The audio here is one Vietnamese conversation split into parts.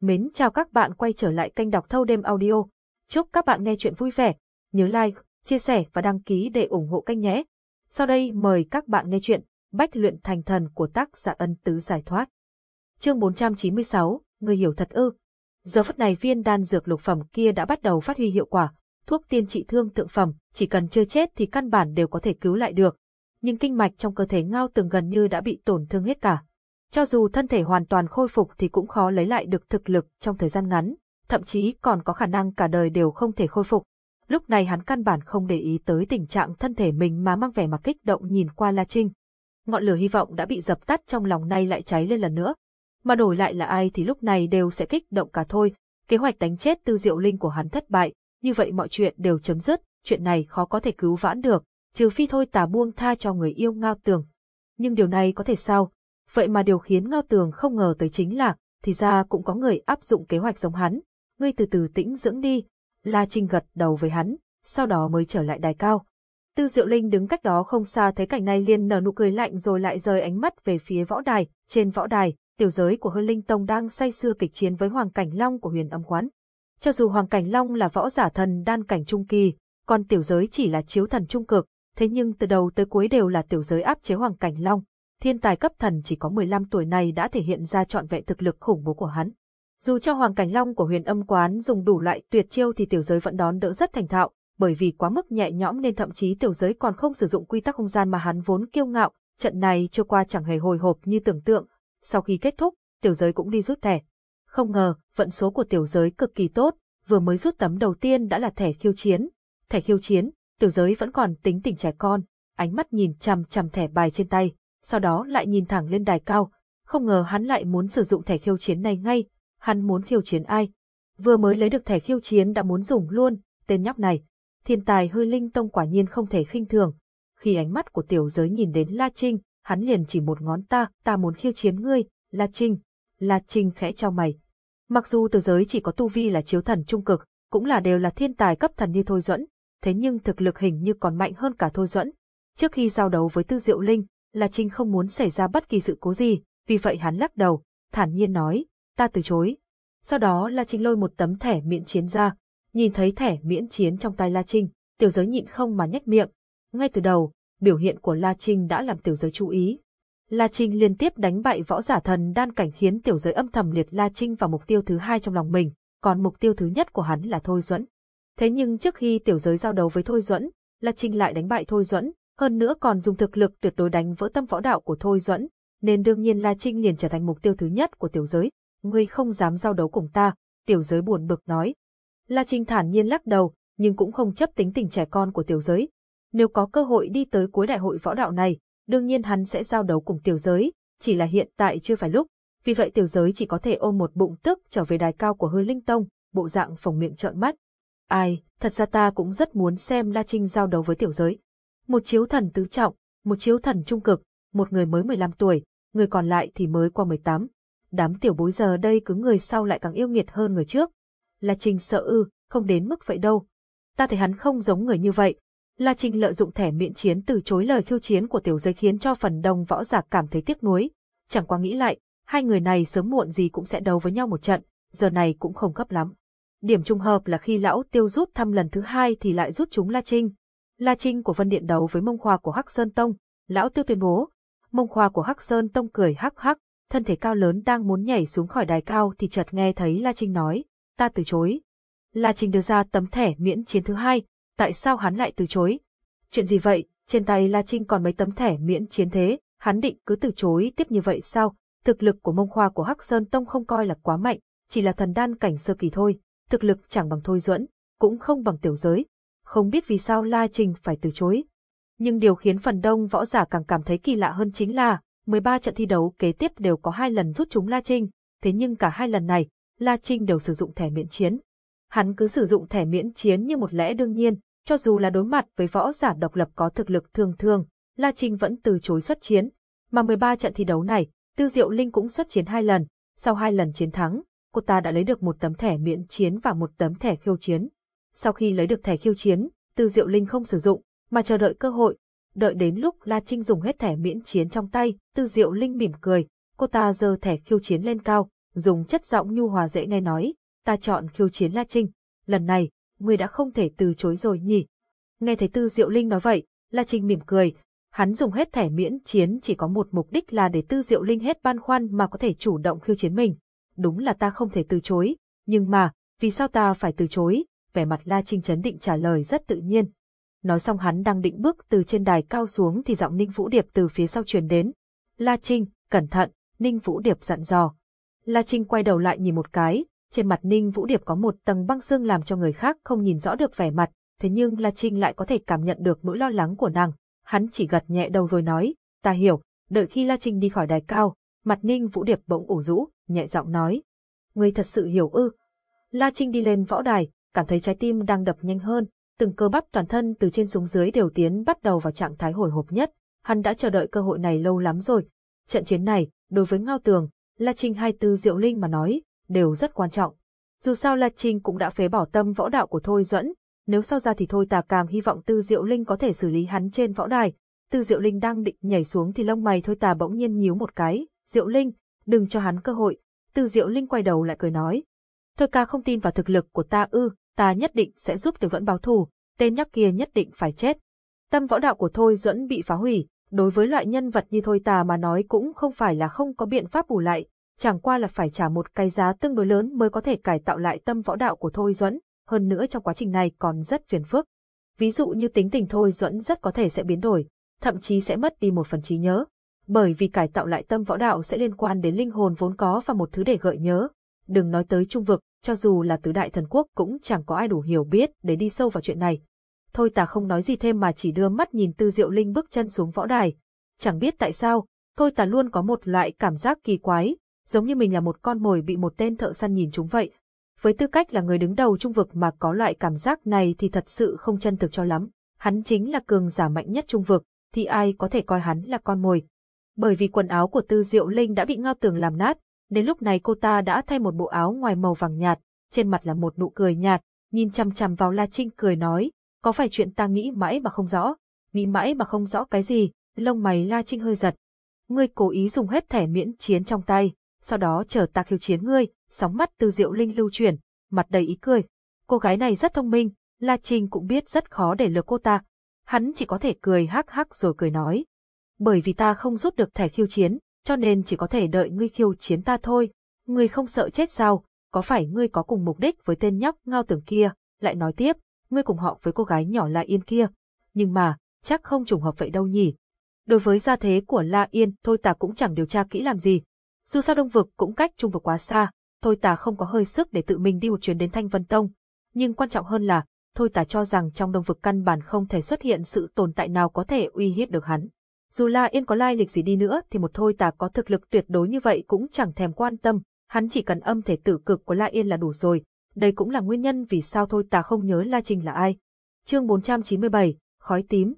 Mến chào các bạn quay trở lại kênh đọc thâu đêm audio. Chúc các bạn nghe chuyện vui vẻ. Nhớ like, chia sẻ và đăng ký để ủng hộ kênh nhé. Sau đây mời các bạn nghe chuyện Bách luyện thành thần của tác giả ân tứ giải thoát. Chương 496, Người hiểu thật ư. Giờ phút này viên đan dược lục phẩm kia đã bắt đầu phát huy hiệu quả. Thuốc tiên trị thương thượng phẩm, chỉ cần chưa chết thì căn bản đều có thể cứu lại được. Nhưng kinh mạch trong cơ thể ngao từng gần như đã bị tổn thương hết cả cho dù thân thể hoàn toàn khôi phục thì cũng khó lấy lại được thực lực trong thời gian ngắn, thậm chí còn có khả năng cả đời đều không thể khôi phục. Lúc này hắn căn bản không để ý tới tình trạng thân thể mình mà mang vẻ mặt kích động nhìn qua La Trinh. Ngọn lửa hy vọng đã bị dập tắt trong lòng nay lại cháy lên lần nữa. Mà đổi lại là ai thì lúc này đều sẽ kích động cả thôi. Kế hoạch đánh chết tư diệu linh của hắn thất bại, như vậy mọi chuyện đều chấm dứt, chuyện này khó có thể cứu vãn được, trừ phi thôi tà buông tha cho người yêu ngao tường. Nhưng điều này có thể sao, Vậy mà điều khiến Ngao Tường không ngờ tới chính là, thì ra cũng có người áp dụng kế hoạch giống hắn. Ngươi từ từ tĩnh dưỡng đi. La Trinh gật đầu với hắn, sau đó mới trở lại đài cao. Tư Diệu Linh đứng cách đó không xa thấy cảnh này liền nở nụ cười lạnh rồi lại rời ánh mắt về phía võ đài. Trên võ đài, tiểu giới của Hư Linh Tông đang say sưa kịch chiến với Hoàng Cảnh Long của huyền âm quán. Cho dù Hoàng Cảnh Long là võ giả thần đan cảnh trung kỳ, còn tiểu giới chỉ là chiếu thần trung cực, thế nhưng từ đầu tới cuối đều là tiểu giới áp chế Hoàng Cảnh Long, thiên tài cấp thần chỉ có 15 tuổi này đã thể hiện ra trọn vẹn thực lực khủng bố của hắn. Dù cho Hoàng Cảnh Long của huyền âm quán dùng đủ loại tuyệt chiêu thì tiểu giới vẫn đón đỡ rất thành thạo, bởi vì quá mức nhẹ nhõm nên thậm chí tiểu giới còn không sử dụng quy tắc không gian mà hắn vốn kiêu ngạo, trận này trôi qua chẳng hề hồi hộp như tưởng tượng. Sau khi kết thúc, tiểu giới cũng đi rút thẻ. Không ngờ, vận số của tiểu giới cực kỳ tốt, vừa mới rút tấm đầu tiên đã là thẻ khiêu chiến. Thẻ khiêu chiến, tiểu giới vẫn còn tính tình trẻ con, ánh mắt nhìn chằm chằm thẻ bài trên tay, sau đó lại nhìn thẳng lên đài cao, không ngờ hắn lại muốn sử dụng thẻ khiêu chiến này ngay, hắn muốn khiêu chiến ai. Vừa mới lấy được thẻ khiêu chiến đã muốn dùng luôn, tên nhóc này. Thiên tài hư linh tông quả nhiên không thể khinh thường. Khi ánh mắt của tiểu giới nhìn đến La Trinh, hắn liền chỉ một ngón ta, ta muốn khiêu chiến ngươi, La Trinh. La Trinh khẽ cho mày. Mặc dù từ giới chỉ có tu vi là chiếu thần trung cực, cũng là đều là thiên tài cấp thần như Thôi Duẫn, thế nhưng thực lực hình như còn mạnh hơn cả Thôi Duẫn. Trước khi giao đấu với Tư Diệu Linh, là Trinh không muốn xảy ra bất kỳ sự cố gì, vì vậy hắn lắc đầu, thản nhiên nói, ta từ chối. Sau đó La Trinh lôi một tấm thẻ miễn chiến ra, nhìn thấy thẻ miễn chiến trong tay La Trinh, tiểu giới nhịn không mà nhếch miệng. Ngay từ đầu, biểu hiện của La Trinh đã làm tiểu giới chú ý. La Trinh liên tiếp đánh bại võ giả thần đan cảnh khiến tiểu giới âm thầm liệt La Trinh vào mục tiêu thứ hai trong lòng mình, còn mục tiêu thứ nhất của hắn là Thôi Duẫn. Thế nhưng trước khi tiểu giới giao đấu với Thôi Duẫn, La Trinh lại đánh bại Thôi Duẫn, hơn nữa còn dùng thực lực tuyệt đối đánh vỡ tâm võ đạo của Thôi Duẫn, nên đương nhiên La Trinh liền trở thành mục tiêu thứ nhất của tiểu giới. Ngươi không dám giao đấu cùng ta, tiểu giới buồn bực nói. La Trinh thản nhiên lắc đầu, nhưng cũng không chấp tính tình trẻ con của tiểu giới. Nếu có cơ hội đi tới cuối đại hội võ đạo này, đương nhiên hắn sẽ giao đấu cùng tiểu giới, chỉ là hiện tại chưa phải lúc, vì vậy tiểu giới chỉ có thể ôm một bụng tức trở về đài cao của hư linh tông, bộ dạng phòng miệng trợn mắt. Ai, thật ra ta cũng rất muốn xem La Trinh giao đấu với tiểu giới một chiếu thần tứ trọng, một chiếu thần trung cực, một người mới 15 tuổi, người còn lại thì mới qua 18. Đám tiểu bối giờ đây cứ người sau lại càng yêu nghiệt hơn người trước. La Trinh sợ ư, không đến mức vậy đâu. Ta thấy hắn không giống người như vậy. La Trinh lợi dụng thẻ miễn chiến từ chối lời khiêu chiến của tiểu giới khiến cho phần đông võ giả cảm thấy tiếc nuối. Chẳng qua nghĩ lại, hai người này sớm muộn gì cũng sẽ đấu với nhau một trận, giờ này cũng không gấp lắm. Điểm trùng hợp là khi lão tiêu rút thăm lần thứ hai thì lại rút chúng La Trinh, La Trinh của Vân Điện đấu với mông khoa của Hắc Sơn Tông, lão tiêu tuyên bố. Mông khoa của Hắc Sơn Tông cười hắc hắc, thân thể cao lớn đang muốn nhảy xuống khỏi đài cao thì chợt nghe thấy La Trinh nói, ta từ chối. La Trinh đưa ra tấm thẻ miễn chiến thứ hai, tại sao hắn lại từ chối? Chuyện gì vậy, trên tay La Trinh còn mấy tấm thẻ miễn chiến thế, hắn định cứ từ chối tiếp như vậy sao? Thực lực của mông khoa của Hắc Sơn Tông không coi là quá mạnh, chỉ là thần đan cảnh sơ kỳ thôi, thực lực chẳng bằng thôi duẫn, cũng không bằng tiểu giới, không biết vì sao La Trình phải từ chối. Nhưng điều khiến phần đông võ giả càng cảm thấy kỳ lạ hơn chính là, 13 trận thi đấu kế tiếp đều có hai lần rút chúng La Trinh, thế nhưng cả hai lần này, La Trinh đều sử dụng thẻ miễn chiến. Hắn cứ sử dụng thẻ miễn chiến như một lẽ đương nhiên, cho dù là đối mặt với võ giả độc lập có thực lực thường thường, La Trinh vẫn từ chối xuất chiến. Mà 13 trận thi đấu này, Tư Diệu Linh cũng xuất chiến hai lần, sau hai lần chiến thắng, cô ta đã lấy được một tấm thẻ miễn chiến và một tấm thẻ khiêu chiến. Sau khi lấy được thẻ khiêu chiến, Từ Diệu Linh không sử dụng, mà chờ đợi cơ hội. Đợi đến lúc La Trinh dùng hết thẻ miễn chiến trong tay, Tư Diệu Linh mỉm cười, cô ta giơ thẻ khiêu chiến lên cao, dùng chất giọng nhu hòa dễ nghe nói, ta chọn khiêu chiến La Trinh, lần này, ngươi đã không thể từ chối rồi nhỉ. Nghe thấy Tư Diệu Linh nói vậy, La Trinh mỉm cười, hắn dùng hết thẻ miễn chiến chỉ có một mục đích là để Tư Diệu Linh hết băn khoăn mà có thể chủ động khiêu chiến mình. Đúng là ta không thể từ chối, nhưng mà, vì sao ta phải từ chối? Vẻ mặt La Trinh chấn định trả lời rất tự nhiên. Nói xong hắn đang định bước từ trên đài cao xuống thì giọng Ninh Vũ Điệp từ phía sau truyền đến. La Trinh, cẩn thận, Ninh Vũ Điệp dặn dò. La Trinh quay đầu lại nhìn một cái, trên mặt Ninh Vũ Điệp có một tầng băng xương làm cho người khác không nhìn rõ được vẻ mặt, thế nhưng La Trinh lại có thể cảm nhận được nỗi lo lắng của nàng. Hắn chỉ gật nhẹ đầu rồi nói, ta hiểu, đợi khi La Trinh đi khỏi đài cao, mặt Ninh Vũ Điệp bỗng ủ rũ, nhẹ giọng nói. Ngươi thật sự hiểu ư. La Trinh đi lên võ đài, cảm thấy trái tim đang đập nhanh hơn, từng cơ bắp toàn thân từ trên xuống dưới đều tiến bắt đầu vào trạng thái hồi hộp nhất. Hắn đã chờ đợi cơ hội này lâu lắm rồi. Trận chiến này, đối với Ngao Tường, La Trinh hay Tư Diệu Linh mà nói, đều rất quan trọng. Dù sao La Trinh cũng đã phế bỏ tâm võ đạo của Thôi Duẫn, nếu sau ra thì thôi ta càng hy vọng Tư Diệu Linh có thể xử lý hắn trên võ đài. Tư Diệu Linh đang định nhảy xuống thì lông mày thôi ta bỗng nhiên nhíu một cái, Diệu Linh, đừng cho hắn cơ hội. Tư Diệu Linh quay đầu lại cười nói. Thôi ca không tin vào thực lực của ta ư, ta nhất định sẽ giúp Tiểu Vẫn báo thù, tên nhóc kia nhất định phải chết. Tâm võ đạo của Thôi Duẫn bị phá hủy, đối với loại nhân vật như Thôi Ta mà nói cũng không phải là không có biện pháp bù lại, chẳng qua là phải trả một cái giá tương đối lớn mới có thể cải tạo lại tâm võ đạo của Thôi Duẫn, hơn nữa trong quá trình này còn rất phiền phức. Ví dụ như tính tình Thôi Duẫn rất có thể sẽ biến đổi, thậm chí sẽ mất đi một phần trí nhớ, bởi vì cải tạo lại tâm võ đạo sẽ liên quan đến linh hồn vốn có và một thứ để gợi nhớ. Đừng nói tới trung vực, cho dù là tứ đại thần quốc cũng chẳng có ai đủ hiểu biết để đi sâu vào chuyện này. Thôi ta không nói gì thêm mà chỉ đưa mắt nhìn Tư Diệu Linh bước chân xuống võ đài. Chẳng biết tại sao, thôi ta luôn có một loại cảm giác kỳ quái, giống như mình là một con mồi bị một tên thợ săn nhìn chúng vậy. Với tư cách là người đứng đầu trung vực mà có loại cảm giác này thì thật sự không chân thực cho lắm. Hắn chính là cường giả mạnh nhất trung vực, thì ai có thể coi hắn là con mồi. Bởi vì quần áo của Tư Diệu Linh đã bị ngao tường làm nát, đến lúc này cô ta đã thay một bộ áo ngoài màu vàng nhạt, trên mặt là một nụ cười nhạt, nhìn chằm chằm vào La Trinh cười nói, có phải chuyện ta nghĩ mãi mà không rõ, nghĩ mãi mà không rõ cái gì, lông mày La Trinh hơi giật. Ngươi cố ý dùng hết thẻ miễn chiến trong tay, sau đó chờ ta khiêu chiến ngươi, sóng mắt từ diệu linh lưu chuyển, mặt đầy ý cười. Cô gái này rất thông minh, La Trinh cũng biết rất khó để lừa cô ta. Hắn chỉ có thể cười hắc hắc rồi cười nói. Bởi vì ta không rút được thẻ khiêu chiến, cho nên chỉ có thể đợi ngươi khiêu chiến ta thôi. Ngươi không sợ chết sao, có phải ngươi có cùng mục đích với tên nhóc ngao tưởng kia, lại nói tiếp, ngươi cùng họ với cô gái nhỏ La Yên kia. Nhưng mà, chắc không trùng hợp vậy đâu nhỉ. Đối với gia thế của La Yên, thôi ta cũng chẳng điều tra kỹ làm gì. Dù sao Đông Vực cũng cách Trung Vực quá xa, thôi ta không có hơi sức để tự mình đi một chuyến đến Thanh Vân Tông. Nhưng quan trọng hơn là, thôi ta cho rằng trong Đông Vực căn bản không thể xuất hiện sự tồn tại nào có thể uy hiếp được hắn. Dù La Yên có lai lịch gì đi nữa thì một thôi ta có thực lực tuyệt đối như vậy cũng chẳng thèm quan tâm, hắn chỉ cần âm thể tử cực của La Yên là đủ rồi, đây cũng là nguyên nhân vì sao thôi ta không nhớ La Trinh là ai. Chương 497, khói tím.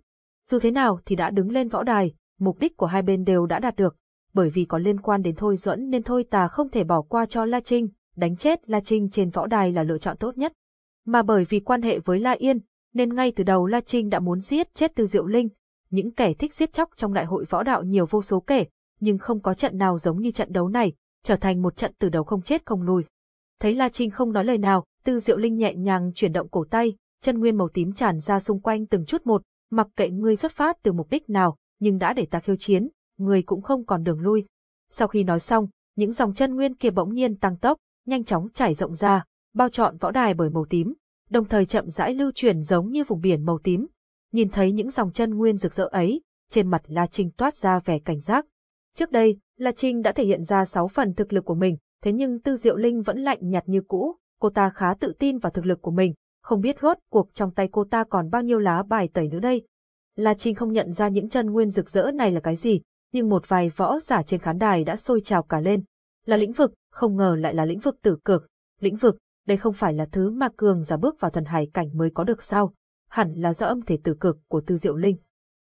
Dù thế nào thì đã đứng lên võ đài, mục đích của hai bên đều đã đạt được, bởi vì có liên quan đến Thôi Duẫn nên thôi ta không thể bỏ qua cho La Trinh, đánh chết La Trinh trên võ đài là lựa chọn tốt nhất. Mà bởi vì quan hệ với La Yên, nên ngay từ đầu La Trinh đã muốn giết chết Từ Diệu Linh, những kẻ thích giết chóc trong đại hội võ đạo nhiều vô số kể, nhưng không có trận nào giống như trận đấu này, trở thành một trận từ đầu không chết không lùi. Thấy La Trinh không nói lời nào, Tư Diệu Linh nhẹ nhàng chuyển động cổ tay, chân nguyên màu tím tràn ra xung quanh từng chút một, mặc kệ ngươi xuất phát từ mục đích nào, nhưng đã để ta khiêu chiến, ngươi cũng không còn đường lui. Sau khi nói xong, những dòng chân nguyên kia bỗng nhiên tăng tốc, nhanh chóng trải rộng ra, bao trọn võ đài bởi màu tím, đồng thời chậm rãi lưu chuyển giống như vùng biển màu tím. Nhìn thấy những dòng chân nguyên rực rỡ ấy, trên mặt La Trinh toát ra vẻ cảnh giác. Trước đây, La Trinh đã thể hiện ra sáu phần thực lực của mình, thế nhưng Tư Diệu Linh vẫn lạnh nhạt như cũ, cô ta khá tự tin vào thực lực của mình, không biết rốt cuộc trong tay cô ta còn bao nhiêu lá bài tẩy nữa đây. La Trinh không nhận ra những chân nguyên rực rỡ này là cái gì, nhưng một vài võ giả trên khán đài đã sôi trào cả lên. Là lĩnh vực, không ngờ lại là lĩnh vực tử cực. Lĩnh vực, đây không phải là thứ mà cường giả bước vào thần hải cảnh mới có được sao? Hẳn là do âm thể tử cực của Tư Diệu Linh.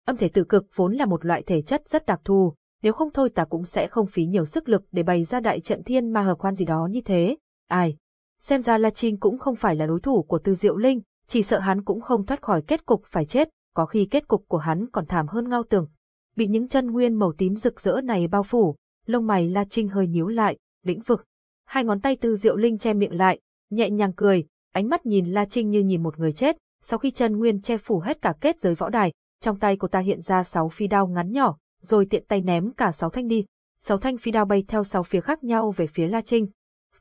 Âm thể tử cực vốn là một loại thể chất rất đặc thù, nếu không thôi ta cũng sẽ không phí nhiều sức lực để bày ra đại trận thiên ma hợp quan gì đó như thế. Ai? Xem ra La Trinh cũng không phải là đối thủ của Tư Diệu Linh, chỉ sợ hắn cũng không thoát khỏi kết cục phải chết, có khi kết cục của hắn còn thảm hơn ngao tường. Bị những chân nguyên màu tím rực rỡ này bao phủ, lông mày La Trinh hơi nhíu lại, lĩnh vực. Hai ngón tay Tư Diệu Linh che miệng lại, nhẹ nhàng cười, ánh mắt nhìn La Trinh như nhìn một người chết. Sau khi chân nguyên che phủ hết cả kết giới võ đài, trong tay cô ta hiện ra sáu phi đao ngắn nhỏ, rồi tiện tay ném cả sáu thanh đi. Sáu thanh phi đao bay theo sáu phía khác nhau về phía La Trinh.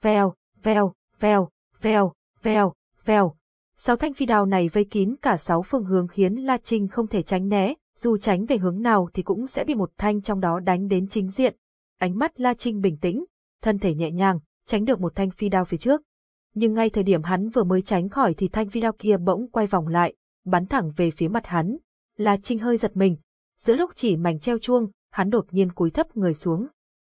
Vèo, vèo, vèo, vèo, vèo, vèo. Sáu thanh phi đao này vây kín cả sáu phương hướng khiến La Trinh không thể tránh né, dù tránh về hướng nào thì cũng sẽ bị một thanh trong đó đánh đến chính diện. Ánh mắt La Trinh bình tĩnh, thân thể nhẹ nhàng, tránh được một thanh phi đao phía trước. Nhưng ngay thời điểm hắn vừa mới tránh khỏi thì thanh phi đao kia bỗng quay vòng lại, bắn thẳng về phía mặt hắn. La Trinh hơi giật mình. Giữa lúc chỉ mảnh treo chuông, hắn đột nhiên cúi thấp người xuống.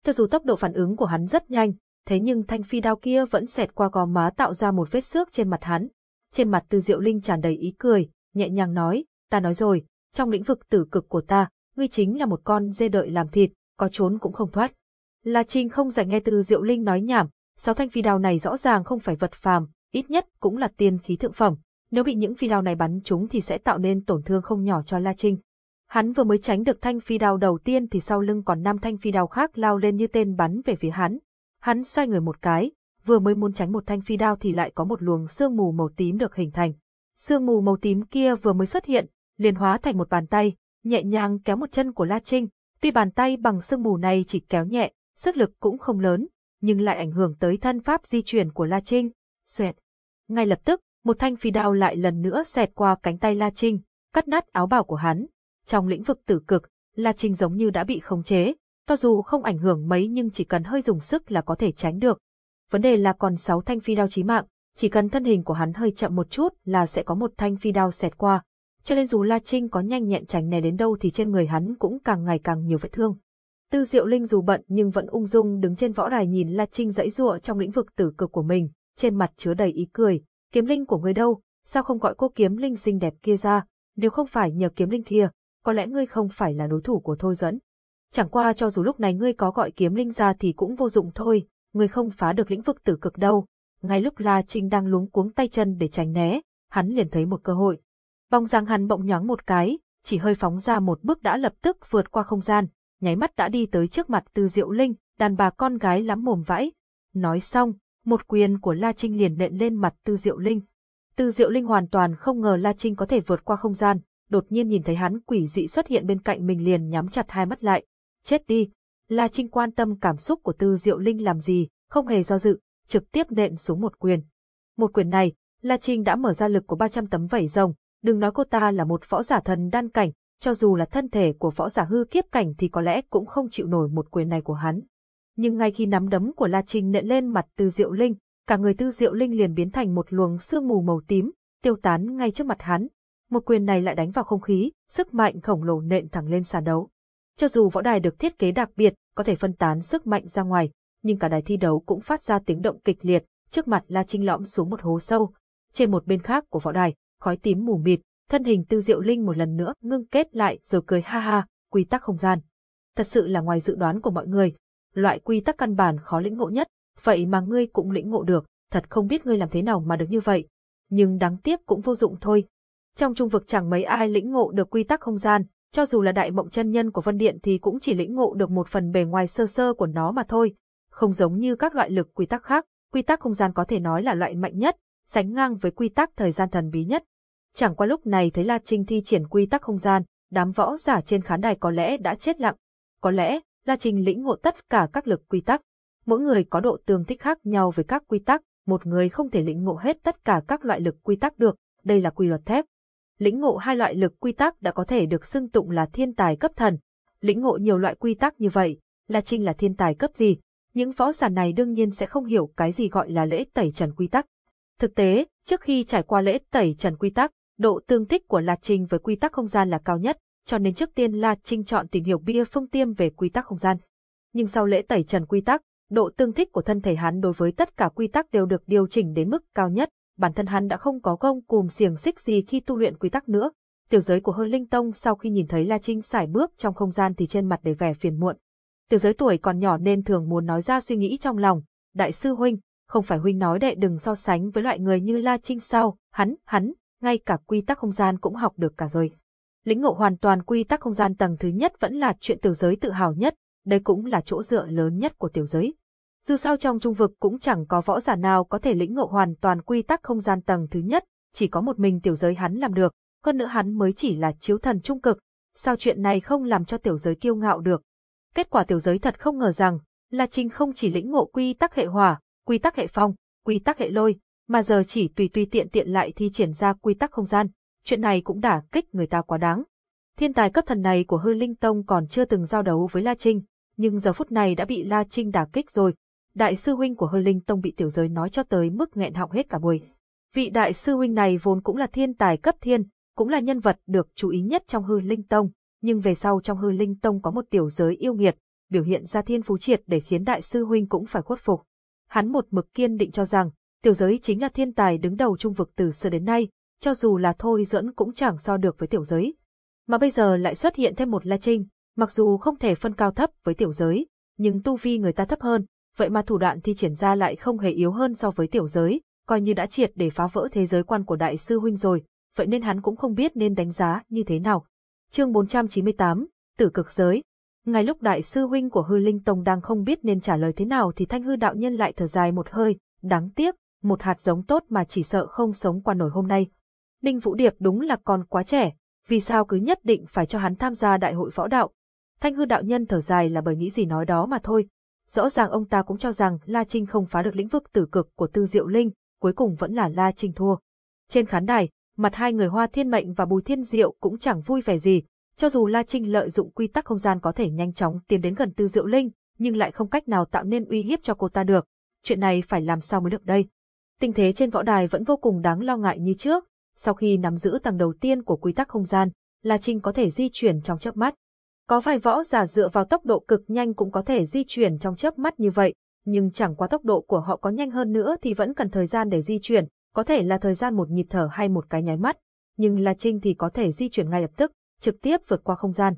Cho dù tốc độ phản ứng của hắn rất nhanh, thế nhưng thanh phi đao kia vẫn xẹt qua gò má tạo ra một vết xước trên mặt hắn. Trên mặt Từ Diệu Linh tràn đầy ý cười, nhẹ nhàng nói, ta nói rồi, trong lĩnh vực tử cực của ta, ngươi chính là một con dê đợi làm thịt, có trốn cũng không thoát. La Trinh không dành nghe Từ Diệu Linh nói nhảm, sáu thanh phi đao này rõ ràng không phải vật phàm, ít nhất cũng là tiên khí thượng phẩm. Nếu bị những phi đao này bắn trúng thì sẽ tạo nên tổn thương không nhỏ cho La Trinh. Hắn vừa mới tránh được thanh phi đao đầu tiên thì sau lưng còn năm thanh phi đao khác lao lên như tên bắn về phía hắn. Hắn xoay người một cái, vừa mới muốn tránh một thanh phi đao thì lại có một luồng sương mù màu tím được hình thành. Sương mù màu tím kia vừa mới xuất hiện, liền hóa thành một bàn tay, nhẹ nhàng kéo một chân của La Trinh. Tuy bàn tay bằng sương mù này chỉ kéo nhẹ, sức lực cũng không lớn, nhưng lại ảnh hưởng tới thân pháp di chuyển của La Trinh. Xoẹt. Ngay lập tức, một thanh phi đao lại lần nữa xẹt qua cánh tay La Trinh, cắt nát áo bào của hắn. Trong lĩnh vực tử cực, La Trinh giống như đã bị khống chế, cho dù không ảnh hưởng mấy nhưng chỉ cần hơi dùng sức là có thể tránh được. Vấn đề là còn sáu thanh phi đao chí mạng, chỉ cần thân hình của hắn hơi chậm một chút là sẽ có một thanh phi đao xẹt qua. Cho nên dù La Trinh có nhanh nhẹn tránh né đến đâu thì trên người hắn cũng càng ngày càng nhiều vết thương. Tư Diệu Linh dù bận nhưng vẫn ung dung đứng trên võ đài nhìn La Trinh dãy rụa trong lĩnh vực tử cực của mình, trên mặt chứa đầy ý cười. Kiếm linh của ngươi đâu, sao không gọi cô kiếm linh xinh đẹp kia ra, nếu không phải nhờ kiếm linh kia, có lẽ ngươi không phải là đối thủ của Thôi dẫn. Chẳng qua cho dù lúc này ngươi có gọi kiếm linh ra thì cũng vô dụng thôi, ngươi không phá được lĩnh vực tử cực đâu. Ngay lúc La Trinh đang luống cuống tay chân để tránh né, hắn liền thấy một cơ hội. Bóng dáng hắn bỗng nhoáng một cái, chỉ hơi phóng ra một bước đã lập tức vượt qua không gian, nháy mắt đã đi tới trước mặt Tư Diệu Linh, đàn bà con gái lắm mồm vãi. Nói xong, một quyền của La Trinh liền nện lên mặt Tư Diệu Linh. Tư Diệu Linh hoàn toàn không ngờ La Trinh có thể vượt qua không gian, đột nhiên nhìn thấy hắn quỷ dị xuất hiện bên cạnh mình liền nhắm chặt hai mắt lại. Chết đi! La Trinh quan tâm cảm xúc của Tư Diệu Linh làm gì, không hề do dự, trực tiếp nện xuống một quyền. Một quyền này, La Trinh đã mở ra lực của 300 tấm vảy rồng, đừng nói cô ta là một võ giả thần đan cảnh, cho dù là thân thể của võ giả hư kiếp cảnh thì có lẽ cũng không chịu nổi một quyền này của hắn. Nhưng ngay khi nắm đấm của La Trinh nện lên mặt Tư Diệu Linh, cả người Tư Diệu Linh liền biến thành một luồng sương mù màu tím, tiêu tán ngay trước mặt hắn. Một quyền này lại đánh vào không khí, sức mạnh khổng lồ nện thẳng lên sàn đấu. Cho dù võ đài được thiết kế đặc biệt, có thể phân tán sức mạnh ra ngoài, nhưng cả đài thi đấu cũng phát ra tiếng động kịch liệt, trước mặt La Trinh lõm xuống một hố sâu. Trên một bên khác của võ đài, khói tím mù mịt, thân hình Tư Diệu Linh một lần nữa ngưng kết lại rồi cười ha ha, quy tắc không gian. Thật sự là ngoài dự đoán của mọi người, loại quy tắc căn bản khó lĩnh ngộ nhất, vậy mà ngươi cũng lĩnh ngộ được, thật không biết ngươi làm thế nào mà được như vậy. Nhưng đáng tiếc cũng vô dụng thôi. Trong trung vực chẳng mấy ai lĩnh ngộ được quy tắc không gian, cho dù là đại mộng chân nhân của Vân Điện thì cũng chỉ lĩnh ngộ được một phần bề ngoài sơ sơ của nó mà thôi. Không giống như các loại lực quy tắc khác, quy tắc không gian có thể nói là loại mạnh nhất, sánh ngang với quy tắc thời gian thần bí nhất. Chẳng qua lúc này thấy La Trinh thi triển quy tắc không gian, đám võ giả trên khán đài có lẽ đã chết lặng. Có lẽ, La Trinh lĩnh ngộ tất cả các lực quy tắc. Mỗi người có độ tương thích khác nhau với các quy tắc, một người không thể lĩnh ngộ hết tất cả các loại lực quy tắc được, đây là quy luật thép. Lĩnh ngộ hai loại lực quy tắc đã có thể được xưng tụng là thiên tài cấp thần. Lĩnh ngộ nhiều loại quy tắc như vậy, La Trinh là thiên tài cấp gì? Những võ giả này đương nhiên sẽ không hiểu cái gì gọi là lễ tẩy trần quy tắc. Thực tế, trước khi trải qua lễ tẩy trần quy tắc, độ tương thích của La Trinh với quy tắc không gian là cao nhất, cho nên trước tiên La Trinh chọn tìm hiểu bia phương tiêm về quy tắc không gian. Nhưng sau lễ tẩy trần quy tắc, độ tương thích của thân thể hắn đối với tất cả quy tắc đều được điều chỉnh đến mức cao nhất, bản thân hắn đã không có gông cùm xiềng xích gì khi tu luyện quy tắc nữa. Tiểu giới của Hơn Linh Tông sau khi nhìn thấy La Trinh xài bước trong không gian thì trên mặt đầy vẻ phiền muộn. Tiểu giới tuổi còn nhỏ nên thường muốn nói ra suy nghĩ trong lòng, đại sư huynh, không phải huynh nói đệ đừng so sánh với loại người như La Trinh sao, hắn, hắn, ngay cả quy tắc không gian cũng học được cả rồi. Lĩnh ngộ hoàn toàn quy tắc không gian tầng thứ nhất vẫn là chuyện tiểu giới tự hào nhất, đây cũng là chỗ dựa lớn nhất của tiểu giới. Dù sao trong trung vực cũng chẳng có võ giả nào có thể lĩnh ngộ hoàn toàn quy tắc không gian tầng thứ nhất, chỉ có một mình tiểu giới hắn làm được, hơn nữa hắn mới chỉ là chiếu thần trung cực, sao chuyện này không làm cho tiểu giới kiêu ngạo được. Kết quả tiểu giới thật không ngờ rằng, La Trinh không chỉ lĩnh ngộ quy tắc hệ hỏa, quy tắc hệ phong, quy tắc hệ lôi, mà giờ chỉ tùy tùy tiện tiện lại thi triển ra quy tắc không gian, chuyện này cũng đả kích người ta quá đáng. Thiên tài cấp thần này của hư linh tông còn chưa từng giao đấu với La Trinh, nhưng giờ phút này đã bị La Trinh đả kích rồi. Đại sư huynh của hư linh tông bị tiểu giới nói cho tới mức nghẹn họng hết cả buổi. Vị đại sư huynh này vốn cũng là thiên tài cấp thiên, cũng là nhân vật được chú ý nhất trong hư linh tông, nhưng về sau trong hư linh tông có một tiểu giới yêu nghiệt, biểu hiện ra thiên phú triệt để khiến đại sư huynh cũng phải khuất phục. Hắn một mực kiên định cho rằng, tiểu giới chính là thiên tài đứng đầu trung vực từ xưa đến nay, cho dù là thôi dẫn cũng chẳng so được với tiểu giới. Mà bây giờ lại xuất hiện thêm một La Trinh, mặc dù không thể phân cao thấp với tiểu giới, nhưng tu vi người ta thấp hơn, vậy mà thủ đoạn thi triển ra lại không hề yếu hơn so với tiểu giới, coi như đã triệt để phá vỡ thế giới quan của đại sư huynh rồi, vậy nên hắn cũng không biết nên đánh giá như thế nào. Chương 498, Tử cực giới. Ngay lúc đại sư huynh của Hư Linh Tông đang không biết nên trả lời thế nào thì Thanh Hư đạo nhân lại thở dài một hơi, đáng tiếc, một hạt giống tốt mà chỉ sợ không sống qua nổi hôm nay. Ninh Vũ Điệp đúng là còn quá trẻ, vì sao cứ nhất định phải cho hắn tham gia đại hội võ đạo. Thanh hư đạo nhân thở dài là bởi nghĩ gì nói đó mà thôi. Rõ ràng ông ta cũng cho rằng La Trinh không phá được lĩnh vực tử cực của Tư Diệu Linh, cuối cùng vẫn là La Trinh thua. Trên khán đài, mặt hai người Hoa Thiên Mệnh và Bùi Thiên Diệu cũng chẳng vui vẻ gì, cho dù La Trinh lợi dụng quy tắc không gian có thể nhanh chóng tiến đến gần Tư Diệu Linh, nhưng lại không cách nào tạo nên uy hiếp cho cô ta được. Chuyện này phải làm sao mới được đây? Tình thế trên võ đài vẫn vô cùng đáng lo ngại như trước, sau khi nắm giữ tầng đầu tiên của quy tắc không gian, La Trinh có thể di chuyển trong chớp mắt. Có vài võ giả dựa vào tốc độ cực nhanh cũng có thể di chuyển trong chớp mắt như vậy, nhưng chẳng qua tốc độ của họ có nhanh hơn nữa thì vẫn cần thời gian để di chuyển, có thể là thời gian một nhịp thở hay một cái nháy mắt, nhưng La Trinh thì có thể di chuyển ngay lập tức, trực tiếp vượt qua không gian.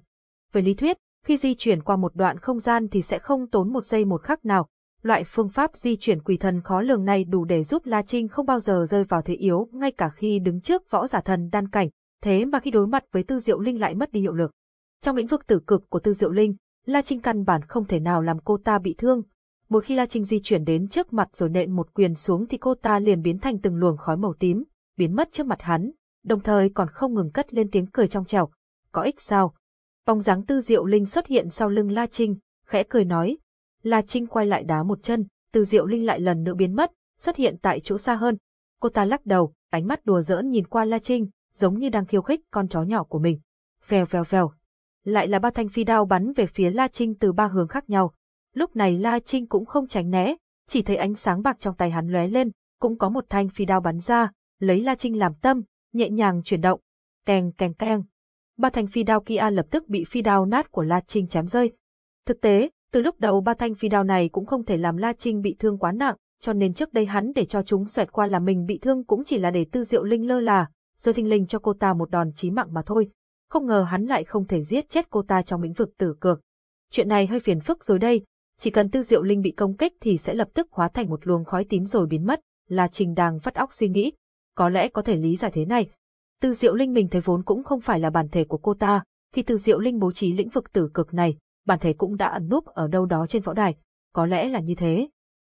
Về lý thuyết, khi di chuyển qua một đoạn không gian thì sẽ không tốn một giây một khắc nào, Loại phương pháp di chuyển quỷ thần khó lường này đủ để giúp La Trinh không bao giờ rơi vào thế yếu ngay cả khi đứng trước võ giả thần đan cảnh, thế mà khi đối mặt với Tư Diệu Linh lại mất đi hiệu lực. Trong lĩnh vực tử cực của Tư Diệu Linh, La Trinh căn bản không thể nào làm cô ta bị thương. Mỗi khi La Trinh di chuyển đến trước mặt rồi nện một quyền xuống thì cô ta liền biến thành từng luồng khói màu tím, biến mất trước mặt hắn, đồng thời còn không ngừng cất lên tiếng cười trong trẻo. Có ích sao? Bóng dáng Tư Diệu Linh xuất hiện sau lưng La Trinh, khẽ cười nói, La Trinh quay lại đá một chân, từ diệu linh lại lần nữa biến mất, xuất hiện tại chỗ xa hơn. Cô ta lắc đầu, ánh mắt đùa giỡn nhìn qua La Trinh, giống như đang khiêu khích con chó nhỏ của mình. Vèo vèo vèo. Lại là ba thanh phi đao bắn về phía La Trinh từ ba hướng khác nhau. Lúc này La Trinh cũng không tránh né, chỉ thấy ánh sáng bạc trong tay hắn lóe lên, cũng có một thanh phi đao bắn ra, lấy La Trinh làm tâm, nhẹ nhàng chuyển động. Keng keng keng. Ba thanh phi đao kia lập tức bị phi đao nát của La Trinh chém rơi. Thực tế, từ lúc đầu ba thanh phi đao này cũng không thể làm La Trinh bị thương quá nặng, cho nên trước đây hắn để cho chúng xoẹt qua là mình bị thương cũng chỉ là để tư diệu linh lơ là, rồi thình linh cho cô ta một đòn chí mạng mà thôi. Không ngờ hắn lại không thể giết chết cô ta trong lĩnh vực tử cược. Chuyện này hơi phiền phức rồi đây, chỉ cần tư diệu linh bị công kích thì sẽ lập tức hóa thành một luồng khói tím rồi biến mất, là Trình đang vắt óc suy nghĩ. Có lẽ có thể lý giải thế này. Tư diệu linh mình thấy vốn cũng không phải là bản thể của cô ta, thì tư diệu linh bố trí lĩnh vực tử cực này, bản thể cũng đã ẩn núp ở đâu đó trên võ đài, có lẽ là như thế.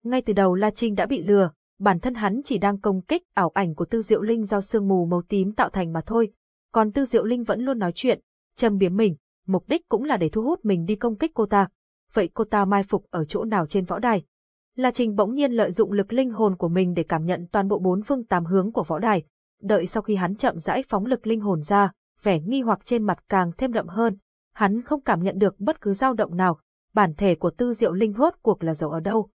Ngay từ đầu La Trinh đã bị lừa, bản thân hắn chỉ đang công kích ảo ảnh của Tư Diệu Linh do sương mù màu tím tạo thành mà thôi, còn Tư Diệu Linh vẫn luôn nói chuyện, châm biếm mình, mục đích cũng là để thu hút mình đi công kích cô ta. Vậy cô ta mai phục ở chỗ nào trên võ đài? La Trinh bỗng nhiên lợi dụng lực linh hồn của mình để cảm nhận toàn bộ bốn phương tám hướng của võ đài. Đợi sau khi hắn chậm rãi phóng lực linh hồn ra, vẻ nghi hoặc trên mặt càng thêm đậm hơn, hắn không cảm nhận được bất cứ dao động nào, bản thể của tư diệu linh hốt cuộc là giấu ở đâu.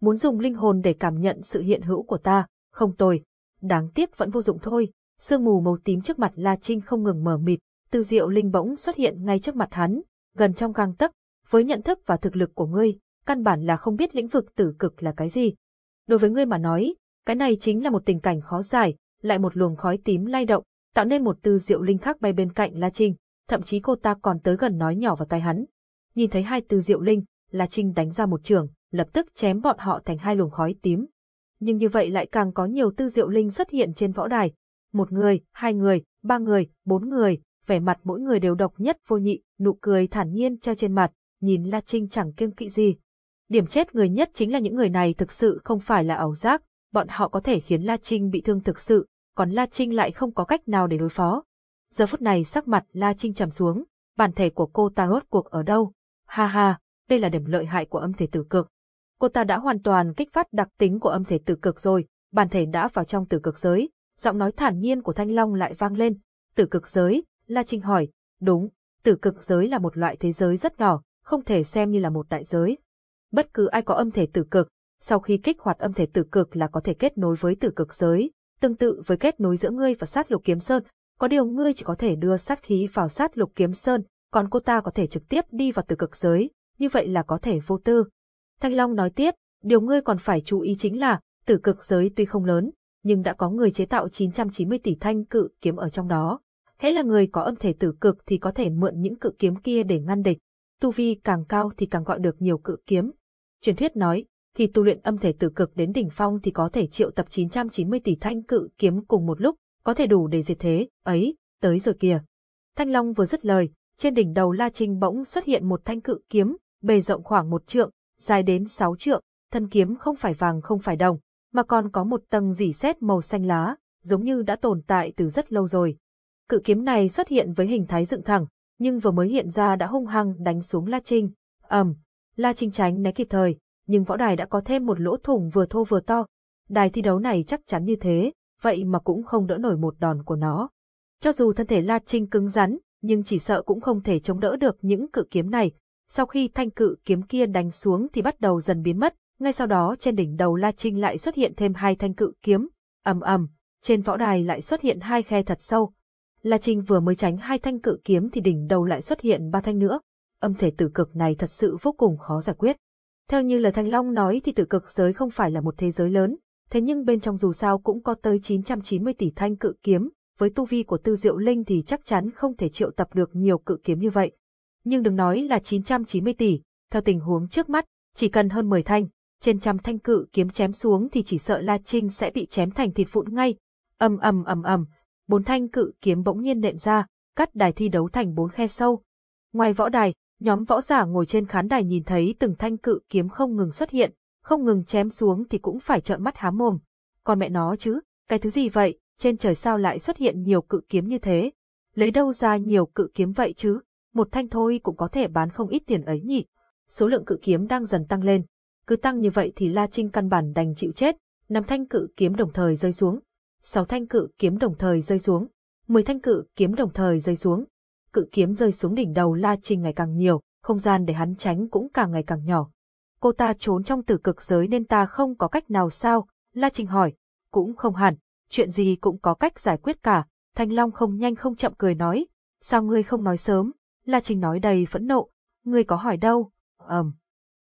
Muốn dùng linh hồn để cảm nhận sự hiện hữu của ta, không tồi, đáng tiếc vẫn vô dụng thôi. Sương mù màu tím trước mặt La Trinh không ngừng mở mịt, tư diệu linh bỗng xuất hiện ngay trước mặt hắn, gần trong gang tấc, với nhận thức và thực lực của ngươi, căn bản là không biết lĩnh vực tử cực là cái gì. Đối với ngươi mà nói, cái này chính là một tình cảnh khó giải, lại một luồng khói tím lay động, tạo nên một tư diệu linh khác bay bên cạnh La Trinh thậm chí cô ta còn tới gần nói nhỏ vào tai hắn. Nhìn thấy hai từ diệu linh, La Trinh đánh ra một trường, lập tức chém bọn họ thành hai luồng khói tím. Nhưng như vậy lại càng có nhiều tư diệu linh xuất hiện trên võ đài. Một người, hai người, ba người, bốn người, vẻ mặt mỗi người đều độc nhất vô nhị, nụ cười thản nhiên treo trên mặt, nhìn La Trinh chẳng kiêng kỵ gì. Điểm chết người nhất chính là những người này thực sự không phải là ảo giác, bọn họ có thể khiến La Trinh bị thương thực sự, còn La Trinh lại không có cách nào để đối phó. Giờ phút này sắc mặt La Trinh trầm xuống, bản thể của cô ta rốt cuộc ở đâu? Ha ha, đây là điểm lợi hại của âm thể tử cực. Cô ta đã hoàn toàn kích phát đặc tính của âm thể tử cực rồi, bản thể đã vào trong tử cực giới. Giọng nói thản nhiên của Thanh Long lại vang lên. Tử cực giới, La Trinh hỏi, đúng, tử cực giới là một loại thế giới rất nhỏ, không thể xem như là một đại giới. Bất cứ ai có âm thể tử cực, sau khi kích hoạt âm thể tử cực là có thể kết nối với tử cực giới, tương tự với kết nối giữa ngươi và sát lục kiếm sơn, có điều ngươi chỉ có thể đưa sát khí vào sát lục kiếm sơn, còn cô ta có thể trực tiếp đi vào tử cực giới, như vậy là có thể vô tư. Thanh Long nói tiếp, điều ngươi còn phải chú ý chính là, tử cực giới tuy không lớn, nhưng đã có người chế tạo 990 tỷ thanh cự kiếm ở trong đó. Hễ là người có âm thể tử cực thì có thể mượn những cự kiếm kia để ngăn địch. Tu vi càng cao thì càng gọi được nhiều cự kiếm. Truyền thuyết nói, khi tu luyện âm thể tử cực đến đỉnh phong thì có thể triệu tập 990 tỷ thanh cự kiếm cùng một lúc, có thể đủ để diệt thế, ấy, tới rồi kìa. Thanh Long vừa dứt lời, trên đỉnh đầu La Trinh bỗng xuất hiện một thanh cự kiếm, bề rộng khoảng một trượng, dài đến sáu trượng, thân kiếm không phải vàng không phải đồng, mà còn có một tầng dỉ sét màu xanh lá, giống như đã tồn tại từ rất lâu rồi. Cự kiếm này xuất hiện với hình thái dựng thẳng, nhưng vừa mới hiện ra đã hung hăng đánh xuống La Trinh. ầm, La Trinh tránh né kịp thời, nhưng võ đài đã có thêm một lỗ thủng vừa thô vừa to. Đài thi đấu này chắc chắn như thế, vậy mà cũng không đỡ nổi một đòn của nó. Cho dù thân thể La Trinh cứng rắn, nhưng chỉ sợ cũng không thể chống đỡ được những cự kiếm này. Sau khi thanh cự kiếm kia đánh xuống thì bắt đầu dần biến mất, ngay sau đó trên đỉnh đầu La Trinh lại xuất hiện thêm hai thanh cự kiếm, ầm ầm, trên võ đài lại xuất hiện hai khe thật sâu. La Trinh vừa mới tránh hai thanh cự kiếm thì đỉnh đầu lại xuất hiện ba thanh nữa. Âm thể tử cực này thật sự vô cùng khó giải quyết. Theo như lời Thanh Long nói thì tử cực giới không phải là một thế giới lớn, thế nhưng bên trong dù sao cũng có tới 990 tỷ thanh cự kiếm, với tu vi của Tư Diệu Linh thì chắc chắn không thể triệu tập được nhiều cự kiếm như vậy. Nhưng đừng nói là 990 tỷ, theo tình huống trước mắt, chỉ cần hơn 10 thanh, trên trăm thanh cự kiếm chém xuống thì chỉ sợ La Trinh sẽ bị chém thành thịt vụn ngay. Ầm ầm ầm ầm, bốn thanh cự kiếm bỗng nhiên nện ra, cắt đài thi đấu thành bốn khe sâu. Ngoài võ đài, nhóm võ giả ngồi trên khán đài nhìn thấy từng thanh cự kiếm không ngừng xuất hiện, không ngừng chém xuống thì cũng phải trợn mắt há mồm. Còn mẹ nó chứ, cái thứ gì vậy, trên trời sao lại xuất hiện nhiều cự kiếm như thế? Lấy đâu ra nhiều cự kiếm vậy chứ? Một thanh thôi cũng có thể bán không ít tiền ấy nhỉ? Số lượng cự kiếm đang dần tăng lên. Cứ tăng như vậy thì La Trinh căn bản đành chịu chết, năm thanh cự kiếm đồng thời rơi xuống. Sáu thanh cự kiếm đồng thời rơi xuống. Mười thanh cự kiếm đồng thời rơi xuống. Cự kiếm rơi xuống đỉnh đầu La Trinh ngày càng nhiều, không gian để hắn tránh cũng càng ngày càng nhỏ. Cô ta trốn trong tử cực giới nên ta không có cách nào sao? La Trình hỏi. Cũng không hẳn, chuyện gì cũng có cách giải quyết cả. Thanh Long không nhanh không chậm cười nói. Sao ngươi không nói sớm? La Trình nói đầy phẫn nộ. Ngươi có hỏi đâu? ầm. Um.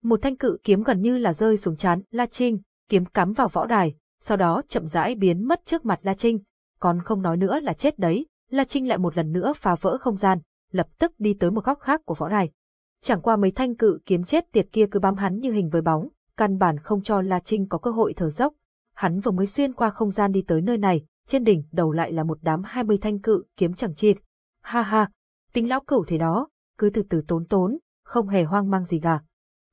Một thanh cự kiếm gần như là rơi xuống chán La Trinh, kiếm cắm vào võ đài, sau đó chậm rãi biến mất trước mặt La Trinh. Còn không nói nữa là chết đấy, La Trinh lại một lần nữa phá vỡ không gian, lập tức đi tới một góc khác của võ đài. Chẳng qua mấy thanh cự kiếm chết tiệt kia cứ bám hắn như hình với bóng, căn bản không cho La Trinh có cơ hội thở dốc. Hắn vừa mới xuyên qua không gian đi tới nơi này, trên đỉnh đầu lại là một đám hai mươi thanh cự kiếm chẳng chịt. Ha ha, tính lão cửu thế đó, cứ từ từ tốn tốn, không hề hoang mang gì cả.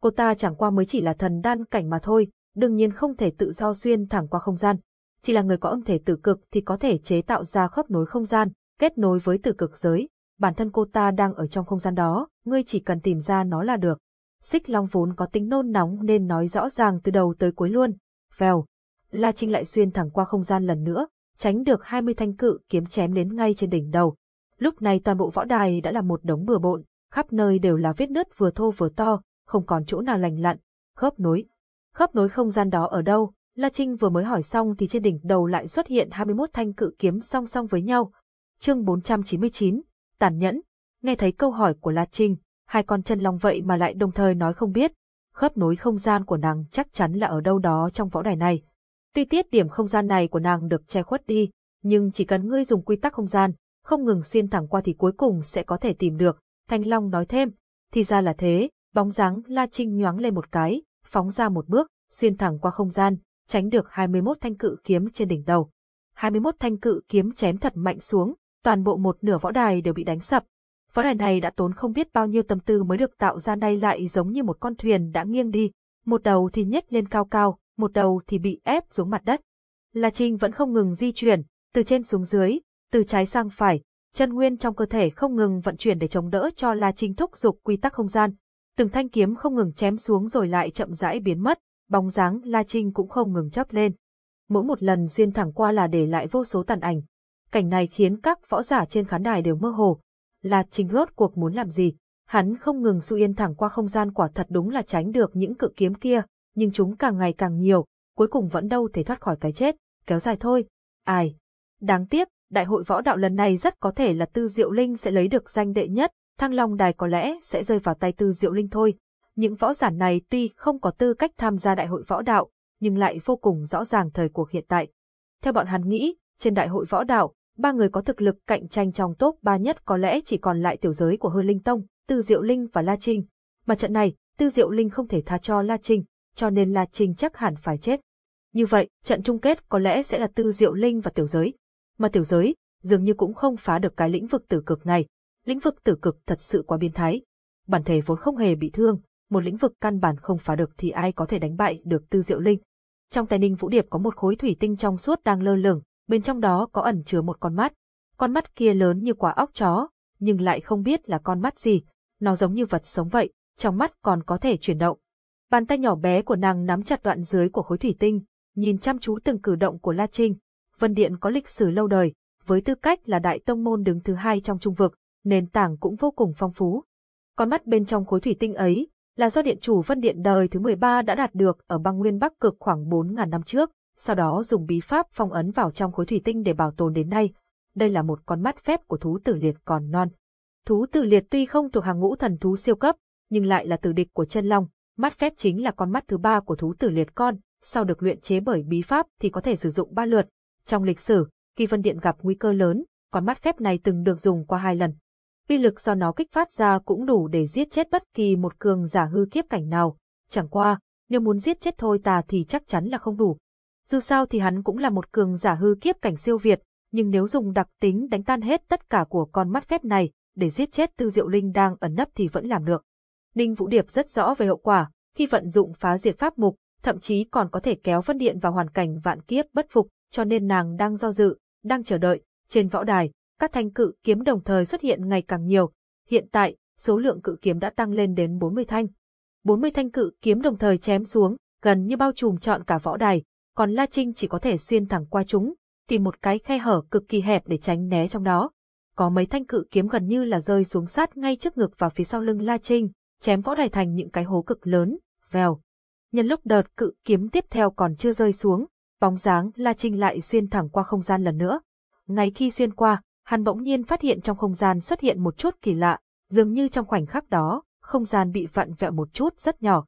Cô ta chẳng qua mới chỉ là thần đan cảnh mà thôi, đương nhiên không thể tự do xuyên thẳng qua không gian. Chỉ là người có âm thể tử cực thì có thể chế tạo ra khớp nối không gian, kết nối với tử cực giới. Bản thân cô ta đang ở trong không gian đó, ngươi chỉ cần tìm ra nó là được. Xích Long vốn có tính nôn nóng nên nói rõ ràng từ đầu tới cuối luôn. Vèo. La Trinh lại xuyên thẳng qua không gian lần nữa, tránh được 20 thanh cự kiếm chém đến ngay trên đỉnh đầu. Lúc này toàn bộ võ đài đã là một đống bừa bộn, khắp nơi đều là vết nứt vừa thô vừa to, không còn chỗ nào lành lặn, khớp nối. Khớp nối không gian đó ở đâu? La Trinh vừa mới hỏi xong thì trên đỉnh đầu lại xuất hiện 21 thanh cự kiếm song song với nhau. Chương 499, tàn nhẫn. Nghe thấy câu hỏi của La Trinh, hai con chân long vậy mà lại đồng thời nói không biết. Khớp nối không gian của nàng chắc chắn là ở đâu đó trong võ đài này. Tuy tiết điểm không gian này của nàng được che khuất đi, nhưng chỉ cần ngươi dùng quy tắc không gian, không ngừng xuyên thẳng qua thì cuối cùng sẽ có thể tìm được. Thanh Long nói thêm, thì ra là thế, bóng dáng La Trinh nhoáng lên một cái, phóng ra một bước, xuyên thẳng qua không gian, tránh được 21 thanh cự kiếm trên đỉnh đầu. 21 thanh cự kiếm chém thật mạnh xuống, toàn bộ một nửa võ đài đều bị đánh sập. Võ đài này đã tốn không biết bao nhiêu tâm tư mới được tạo ra nay lại giống như một con thuyền đã nghiêng đi. một đầu thì nhếch lên cao cao, một đầu thì bị ép xuống mặt đất. La Trinh vẫn không ngừng di chuyển, từ trên xuống dưới, từ trái sang phải, chân nguyên trong cơ thể không ngừng vận chuyển để chống đỡ cho La Trinh thúc dục quy tắc không gian. Từng thanh kiếm không ngừng chém xuống rồi lại chậm rãi biến mất, bóng dáng La Trinh cũng không ngừng chớp lên. Mỗi một lần xuyên thẳng qua là để lại vô số tàn ảnh. Cảnh này khiến các võ giả trên khán đài đều mơ hồ. Là trình rốt cuộc muốn làm gì? Hắn không ngừng du yên thẳng qua không gian quả thật đúng là tránh được những cự kiếm kia, nhưng chúng càng ngày càng nhiều, cuối cùng vẫn đâu thể thoát khỏi cái chết, kéo dài thôi. Ai? Đáng tiếc, đại hội võ đạo lần này rất có thể là Tư Diệu Linh sẽ lấy được danh đệ nhất, Thăng Long Đài có lẽ sẽ rơi vào tay Tư Diệu Linh thôi. Những võ giả này tuy không có tư cách tham gia đại hội võ đạo, nhưng lại vô cùng rõ ràng thời cuộc hiện tại. Theo bọn hắn nghĩ, trên đại hội võ đạo, ba người có thực lực cạnh tranh trong top ba nhất có lẽ chỉ còn lại tiểu giới của Hư Linh Tông, Tư Diệu Linh và La Trinh. Mà trận này, Tư Diệu Linh không thể tha cho La Trinh, cho nên La Trinh chắc hẳn phải chết. Như vậy, trận chung kết có lẽ sẽ là Tư Diệu Linh và tiểu giới. Mà tiểu giới, dường như cũng không phá được cái lĩnh vực tử cực này. Lĩnh vực tử cực thật sự quá biến thái. Bản thể vốn không hề bị thương, một lĩnh vực căn bản không phá được thì ai có thể đánh bại được Tư Diệu Linh. Trong tay Ninh Vũ Điệp có một khối thủy tinh trong suốt đang lơ lửng, bên trong đó có ẩn chứa một con mắt. Con mắt kia lớn như quả óc chó, nhưng lại không biết là con mắt gì, nó giống như vật sống vậy, trong mắt còn có thể chuyển động. Bàn tay nhỏ bé của nàng nắm chặt đoạn dưới của khối thủy tinh, nhìn chăm chú từng cử động của La Trinh. Vân Điện có lịch sử lâu đời, với tư cách là đại tông môn đứng thứ hai trong trung vực, nền tảng cũng vô cùng phong phú. Con mắt bên trong khối thủy tinh ấy là do điện chủ Vân Điện đời thứ 13 đã đạt được ở băng nguyên Bắc Cực khoảng 4.000 năm trước, sau đó dùng bí pháp phong ấn vào trong khối thủy tinh để bảo tồn đến nay. Đây là một con mắt phép của thú tử liệt còn non. Thú tử liệt tuy không thuộc hàng ngũ thần thú siêu cấp, nhưng lại là tử địch của chân long, mắt phép chính là con mắt thứ ba của thú tử liệt con, sau được luyện chế bởi bí pháp thì có thể sử dụng ba lượt. Trong lịch sử, khi Vân Điện gặp nguy cơ lớn, con mắt phép này từng được dùng qua hai lần. Uy lực do nó kích phát ra cũng đủ để giết chết bất kỳ một cường giả hư kiếp cảnh nào. Chẳng qua, nếu muốn giết chết thôi ta thì chắc chắn là không đủ. Dù sao thì hắn cũng là một cường giả hư kiếp cảnh siêu việt, nhưng nếu dùng đặc tính đánh tan hết tất cả của con mắt phép này, để giết chết Tư Diệu Linh đang ẩn nấp thì vẫn làm được. Ninh Vũ Điệp rất rõ về hậu quả, khi vận dụng phá diệt pháp mục, thậm chí còn có thể kéo Vân Điện vào hoàn cảnh vạn kiếp bất phục, cho nên nàng đang do dự, đang chờ đợi. Trên võ đài, các thanh cự kiếm đồng thời xuất hiện ngày càng nhiều. Hiện tại, số lượng cự kiếm đã tăng lên đến 40 thanh. 40 thanh cự kiếm đồng thời chém xuống, gần như bao trùm trọn cả võ đài, còn La Trinh chỉ có thể xuyên thẳng qua chúng, tìm một cái khe hở cực kỳ hẹp để tránh né trong đó. Có mấy thanh cự kiếm gần như là rơi xuống sát ngay trước ngực và phía sau lưng La Trinh, chém võ đài thành những cái hố cực lớn, vèo. Nhân lúc đợt cự kiếm tiếp theo còn chưa rơi xuống, bóng dáng La Trinh lại xuyên thẳng qua không gian lần nữa. Ngay khi xuyên qua, hắn bỗng nhiên phát hiện trong không gian xuất hiện một chút kỳ lạ, dường như trong khoảnh khắc đó, không gian bị vặn vẹo một chút rất nhỏ.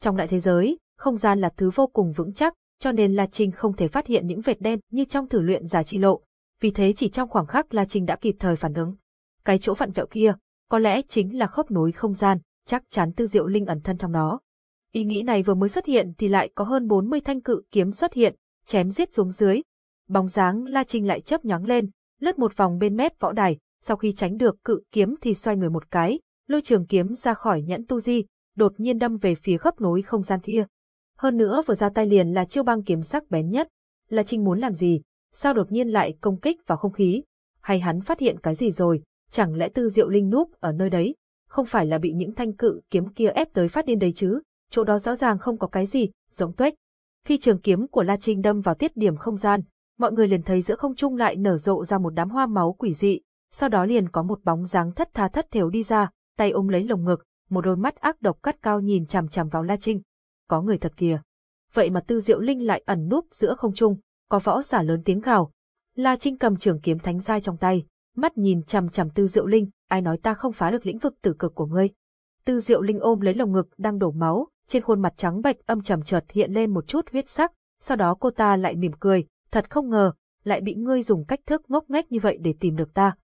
Trong đại thế giới, không gian là thứ vô cùng vững chắc, cho nên La Trinh không thể phát hiện những vệt đen như trong thử luyện giả trị lộ, vì thế chỉ trong khoảng khắc La Trinh đã kịp thời phản ứng. Cái chỗ vặn vẹo kia, có lẽ chính là khớp nối không gian, chắc chắn Tư Diệu Linh ẩn thân trong đó. Ý nghĩ này vừa mới xuất hiện thì lại có hơn 40 thanh cự kiếm xuất hiện, chém giết xuống dưới. Bóng dáng La Trinh lại chớp nhoáng lên, lướt một vòng bên mép võ đài, sau khi tránh được cự kiếm thì xoay người một cái, lôi trường kiếm ra khỏi nhẫn tu di, đột nhiên đâm về phía khớp nối không gian kia. Hơn nữa vừa ra tay liền là chiêu băng kiếm sắc bén nhất. La Trinh muốn làm gì? Sao đột nhiên lại công kích vào không khí? Hay hắn phát hiện cái gì rồi? Chẳng lẽ tư diệu linh núp ở nơi đấy? Không phải là bị những thanh cự kiếm kia ép tới phát điên đấy chứ? Chỗ đó rõ ràng không có cái gì, giống tuếch. Khi trường kiếm của La Trinh đâm vào tiết điểm không gian, mọi người liền thấy giữa không trung lại nở rộ ra một đám hoa máu quỷ dị, sau đó liền có một bóng dáng thất tha thất thểu đi ra, tay ôm lấy lồng ngực, một đôi mắt ác độc cắt cao nhìn chằm chằm vào La Trinh. Có người thật kìa. Vậy mà Tư Diệu Linh lại ẩn núp giữa không trung, có võ giả lớn tiếng gào. La Trinh cầm trường kiếm thánh giai trong tay, mắt nhìn chằm chằm Tư Diệu Linh, ai nói ta không phá được lĩnh vực tử cực của ngươi. Tư Diệu Linh ôm lấy lồng ngực đang đổ máu, trên khuôn mặt trắng bệch âm trầm chợt hiện lên một chút huyết sắc, sau đó cô ta lại mỉm cười, thật không ngờ, lại bị ngươi dùng cách thức ngốc nghếch như vậy để tìm được ta.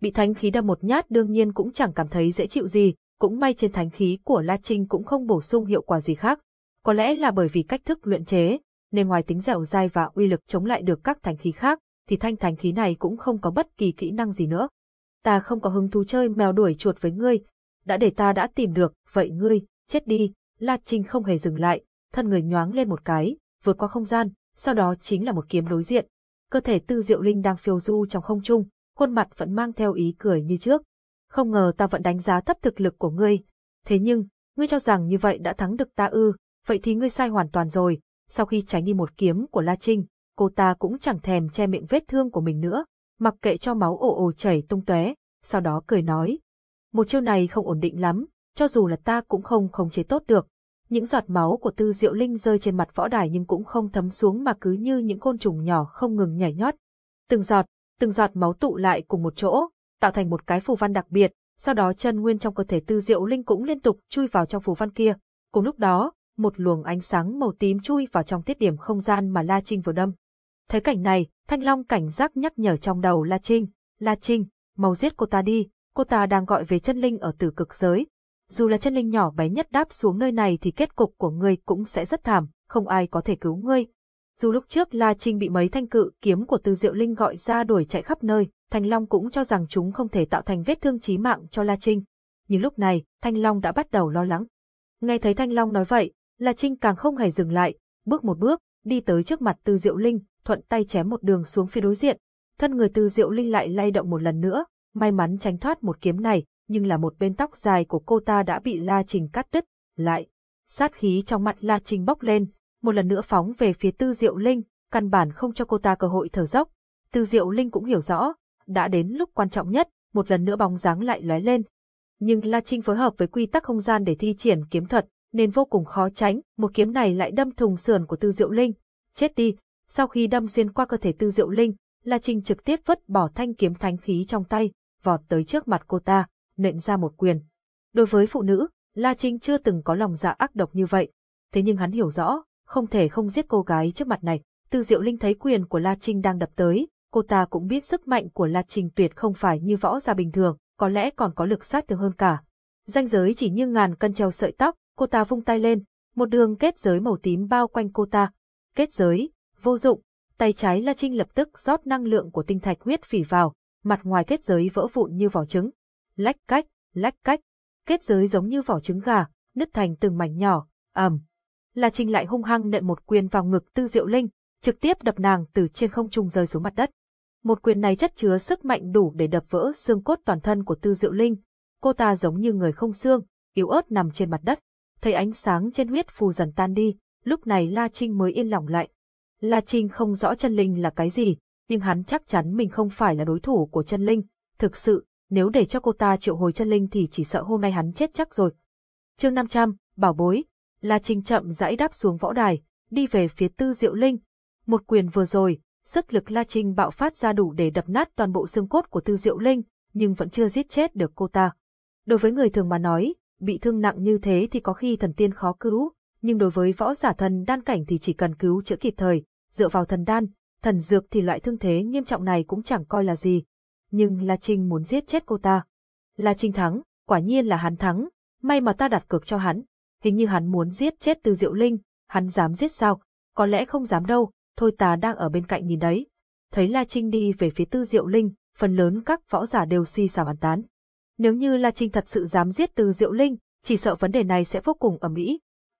Bị thánh khí đâm một nhát đương nhiên cũng chẳng cảm thấy dễ chịu gì, cũng may trên thánh khí của La Trinh cũng không bổ sung hiệu quả gì khác. Có lẽ là bởi vì cách thức luyện chế, nên ngoài tính dẻo dai và uy lực chống lại được các thánh khí khác, thì thanh thánh khí này cũng không có bất kỳ kỹ năng gì nữa. Ta không có hứng thú chơi mèo đuổi chuột với ngươi, đã để ta đã tìm được, vậy ngươi, chết đi, La Trinh không hề dừng lại, thân người nhoáng lên một cái, vượt qua không gian, sau đó chính là một kiếm đối diện. Cơ thể Tư Diệu Linh đang phiêu du trong không trung, khuôn mặt vẫn mang theo ý cười như trước. Không ngờ ta vẫn đánh giá thấp thực lực của ngươi. Thế nhưng, ngươi cho rằng như vậy đã thắng được ta ư, vậy thì ngươi sai hoàn toàn rồi. Sau khi tránh đi một kiếm của La Trinh, cô ta cũng chẳng thèm che miệng vết thương của mình nữa, mặc kệ cho máu ồ ồ chảy tung tóe, sau đó cười nói. Một chiêu này không ổn định lắm, cho dù là ta cũng không khống chế tốt được. Những giọt máu của Tư Diệu Linh rơi trên mặt võ đài nhưng cũng không thấm xuống mà cứ như những côn trùng nhỏ không ngừng nhảy nhót. Từng giọt, từng giọt máu tụ lại cùng một chỗ, tạo thành một cái phù văn đặc biệt, sau đó chân nguyên trong cơ thể Tư Diệu Linh cũng liên tục chui vào trong phù văn kia. Cùng lúc đó, một luồng ánh sáng màu tím chui vào trong tiết điểm không gian mà La Trinh vừa đâm. Thấy cảnh này, Thanh Long cảnh giác nhắc nhở trong đầu La Trinh, La Trinh, mau giết cô ta đi, cô ta đang gọi về chân linh ở tử cực giới. Dù là chân linh nhỏ bé nhất đáp xuống nơi này thì kết cục của ngươi cũng sẽ rất thảm, không ai có thể cứu ngươi. Dù lúc trước La Trinh bị mấy thanh cự kiếm của Từ Diệu Linh gọi ra đuổi chạy khắp nơi, Thanh Long cũng cho rằng chúng không thể tạo thành vết thương chí mạng cho La Trinh. Nhưng lúc này, Thanh Long đã bắt đầu lo lắng. Nghe thấy Thanh Long nói vậy, La Trinh càng không hề dừng lại, bước một bước, đi tới trước mặt Tư Diệu Linh, thuận tay chém một đường xuống phía đối diện. Thân người Tư Diệu Linh lại lay động một lần nữa, may mắn tránh thoát một kiếm này, nhưng là một bên tóc dài của cô ta đã bị La Trình cắt đứt, lại. Sát khí trong mặt La Trinh bốc lên, một lần nữa phóng về phía Tư Diệu Linh, căn bản không cho cô ta cơ hội thở dốc. Tư Diệu Linh cũng hiểu rõ, đã đến lúc quan trọng nhất, một lần nữa bóng dáng lại lóe lên. Nhưng La Trinh phối hợp với quy tắc không gian để thi triển kiếm thuật, nên vô cùng khó tránh, một kiếm này lại đâm thùng sườn của Tư Diệu Linh. Chết đi, sau khi đâm xuyên qua cơ thể Tư Diệu Linh, La Trinh trực tiếp vứt bỏ thanh kiếm thánh khí trong tay, vọt tới trước mặt cô ta, nện ra một quyền. Đối với phụ nữ, La Trinh chưa từng có lòng dạ ác độc như vậy. Thế nhưng hắn hiểu rõ, không thể không giết cô gái trước mặt này. Tư Diệu Linh thấy quyền của La Trinh đang đập tới, cô ta cũng biết sức mạnh của La Trinh tuyệt không phải như võ gia bình thường, có lẽ còn có lực sát thương hơn cả. Danh giới chỉ như ngàn cân treo sợi tóc, cô ta vung tay lên, một đường kết giới màu tím bao quanh cô ta. Kết giới, vô dụng, tay trái La Trinh lập tức rót năng lượng của tinh thạch huyết phỉ vào, mặt ngoài kết giới vỡ vụn như vỏ trứng. Lách cách, lách cách, kết giới giống như vỏ trứng gà, nứt thành từng mảnh nhỏ, ầm. La Trinh lại hung hăng nện một quyền vào ngực Tư Diệu Linh, trực tiếp đập nàng từ trên không trung rơi xuống mặt đất. Một quyền này chất chứa sức mạnh đủ để đập vỡ xương cốt toàn thân của Tư Diệu Linh. Cô ta giống như người không xương, yếu ớt nằm trên mặt đất. Thấy ánh sáng trên huyết phù dần tan đi, lúc này La Trinh mới yên lòng lại. La Trinh không rõ chân linh là cái gì, nhưng hắn chắc chắn mình không phải là đối thủ của chân linh. Thực sự, nếu để cho cô ta triệu hồi chân linh thì chỉ sợ hôm nay hắn chết chắc rồi. chương 500, bảo bối, La Trinh chậm rãi đáp xuống võ đài, đi về phía tư diệu linh. Một quyền vừa rồi, sức lực La Trinh bạo phát ra đủ để đập nát toàn bộ xương cốt của tư diệu linh, nhưng vẫn chưa giết chết được cô ta. Đối với người thường mà nói, bị thương nặng như thế thì có khi thần tiên khó cứu, nhưng đối với võ giả thần đan cảnh thì chỉ cần cứu chữa kịp thời, dựa vào thần đan, thần dược thì loại thương thế nghiêm trọng này cũng chẳng coi là gì. Nhưng La Trinh muốn giết chết cô ta. La Trinh thắng, quả nhiên là hắn thắng, may mà ta đặt cược cho hắn. Hình như hắn muốn giết chết từ Diệu Linh, hắn dám giết sao? Có lẽ không dám đâu, thôi ta đang ở bên cạnh nhìn đấy. Thấy La Trinh đi về phía Tư Diệu Linh, phần lớn các võ giả đều si xào bàn tán. Nếu như La Trinh thật sự dám giết Từ Diệu Linh, chỉ sợ vấn đề này sẽ vô cùng ở ĩ.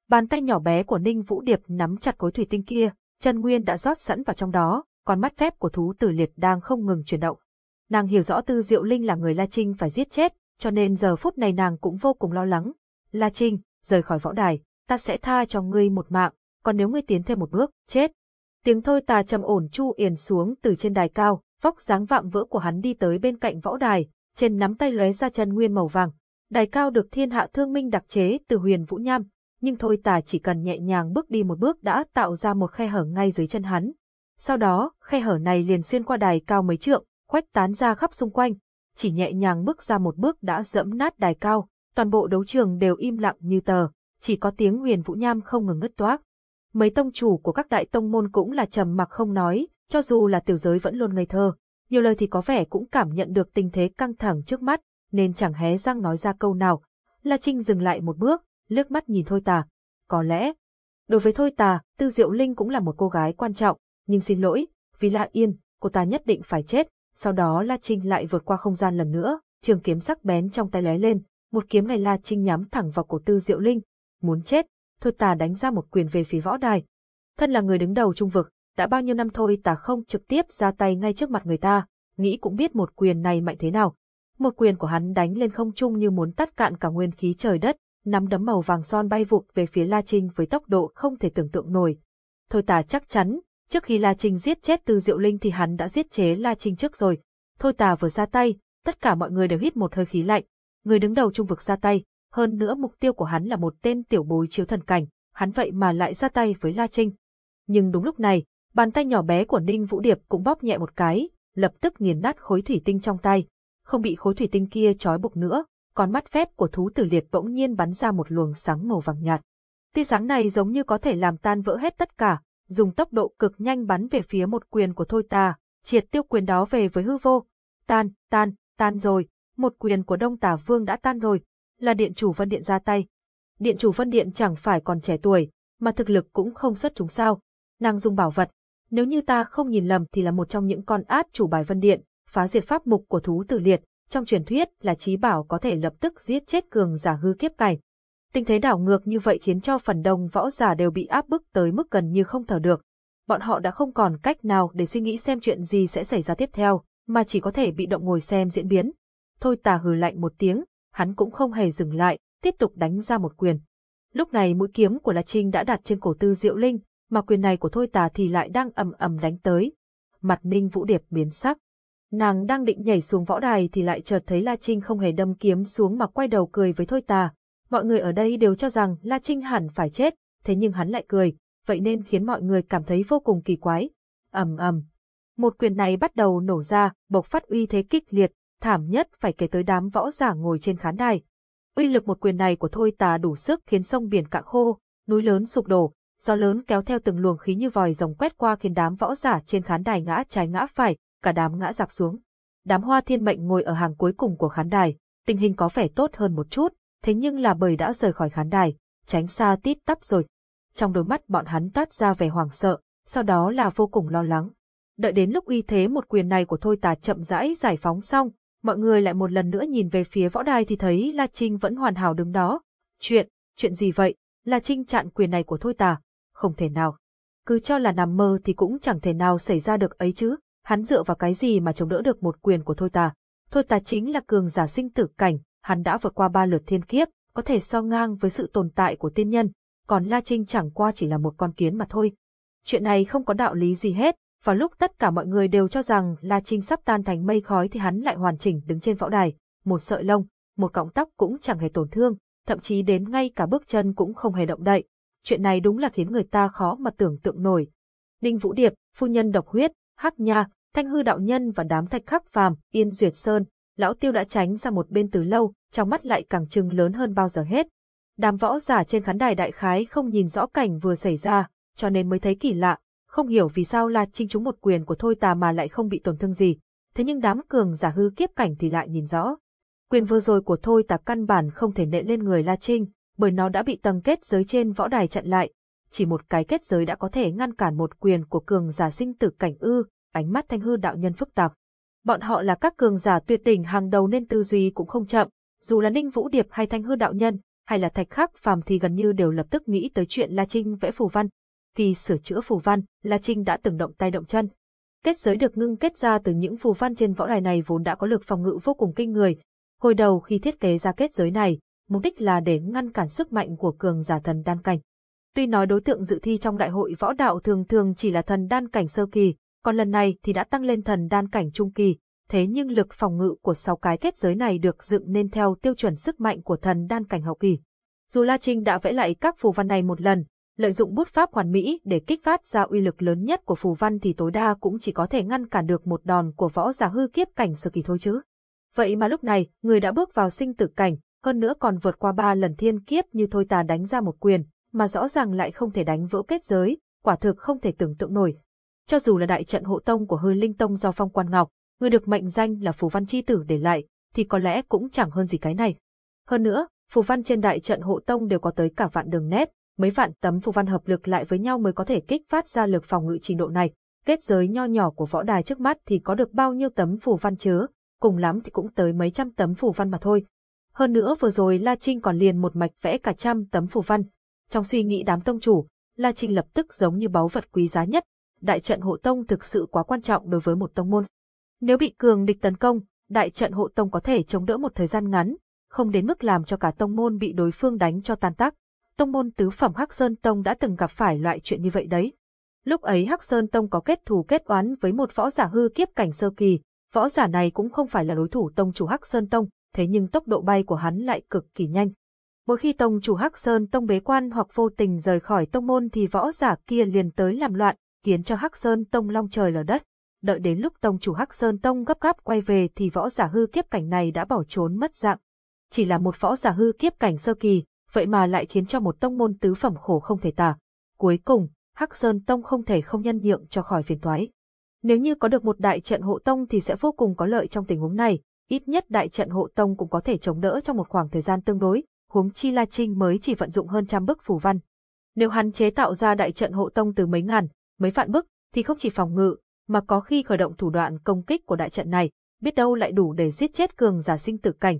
Bàn tay nhỏ bé của Ninh Vũ Điệp nắm chặt khối thủy tinh kia, chân nguyên đã rót sẵn vào trong đó, còn mắt phép của thú tử liệt đang không ngừng chuyển động. Nàng hiểu rõ Tư Diệu Linh là người La Trinh phải giết chết, cho nên giờ phút này nàng cũng vô cùng lo lắng. La Trinh, rời khỏi võ đài, ta sẽ tha cho ngươi một mạng, còn nếu ngươi tiến thêm một bước, chết. Tiếng thôi tà trầm ổn chu yền xuống từ trên đài cao, vóc dáng vạm vỡ của hắn đi tới bên cạnh võ đài, trên nắm tay lóe ra chân nguyên màu vàng. Đài cao được thiên hạ thương minh đặc chế từ huyền vũ nham, nhưng thôi tà chỉ cần nhẹ nhàng bước đi một bước đã tạo ra một khe hở ngay dưới chân hắn. Sau đó, khe hở này liền xuyên qua đài cao mấy trượng, khuếch tán ra khắp xung quanh, chỉ nhẹ nhàng bước ra một bước đã dẫm nát đài cao, toàn bộ đấu trường đều im lặng như tờ, chỉ có tiếng huyền vũ nham không ngừng nứt toác. Mấy tông chủ của các đại tông môn cũng là trầm mặc không nói, cho dù là tiểu giới vẫn luôn ngây thơ, nhiều lời thì có vẻ cũng cảm nhận được tình thế căng thẳng trước mắt, nên chẳng hé răng nói ra câu nào. La Trinh dừng lại một bước, lướt mắt nhìn Thôi Tà. Có lẽ, đối với Thôi Tà, Tư Diệu Linh cũng là một cô gái quan trọng, nhưng xin lỗi, vì Lạ Yên, cô ta nhất định phải chết. Sau đó La Trinh lại vượt qua không gian lần nữa, trường kiếm sắc bén trong tay lóe lên, một kiếm này La Trinh nhắm thẳng vào cổ Tư Diệu Linh. Muốn chết, thôi tà đánh ra một quyền về phía võ đài. Thân là người đứng đầu trung vực, đã bao nhiêu năm thôi ta không trực tiếp ra tay ngay trước mặt người ta, nghĩ cũng biết một quyền này mạnh thế nào. Một quyền của hắn đánh lên không trung như muốn tắt cạn cả nguyên khí trời đất, nắm đấm màu vàng son bay vụt về phía La Trinh với tốc độ không thể tưởng tượng nổi. Thôi ta chắc chắn, trước khi La Trinh giết chết Từ Diệu Linh thì hắn đã giết chế La Trinh trước rồi. Thôi ta vừa ra tay, tất cả mọi người đều hít một hơi khí lạnh. Người đứng đầu trung vực ra tay, hơn nữa mục tiêu của hắn là một tên tiểu bối chiếu thần cảnh, hắn vậy mà lại ra tay với La Trinh. Nhưng đúng lúc này, bàn tay nhỏ bé của Ninh Vũ Điệp cũng bóp nhẹ một cái, lập tức nghiền nát khối thủy tinh trong tay, không bị khối thủy tinh kia trói buộc nữa, còn mắt phép của thú tử liệt bỗng nhiên bắn ra một luồng sáng màu vàng nhạt. Tia sáng này giống như có thể làm tan vỡ hết tất cả, dùng tốc độ cực nhanh bắn về phía một quyền của Thôi Tà, triệt tiêu quyền đó về với hư vô. Tan, tan, tan rồi, một quyền của Đông Tà Vương đã tan rồi, là điện chủ Vân Điện ra tay. Điện chủ Vân Điện chẳng phải còn trẻ tuổi, mà thực lực cũng không xuất chúng sao. Nàng dùng bảo vật, nếu như ta không nhìn lầm thì là một trong những con át chủ bài Vân Điện, phá diệt pháp mục của thú tử liệt, trong truyền thuyết là trí bảo có thể lập tức giết chết cường giả hư kiếp cảnh. Tình thế đảo ngược như vậy khiến cho phần đông võ giả đều bị áp bức tới mức gần như không thở được. Bọn họ đã không còn cách nào để suy nghĩ xem chuyện gì sẽ xảy ra tiếp theo, mà chỉ có thể bị động ngồi xem diễn biến. Thôi tà hừ lạnh một tiếng, hắn cũng không hề dừng lại, tiếp tục đánh ra một quyền. Lúc này mũi kiếm của La Trinh đã đặt trên cổ Tư Diệu Linh, mà quyền này của Thôi Tà thì lại đang ầm ầm đánh tới. Mặt Ninh Vũ Điệp biến sắc. Nàng đang định nhảy xuống võ đài thì lại chợt thấy La Trinh không hề đâm kiếm xuống mà quay đầu cười với Thôi Tà. Mọi người ở đây đều cho rằng La Trinh hẳn phải chết, thế nhưng hắn lại cười, vậy nên khiến mọi người cảm thấy vô cùng kỳ quái. ầm ầm, một quyền này bắt đầu nổ ra, bộc phát uy thế kích liệt, thảm nhất phải kể tới đám võ giả ngồi trên khán đài. Uy lực một quyền này của Thôi Tà đủ sức khiến sông biển cạn khô, núi lớn sụp đổ, gió lớn kéo theo từng luồng khí như vòi rồng quét qua khiến đám võ giả trên khán đài ngã trái ngã phải, cả đám ngã dạp xuống. Đám hoa thiên mệnh ngồi ở hàng cuối cùng của khán đài, tình hình có vẻ tốt hơn một chút, thế nhưng là bởi đã rời khỏi khán đài, tránh xa tít tắp rồi. Trong đôi mắt bọn hắn toát ra vẻ hoảng sợ, sau đó là vô cùng lo lắng. Đợi đến lúc uy thế một quyền này của Thôi Tà chậm rãi giải phóng xong, mọi người lại một lần nữa nhìn về phía võ đài thì thấy La Trinh vẫn hoàn hảo đứng đó. Chuyện, chuyện gì vậy? La Trinh chặn quyền này của Thôi Tà. Không thể nào. Cứ cho là nằm mơ thì cũng chẳng thể nào xảy ra được ấy chứ. Hắn dựa vào cái gì mà chống đỡ được một quyền của Thôi Tà. Thôi Tà chính là cường giả sinh tử cảnh, hắn đã vượt qua ba lượt thiên kiếp, có thể so ngang với sự tồn tại của tiên nhân, còn La Trinh chẳng qua chỉ là một con kiến mà thôi. Chuyện này không có đạo lý gì hết, vào lúc tất cả mọi người đều cho rằng La Trinh sắp tan thành mây khói thì hắn lại hoàn chỉnh đứng trên võ đài, một sợi lông, một cọng tóc cũng chẳng hề tổn thương, thậm chí đến ngay cả bước chân cũng không hề động đậy. Chuyện này đúng là khiến người ta khó mà tưởng tượng nổi. Ninh Vũ Điệp, phu nhân độc huyết, Hắc Nha, Thanh Hư đạo nhân và đám thạch khắc phàm, Yên Duyệt Sơn, lão Tiêu đã tránh ra một bên từ lâu, trong mắt lại càng trừng lớn hơn bao giờ hết. Đám võ giả trên khán đài đại khái không nhìn rõ cảnh vừa xảy ra, cho nên mới thấy kỳ lạ, không hiểu vì sao La Trinh trúng một quyền của Thôi Tà mà lại không bị tổn thương gì, thế nhưng đám cường giả hư kiếp cảnh thì lại nhìn rõ. Quyền vừa rồi của Thôi Tà căn bản không thể nệ lên người La Trinh, bởi nó đã bị tầng kết giới trên võ đài chặn lại. Chỉ một cái kết giới đã có thể ngăn cản một quyền của cường giả sinh tử cảnh ư, ánh mắt thanh hư đạo nhân phức tạp. Bọn họ là các cường giả tuyệt đỉnh hàng đầu nên tư duy cũng không chậm, dù là Ninh Vũ Điệp hay thanh hư đạo nhân, hay là thạch khắc phàm thì gần như đều lập tức nghĩ tới chuyện La Trinh vẽ phù văn, khi sửa chữa phù văn, La Trinh đã từng động tay động chân. Kết giới được ngưng kết ra từ những phù văn trên võ đài này vốn đã có lực phòng ngự vô cùng kinh người. Hồi đầu khi thiết kế ra kết giới này, mục đích là để ngăn cản sức mạnh của cường giả thần đan cảnh. Tuy nói đối tượng dự thi trong đại hội võ đạo thường thường chỉ là thần đan cảnh sơ kỳ, còn lần này thì đã tăng lên thần đan cảnh trung kỳ, thế nhưng lực phòng ngự của sáu cái kết giới này được dựng nên theo tiêu chuẩn sức mạnh của thần đan cảnh hậu kỳ. Dù La Trinh đã vẽ lại các phù văn này một lần, lợi dụng bút pháp hoàn mỹ để kích phát ra uy lực lớn nhất của phù văn thì tối đa cũng chỉ có thể ngăn cản được một đòn của võ giả hư kiếp cảnh sơ kỳ thôi chứ. Vậy mà lúc này, người đã bước vào sinh tử cảnh, hơn nữa còn vượt qua ba lần thiên kiếp như thôi tà đánh ra một quyền, mà rõ ràng lại không thể đánh vỡ kết giới, quả thực không thể tưởng tượng nổi. Cho dù là đại trận hộ tông của hư linh tông do phong quan ngọc, người được mệnh danh là phù văn chi tử để lại, thì có lẽ cũng chẳng hơn gì cái này. Hơn nữa, phù văn trên đại trận hộ tông đều có tới cả vạn đường nét, mấy vạn tấm phù văn hợp lực lại với nhau mới có thể kích phát ra lực phòng ngự trình độ này. Kết giới nho nhỏ của võ đài trước mắt thì có được bao nhiêu tấm phù văn chứa, cùng lắm thì cũng tới mấy trăm tấm phù văn mà thôi. Hơn nữa vừa rồi La Trinh còn liền một mạch vẽ cả trăm tấm phù văn. Trong suy nghĩ đám tông chủ, La Trinh lập tức giống như báu vật quý giá nhất, đại trận hộ tông thực sự quá quan trọng đối với một tông môn. Nếu bị cường địch tấn công, đại trận hộ tông có thể chống đỡ một thời gian ngắn, không đến mức làm cho cả tông môn bị đối phương đánh cho tan tác. Tông môn tứ phẩm Hắc Sơn Tông đã từng gặp phải loại chuyện như vậy đấy. Lúc ấy Hắc Sơn Tông có kết thù kết oán với một võ giả hư kiếp cảnh sơ kỳ, võ giả này cũng không phải là đối thủ tông chủ Hắc Sơn Tông, thế nhưng tốc độ bay của hắn lại cực kỳ nhanh. Mỗi khi tông chủ Hắc Sơn Tông bế quan hoặc vô tình rời khỏi tông môn thì võ giả kia liền tới làm loạn, khiến cho Hắc Sơn Tông long trời lở đất. Đợi đến lúc tông chủ Hắc Sơn Tông gấp gáp quay về thì võ giả hư kiếp cảnh này đã bỏ trốn mất dạng. Chỉ là một võ giả hư kiếp cảnh sơ kỳ, vậy mà lại khiến cho một tông môn tứ phẩm khổ không thể tả. Cuối cùng, Hắc Sơn Tông không thể không nhân nhượng cho khỏi phiền toái. Nếu như có được một đại trận hộ tông thì sẽ vô cùng có lợi trong tình huống này, ít nhất đại trận hộ tông cũng có thể chống đỡ trong một khoảng thời gian tương đối, huống chi La Trinh mới chỉ vận dụng hơn trăm bức phù văn. Nếu hắn chế tạo ra đại trận hộ tông từ mấy ngàn, mấy vạn bức, thì không chỉ phòng ngự, mà có khi khởi động thủ đoạn công kích của đại trận này, biết đâu lại đủ để giết chết cường giả sinh tử cảnh.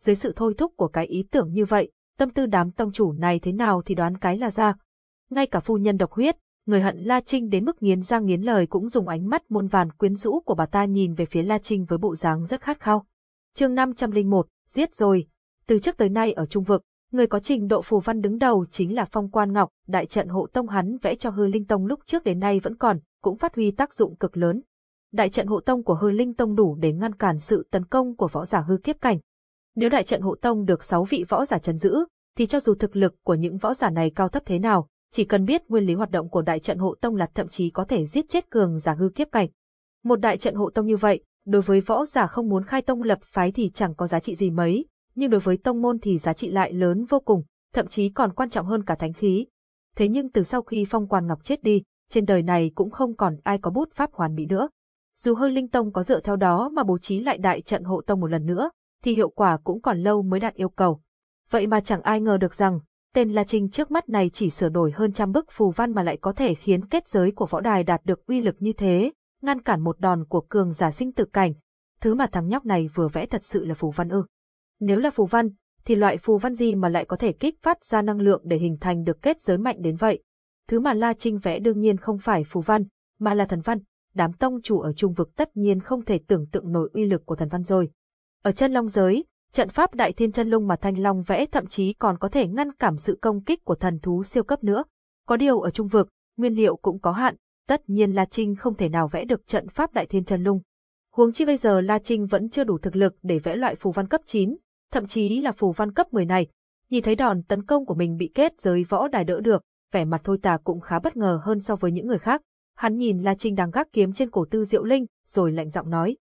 Dưới sự thôi thúc của cái ý tưởng như vậy, tâm tư đám tông chủ này thế nào thì đoán cái là ra. Ngay cả phu nhân độc huyết, người hận La Trinh đến mức nghiến răng nghiến lời cũng dùng ánh mắt muôn vàn quyến rũ của bà ta nhìn về phía La Trinh với bộ dáng rất khát khao. Chương 501, giết rồi. Từ trước tới nay ở trung vực, người có trình độ phù văn đứng đầu chính là Phong Quan Ngọc, đại trận hộ tông hắn vẽ cho Hư Linh Tông lúc trước đến nay vẫn còn, cũng phát huy tác dụng cực lớn. Đại trận hộ tông của Hư Linh Tông đủ để ngăn cản sự tấn công của võ giả hư kiếp cảnh. Nếu đại trận hộ tông được 6 vị võ giả trấn giữ, thì cho dù thực lực của những võ giả này cao thấp thế nào, chỉ cần biết nguyên lý hoạt động của đại trận hộ tông là thậm chí có thể giết chết cường giả hư kiếp cảnh. Một đại trận hộ tông như vậy, đối với võ giả không muốn khai tông lập phái thì chẳng có giá trị gì mấy, nhưng đối với tông môn thì giá trị lại lớn vô cùng, thậm chí còn quan trọng hơn cả thánh khí. Thế nhưng từ sau khi Phong Quan Ngọc chết đi, trên đời này cũng không còn ai có bút pháp hoàn mỹ nữa. Dù hơi linh tông có dựa theo đó mà bố trí lại đại trận hộ tông một lần nữa, thì hiệu quả cũng còn lâu mới đạt yêu cầu. Vậy mà chẳng ai ngờ được rằng, tên La Trinh trước mắt này chỉ sửa đổi hơn trăm bức phù văn mà lại có thể khiến kết giới của võ đài đạt được uy lực như thế, ngăn cản một đòn của cường giả sinh tử cảnh. Thứ mà thằng nhóc này vừa vẽ thật sự là phù văn ư. Nếu là phù văn, thì loại phù văn gì mà lại có thể kích phát ra năng lượng để hình thành được kết giới mạnh đến vậy? Thứ mà La Trinh vẽ đương nhiên không phải phù văn, mà là thần văn. Đám tông chủ ở trung vực tất nhiên không thể tưởng tượng nổi uy lực của thần văn rồi. Ở chân long giới, trận pháp đại thiên chân lung mà Thanh Long vẽ thậm chí còn có thể ngăn cản sự công kích của thần thú siêu cấp nữa. Có điều ở trung vực, nguyên liệu cũng có hạn, tất nhiên La Trinh không thể nào vẽ được trận pháp đại thiên chân lung. Huống chi bây giờ La Trinh vẫn chưa đủ thực lực để vẽ loại phù văn cấp 9, thậm chí là phù văn cấp 10 này. Nhìn thấy đòn tấn công của mình bị kết giới võ đài đỡ được, vẻ mặt thôi tà cũng khá bất ngờ hơn so với những người khác. Hắn nhìn La Trinh đang gác kiếm trên cổ tư diệu linh, rồi lạnh giọng nói.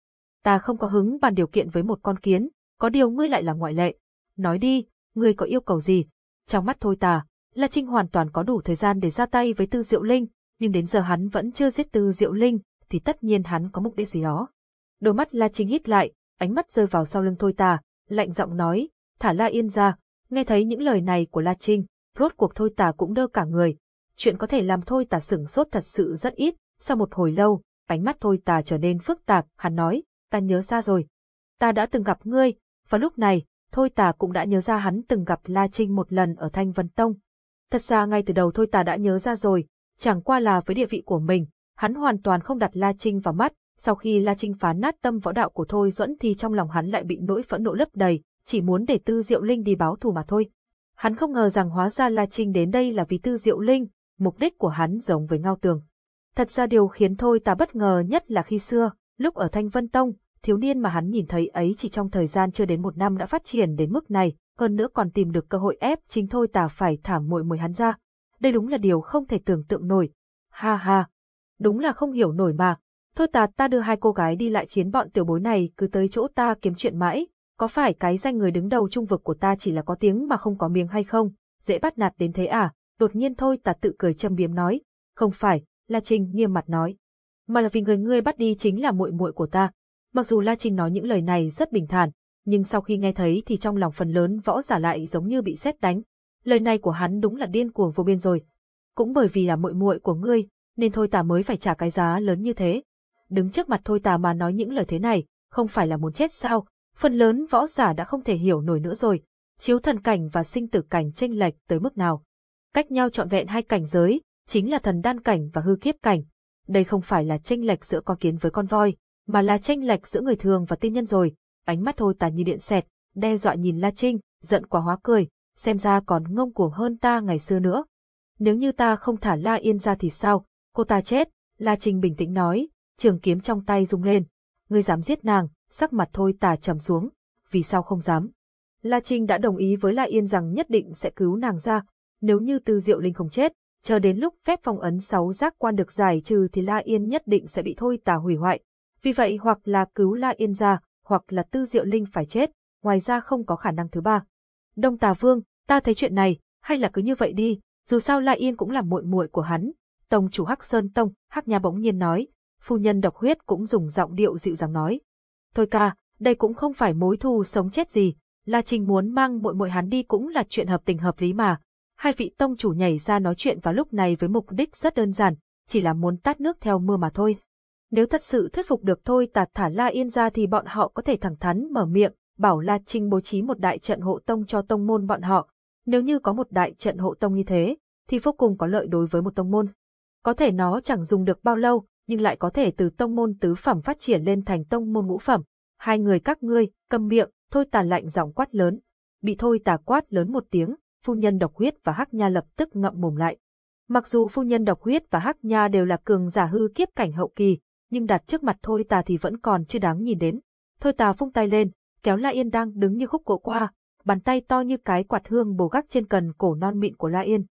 Ta không có hứng bàn điều kiện với một con kiến, có điều ngươi lại là ngoại lệ. Nói đi, ngươi có yêu cầu gì? Trong mắt thôi tà, La Trinh hoàn toàn có đủ thời gian để ra tay với tư diệu linh, nhưng đến giờ hắn vẫn chưa giết tư diệu linh, thì tất nhiên hắn có mục đích gì đó. Đôi mắt La Trinh hít lại, ánh mắt rơi vào sau lưng thôi tà, lạnh giọng nói, thả La Yên ra. Nghe thấy những lời này của La Trinh, rốt cuộc thôi tà cũng đơ cả người. Chuyện có thể làm thôi tà sửng sốt thật sự rất ít, sau một hồi lâu, ánh mắt thôi tà trở nên phức tạp, hắn nói, ta nhớ ra rồi. Ta đã từng gặp ngươi, và lúc này, thôi tà cũng đã nhớ ra hắn từng gặp La Trinh một lần ở Thanh Vân Tông. Thật ra ngay từ đầu thôi tà đã nhớ ra rồi, chẳng qua là với địa vị của mình, hắn hoàn toàn không đặt La Trinh vào mắt, sau khi La Trinh phá nát tâm võ đạo của Thôi Duẫn thì trong lòng hắn lại bị nỗi phẫn nộ lấp đầy, chỉ muốn để Tư Diệu Linh đi báo thù mà thôi. Hắn không ngờ rằng hóa ra La Trinh đến đây là vì Tư Diệu Linh, mục đích của hắn giống với Ngao Tường. Thật ra điều khiến Thôi tà bất ngờ nhất là khi xưa, lúc ở Thanh Vân Tông, thiếu niên mà hắn nhìn thấy ấy chỉ trong thời gian chưa đến một năm đã phát triển đến mức này, hơn nữa còn tìm được cơ hội ép chính Thôi tà phải thả muội muội hắn ra. Đây đúng là điều không thể tưởng tượng nổi. Ha ha, đúng là không hiểu nổi mà. Thôi tà ta đưa hai cô gái đi lại khiến bọn tiểu bối này cứ tới chỗ ta kiếm chuyện mãi, có phải cái danh người đứng đầu trung vực của ta chỉ là có tiếng mà không có miếng hay không, dễ bắt nạt đến thế à, đột nhiên thôi ta tự cười châm biếm nói, không phải, Là trình nghiêm mặt nói, mà là vì người ngươi bắt đi chính là muội muội của ta. Mặc dù La Trinh nói những lời này rất bình thản, nhưng sau khi nghe thấy thì trong lòng phần lớn võ giả lại giống như bị sét đánh. Lời này của hắn đúng là điên cuồng vô biên rồi. Cũng bởi vì là muội muội của ngươi, nên thôi ta mới phải trả cái giá lớn như thế. Đứng trước mặt thôi ta mà nói những lời thế này, không phải là muốn chết sao, phần lớn võ giả đã không thể hiểu nổi nữa rồi, chiếu thần cảnh và sinh tử cảnh tranh lệch tới mức nào. cách nhau trọn vẹn hai cảnh giới, chính là thần đan cảnh và hư kiếp cảnh. Đây không phải là tranh lệch giữa con kiến với con voi, mà là tranh lệch giữa người thường và tiên nhân rồi. Ánh mắt thôi tà như điện xẹt, đe dọa nhìn La Trinh, giận quá hóa cười, xem ra còn ngông cuồng hơn ta ngày xưa nữa. Nếu như ta không thả La Yên ra thì sao, cô ta chết, La Trinh bình tĩnh nói, trường kiếm trong tay rung lên. Ngươi dám giết nàng, sắc mặt thôi tà trầm xuống, vì sao không dám. La Trinh đã đồng ý với La Yên rằng nhất định sẽ cứu nàng ra, nếu như Tư Diệu Linh không chết, chờ đến lúc phép phong ấn sáu giác quan được giải trừ thì La Yên nhất định sẽ bị thôi tà hủy hoại. Vì vậy hoặc là cứu La Yên ra, hoặc là Tư Diệu Linh phải chết, ngoài ra không có khả năng thứ ba. Đông Tà Vương, ta thấy chuyện này, hay là cứ như vậy đi, dù sao La Yên cũng là muội muội của hắn. Tông chủ Hắc Sơn Tông, Hắc Nha bỗng nhiên nói, phu nhân độc huyết cũng dùng giọng điệu dịu dàng nói. Thôi ca, đây cũng không phải mối thù sống chết gì, La Trinh muốn mang muội muội hắn đi cũng là chuyện hợp tình hợp lý mà. Hai vị tông chủ nhảy ra nói chuyện vào lúc này với mục đích rất đơn giản, chỉ là muốn tát nước theo mưa mà thôi. Nếu thật sự thuyết phục được thôi tạt thả La Yên ra thì bọn họ có thể thẳng thắn mở miệng, bảo La Trinh bố trí một đại trận hộ tông cho tông môn bọn họ. Nếu như có một đại trận hộ tông như thế, thì vô cùng có lợi đối với một tông môn. Có thể nó chẳng dùng được bao lâu, nhưng lại có thể từ tông môn tứ phẩm phát triển lên thành tông môn ngũ phẩm. Hai người các ngươi, câm miệng, thôi tà lạnh giọng quát lớn. Bị thôi tà quát lớn một tiếng, phu nhân độc huyết và hắc nha lập tức ngậm mồm lại. Mặc dù phu nhân độc huyết và hắc nha đều là cường giả hư kiếp cảnh hậu kỳ, nhưng đặt trước mặt thôi tà thì vẫn còn chưa đáng nhìn đến. Thôi tà phung tay lên, kéo La Yên đang đứng như khúc gỗ qua, bàn tay to như cái quạt hương bổ gác trên cần cổ non mịn của La Yên.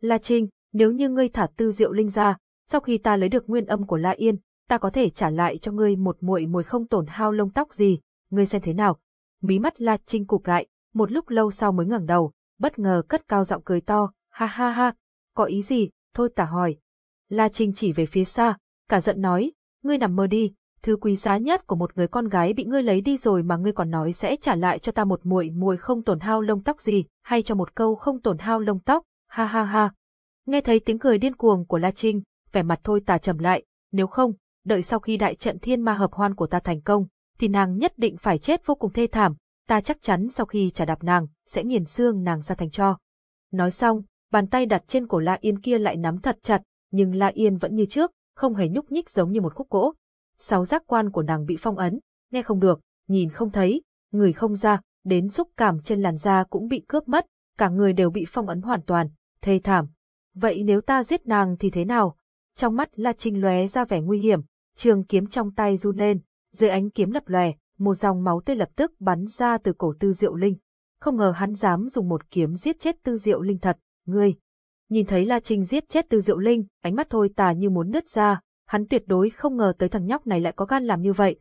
La Trinh, nếu như ngươi thả tư diệu linh ra, sau khi ta lấy được nguyên âm của La Yên, ta có thể trả lại cho ngươi một muội muội không tổn hao lông tóc gì, ngươi xem thế nào. Mí mắt La Trinh cụp lại, một lúc lâu sau mới ngẩng đầu, bất ngờ cất cao giọng cười to, ha ha ha, có ý gì, thôi tả hỏi. La Trinh chỉ về phía xa, cả giận nói, ngươi nằm mơ đi, thứ quý giá nhất của một người con gái bị ngươi lấy đi rồi mà ngươi còn nói sẽ trả lại cho ta một muội muội không tổn hao lông tóc gì, hay cho một câu không tổn hao lông tóc, ha ha ha. Nghe thấy tiếng cười điên cuồng của La Trinh, vẻ mặt thôi tà trầm lại, nếu không, đợi sau khi đại trận thiên ma hợp hoan của ta thành công, thì nàng nhất định phải chết vô cùng thê thảm, ta chắc chắn sau khi trả đạp nàng, sẽ nghiền xương nàng ra thành cho. Nói xong, bàn tay đặt trên cổ La Yên kia lại nắm thật chặt, nhưng La Yên vẫn như trước, không hề nhúc nhích giống như một khúc gỗ. Sáu giác quan của nàng bị phong ấn, nghe không được, nhìn không thấy, người không ra, đến xúc cảm trên làn da cũng bị cướp mất, cả người đều bị phong ấn hoàn toàn, thê thảm. Vậy nếu ta giết nàng thì thế nào? Trong mắt La Trinh lóe ra vẻ nguy hiểm, trường kiếm trong tay run lên, dưới ánh kiếm lập lòe, một dòng máu tươi lập tức bắn ra từ cổ Tư Diệu Linh. Không ngờ hắn dám dùng một kiếm giết chết Tư Diệu Linh thật, ngươi. Nhìn thấy La Trinh giết chết Tư Diệu Linh, ánh mắt thôi tà như muốn nứt ra, hắn tuyệt đối không ngờ tới thằng nhóc này lại có gan làm như vậy.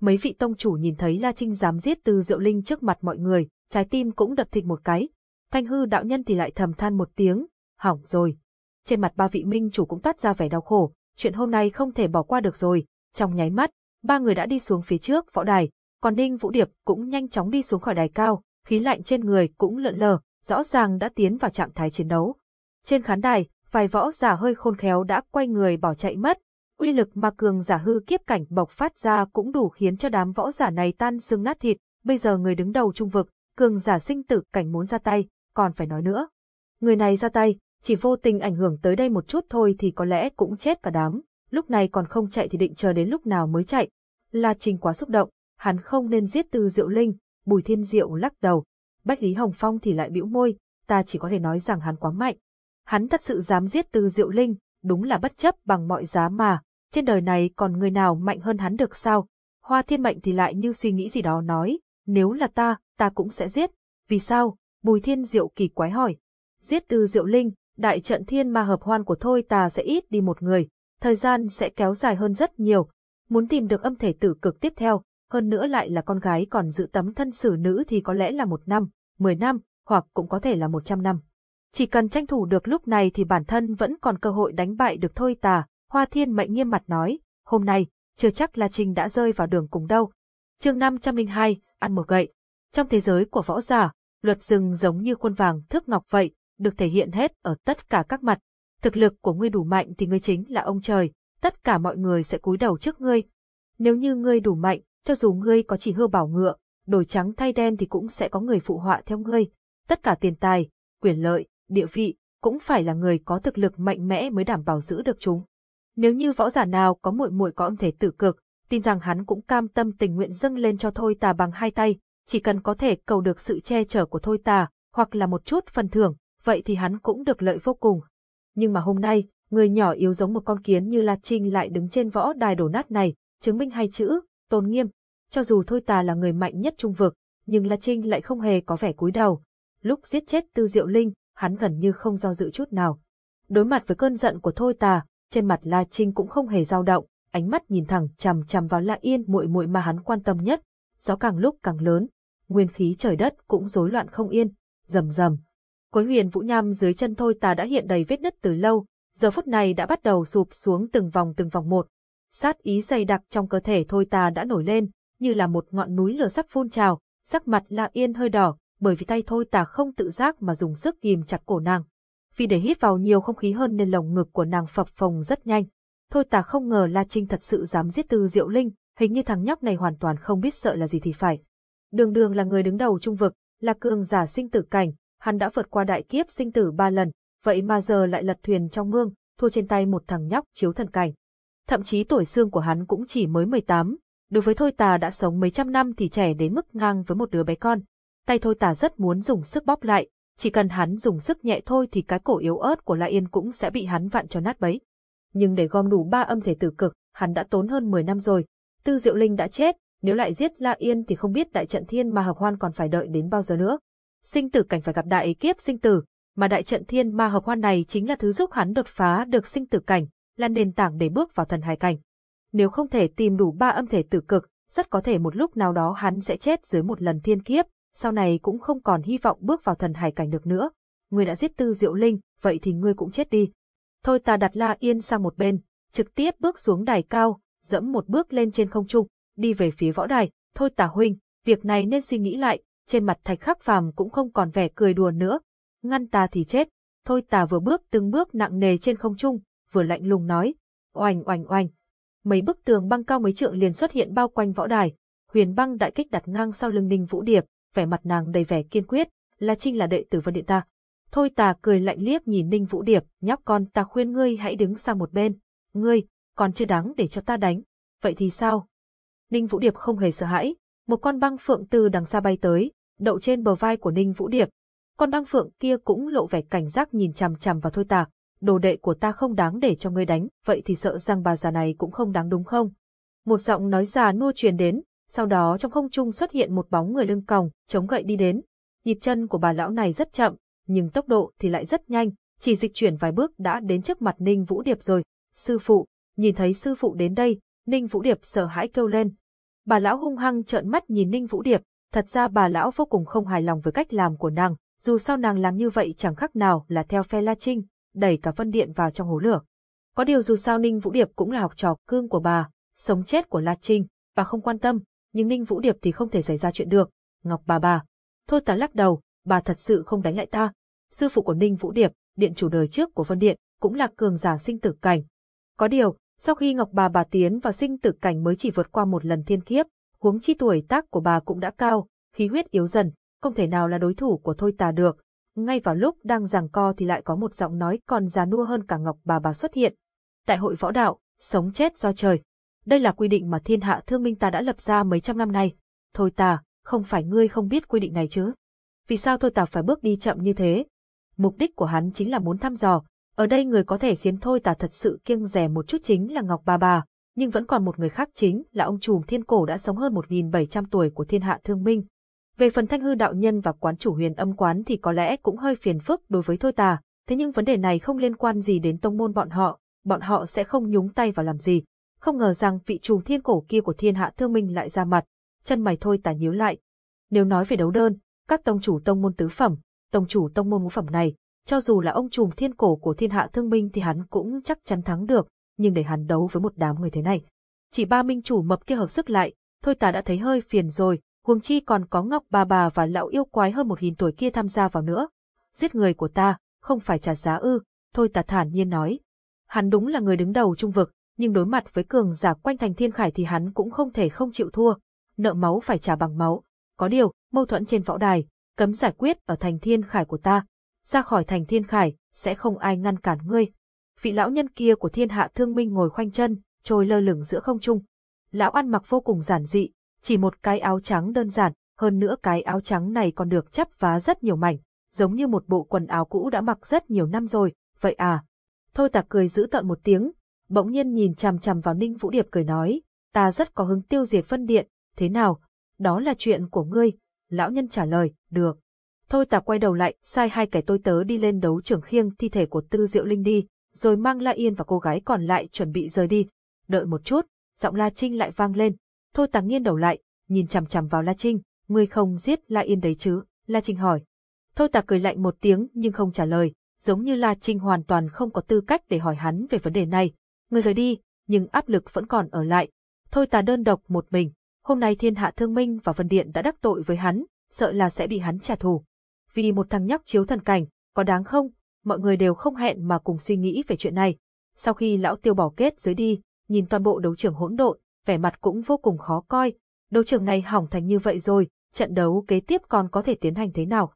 Mấy vị tông chủ nhìn thấy La Trinh dám giết Tư Diệu Linh trước mặt mọi người, trái tim cũng đập thịt một cái. Thanh hư đạo nhân thì lại thầm than một tiếng, hỏng rồi. Trên mặt ba vị minh chủ cũng toát ra vẻ đau khổ, chuyện hôm nay không thể bỏ qua được rồi. Trong nháy mắt, ba người đã đi xuống phía trước võ đài, còn Ninh Vũ Điệp cũng nhanh chóng đi xuống khỏi đài cao, khí lạnh trên người cũng lợn lờ, rõ ràng đã tiến vào trạng thái chiến đấu. Trên khán đài, vài võ giả hơi khôn khéo đã quay người bỏ chạy mất, uy lực mà cường giả hư kiếp cảnh bộc phát ra cũng đủ khiến cho đám võ giả này tan xương nát thịt, bây giờ người đứng đầu trung vực, cường giả sinh tử cảnh muốn ra tay, còn phải nói nữa. Người này ra tay, chỉ vô tình ảnh hưởng tới đây một chút thôi thì có lẽ cũng chết cả đám, lúc này còn không chạy thì định chờ đến lúc nào mới chạy. La Trình quá xúc động, hắn không nên giết từ Diệu Linh, Bùi Thiên Diệu lắc đầu. Bách Lý Hồng Phong thì lại bĩu môi, ta chỉ có thể nói rằng hắn quá mạnh. Hắn thật sự dám giết từ Diệu Linh, đúng là bất chấp bằng mọi giá mà, trên đời này còn người nào mạnh hơn hắn được sao? Hoa Thiên Mệnh thì lại như suy nghĩ gì đó nói, nếu là ta, ta cũng sẽ giết. Vì sao? Bùi Thiên Diệu kỳ quái hỏi. Giết từ Diệu Linh, đại trận thiên ma hợp hoan của Thôi ta sẽ ít đi một người, thời gian sẽ kéo dài hơn rất nhiều. Muốn tìm được âm thể tử cực tiếp theo, hơn nữa lại là con gái còn giữ tấm thân xử nữ thì có lẽ là một năm, mười năm, hoặc cũng có thể là một trăm năm. Chỉ cần tranh thủ được lúc này thì bản thân vẫn còn cơ hội đánh bại được thôi tà, Hoa Thiên mệnh nghiêm mặt nói, hôm nay, chưa chắc là Trình đã rơi vào đường cùng đâu. chương 502, ăn một gậy. Trong thế giới của võ giả, luật rừng giống như khuôn vàng thước ngọc vậy, được thể hiện hết ở tất cả các mặt. Thực lực của ngươi đủ mạnh thì ngươi chính là ông trời, tất cả mọi người sẽ cúi đầu trước ngươi. Nếu như ngươi đủ mạnh, cho dù ngươi có chỉ hư bảo ngựa, đổi trắng thay đen thì cũng sẽ có người phụ họa theo ngươi. Tất cả tiền tài, quyền lợi, địa vị, cũng phải là người có thực lực mạnh mẽ mới đảm bảo giữ được chúng. Nếu như võ giả nào có muội muội có âm thể tử cực, tin rằng hắn cũng cam tâm tình nguyện dâng lên cho Thôi Tà bằng hai tay, chỉ cần có thể cầu được sự che chở của Thôi Tà, hoặc là một chút phần thưởng, vậy thì hắn cũng được lợi vô cùng. Nhưng mà hôm nay, người nhỏ yếu giống một con kiến như La Trinh lại đứng trên võ đài đổ nát này, chứng minh hai chữ, tôn nghiêm. Cho dù Thôi Tà là người mạnh nhất trung vực, nhưng La Trinh lại không hề có vẻ cúi đầu. Lúc giết chết Tư Diệu Linh, hắn gần như không do dự chút nào. Đối mặt với cơn giận của Thôi Tà, trên mặt La Trinh cũng không hề dao động, ánh mắt nhìn thẳng chằm chằm vào La Yên muội muội mà hắn quan tâm nhất. Gió càng lúc càng lớn, nguyên khí trời đất cũng rối loạn không yên, rầm rầm. Cối huyền vũ nham dưới chân Thôi Tà đã hiện đầy vết nứt từ lâu, giờ phút này đã bắt đầu sụp xuống từng vòng từng vòng một. Sát ý dày đặc trong cơ thể Thôi Tà đã nổi lên, như là một ngọn núi lửa sắp phun trào, sắc mặt La Yên hơi đỏ, bởi vì tay Thôi Tà không tự giác mà dùng sức ghim chặt cổ nàng. Vì để hít vào nhiều không khí hơn nên lồng ngực của nàng phập phồng rất nhanh. Thôi Tà không ngờ La Trinh thật sự dám giết Tư Diệu Linh, hình như thằng nhóc này hoàn toàn không biết sợ là gì thì phải. Đường đường là người đứng đầu trung vực, là cường giả sinh tử cảnh, hắn đã vượt qua đại kiếp sinh tử ba lần, vậy mà giờ lại lật thuyền trong mương, thua trên tay một thằng nhóc chiếu thần cảnh. Thậm chí tuổi xương của hắn cũng chỉ mới 18, đối với Thôi Tà đã sống mấy trăm năm thì trẻ đến mức ngang với một đứa bé con. Tay Thôi Tà rất muốn dùng sức bóp lại, chỉ cần hắn dùng sức nhẹ thôi thì cái cổ yếu ớt của La Yên cũng sẽ bị hắn vặn cho nát bấy. Nhưng để gom đủ ba âm thể tử cực, hắn đã tốn hơn 10 năm rồi. Tư Diệu Linh đã chết, nếu lại giết La Yên thì không biết đại trận thiên ma hợp hoan còn phải đợi đến bao giờ nữa. Sinh tử cảnh phải gặp đại kiếp sinh tử, mà đại trận thiên ma hợp hoan này chính là thứ giúp hắn đột phá được sinh tử cảnh, là nền tảng để bước vào thần hải cảnh. Nếu không thể tìm đủ ba âm thể tử cực, rất có thể một lúc nào đó hắn sẽ chết dưới một lần thiên kiếp, sau này cũng không còn hy vọng bước vào thần hải cảnh được nữa. Ngươi đã giết Tư Diệu Linh, vậy thì ngươi cũng chết đi. Thôi ta đặt La Yên sang một bên, trực tiếp bước xuống đài cao, dẫm một bước lên trên không trung, đi về phía võ đài. Thôi tả huynh, việc này nên suy nghĩ lại, trên mặt thạch khắc phàm cũng không còn vẻ cười đùa nữa. Ngăn ta thì chết. Thôi tà vừa bước từng bước nặng nề trên không trung, vừa lạnh lùng nói. Oành oành oành. Mấy bức tường băng cao mấy trượng liền xuất hiện bao quanh võ đài. Huyền băng đại kích đặt ngang sau lưng Ninh Vũ Điệp, vẻ mặt nàng đầy vẻ kiên quyết, là Trinh là đệ tử Vân Điện ta. Thôi tà cười lạnh liếc nhìn Ninh Vũ Điệp, nhóc con ta khuyên ngươi hãy đứng sang một bên. Ngươi, còn chưa đáng để cho ta đánh. Vậy thì sao? Ninh Vũ Điệp không hề sợ hãi, một con băng phượng từ đằng xa bay tới, đậu trên bờ vai của Ninh Vũ Điệp. Con băng phượng kia cũng lộ vẻ cảnh giác nhìn chằm chằm vào Thôi Tà, đồ đệ của ta không đáng để cho ngươi đánh, vậy thì sợ rằng bà già này cũng không đáng đúng không? Một giọng nói già nua truyền đến, sau đó trong không trung xuất hiện một bóng người lưng còng, chống gậy đi đến. Nhịp chân của bà lão này rất chậm, nhưng tốc độ thì lại rất nhanh, chỉ dịch chuyển vài bước đã đến trước mặt Ninh Vũ Điệp rồi. Sư phụ, nhìn thấy sư phụ đến đây, Ninh Vũ Điệp sợ hãi kêu lên. Bà lão hung hăng trợn mắt nhìn Ninh Vũ Điệp, thật ra bà lão vô cùng không hài lòng với cách làm của nàng, dù sao nàng làm như vậy chẳng khác nào là theo phe La Trinh, đẩy cả Vân Điện vào trong hố lửa. Có điều dù sao Ninh Vũ Điệp cũng là học trò cương của bà, sống chết của La Trinh, bà không quan tâm, nhưng Ninh Vũ Điệp thì không thể xảy ra chuyện được. Ngọc bà bà. Thôi ta lắc đầu, bà thật sự không đánh lại ta. Sư phụ của Ninh Vũ Điệp, điện chủ đời trước của Vân Điện, cũng là cường giả sinh tử cảnh. Có điều, sau khi Ngọc bà bà tiến vào sinh tử cảnh mới chỉ vượt qua một lần thiên kiếp, huống chi tuổi tác của bà cũng đã cao, khí huyết yếu dần, không thể nào là đối thủ của Thôi Tà được. Ngay vào lúc đang giằng co thì lại có một giọng nói còn già nua hơn cả Ngọc bà bà xuất hiện. tại hội võ đạo, sống chết do trời. Đây là quy định mà thiên hạ thương minh ta đã lập ra mấy trăm năm nay. Thôi ta, không phải ngươi không biết quy định này chứ? Vì sao thôi ta phải bước đi chậm như thế? Mục đích của hắn chính là muốn thăm dò. Ở đây người có thể khiến thôi ta thật sự kiêng rẻ một chút chính là Ngọc Bà Bà, nhưng vẫn còn một người khác chính là ông trùm thiên cổ đã sống hơn 1.700 tuổi của thiên hạ thương minh. Về phần thanh hư đạo nhân và quán chủ huyền âm quán thì có lẽ cũng hơi phiền phức đối với thôi tà, thế nhưng vấn đề này không liên quan gì đến tông môn bọn họ, bọn họ sẽ không nhúng tay vào làm gì không ngờ rằng vị trù thiên cổ kia của thiên hạ thương minh lại ra mặt, chân mày thôi tả nhíu lại. Nếu nói về đấu đơn, các tông chủ tông môn tứ phẩm, tông chủ tông môn ngũ phẩm này, cho dù là ông trùm thiên cổ của thiên hạ thương minh thì hắn cũng chắc chắn thắng được, nhưng để hắn đấu với một đám người thế này. Chỉ ba minh chủ mập kia hợp sức lại, thôi ta đã thấy hơi phiền rồi, huống chi còn có ngọc bà bà và lão yêu quái hơn một nghìn tuổi kia tham gia vào nữa. Giết người của ta, không phải trả giá ư, thôi ta thản nhiên nói. Hắn đúng là người đứng đầu trung vực, nhưng đối mặt với cường giả quanh thành thiên khải thì hắn cũng không thể không chịu thua, nợ máu phải trả bằng máu. Có điều, mâu thuẫn trên võ đài, cấm giải quyết ở thành thiên khải của ta. Ra khỏi thành thiên khải, sẽ không ai ngăn cản ngươi. Vị lão nhân kia của thiên hạ thương minh ngồi khoanh chân, trôi lơ lửng giữa không trung. Lão ăn mặc vô cùng giản dị, chỉ một cái áo trắng đơn giản, hơn nữa cái áo trắng này còn được chắp vá rất nhiều mảnh, giống như một bộ quần áo cũ đã mặc rất nhiều năm rồi, vậy à? Thôi tạc cười giữ tợn một tiếng, bỗng nhiên nhìn chằm chằm vào Ninh Vũ Điệp cười nói, ta rất có hứng tiêu diệt phân điện, thế nào? Đó là chuyện của ngươi. Lão nhân trả lời, được. Thôi ta quay đầu lại, sai hai kẻ tôi tớ đi lên đấu trưởng khiêng thi thể của Tư Diệu Linh đi, rồi mang La Yên và cô gái còn lại chuẩn bị rời đi. Đợi một chút, giọng La Trinh lại vang lên. Thôi ta nghiêng đầu lại, nhìn chằm chằm vào La Trinh, ngươi không giết La Yên đấy chứ? La Trinh hỏi. Thôi ta cười lạnh một tiếng nhưng không trả lời, giống như La Trinh hoàn toàn không có tư cách để hỏi hắn về vấn đề này. Người rời đi, nhưng áp lực vẫn còn ở lại. Thôi ta đơn độc một mình, hôm nay thiên hạ thương minh và vân điện đã đắc tội với hắn, sợ là sẽ bị hắn trả thù. Vì một thằng nhóc chiếu thần cảnh, có đáng không? Mọi người đều không hẹn mà cùng suy nghĩ về chuyện này. Sau khi lão tiêu bỏ kết giới đi, nhìn toàn bộ đấu trường hỗn độn, vẻ mặt cũng vô cùng khó coi. Đấu trường này hỏng thành như vậy rồi, trận đấu kế tiếp còn có thể tiến hành thế nào?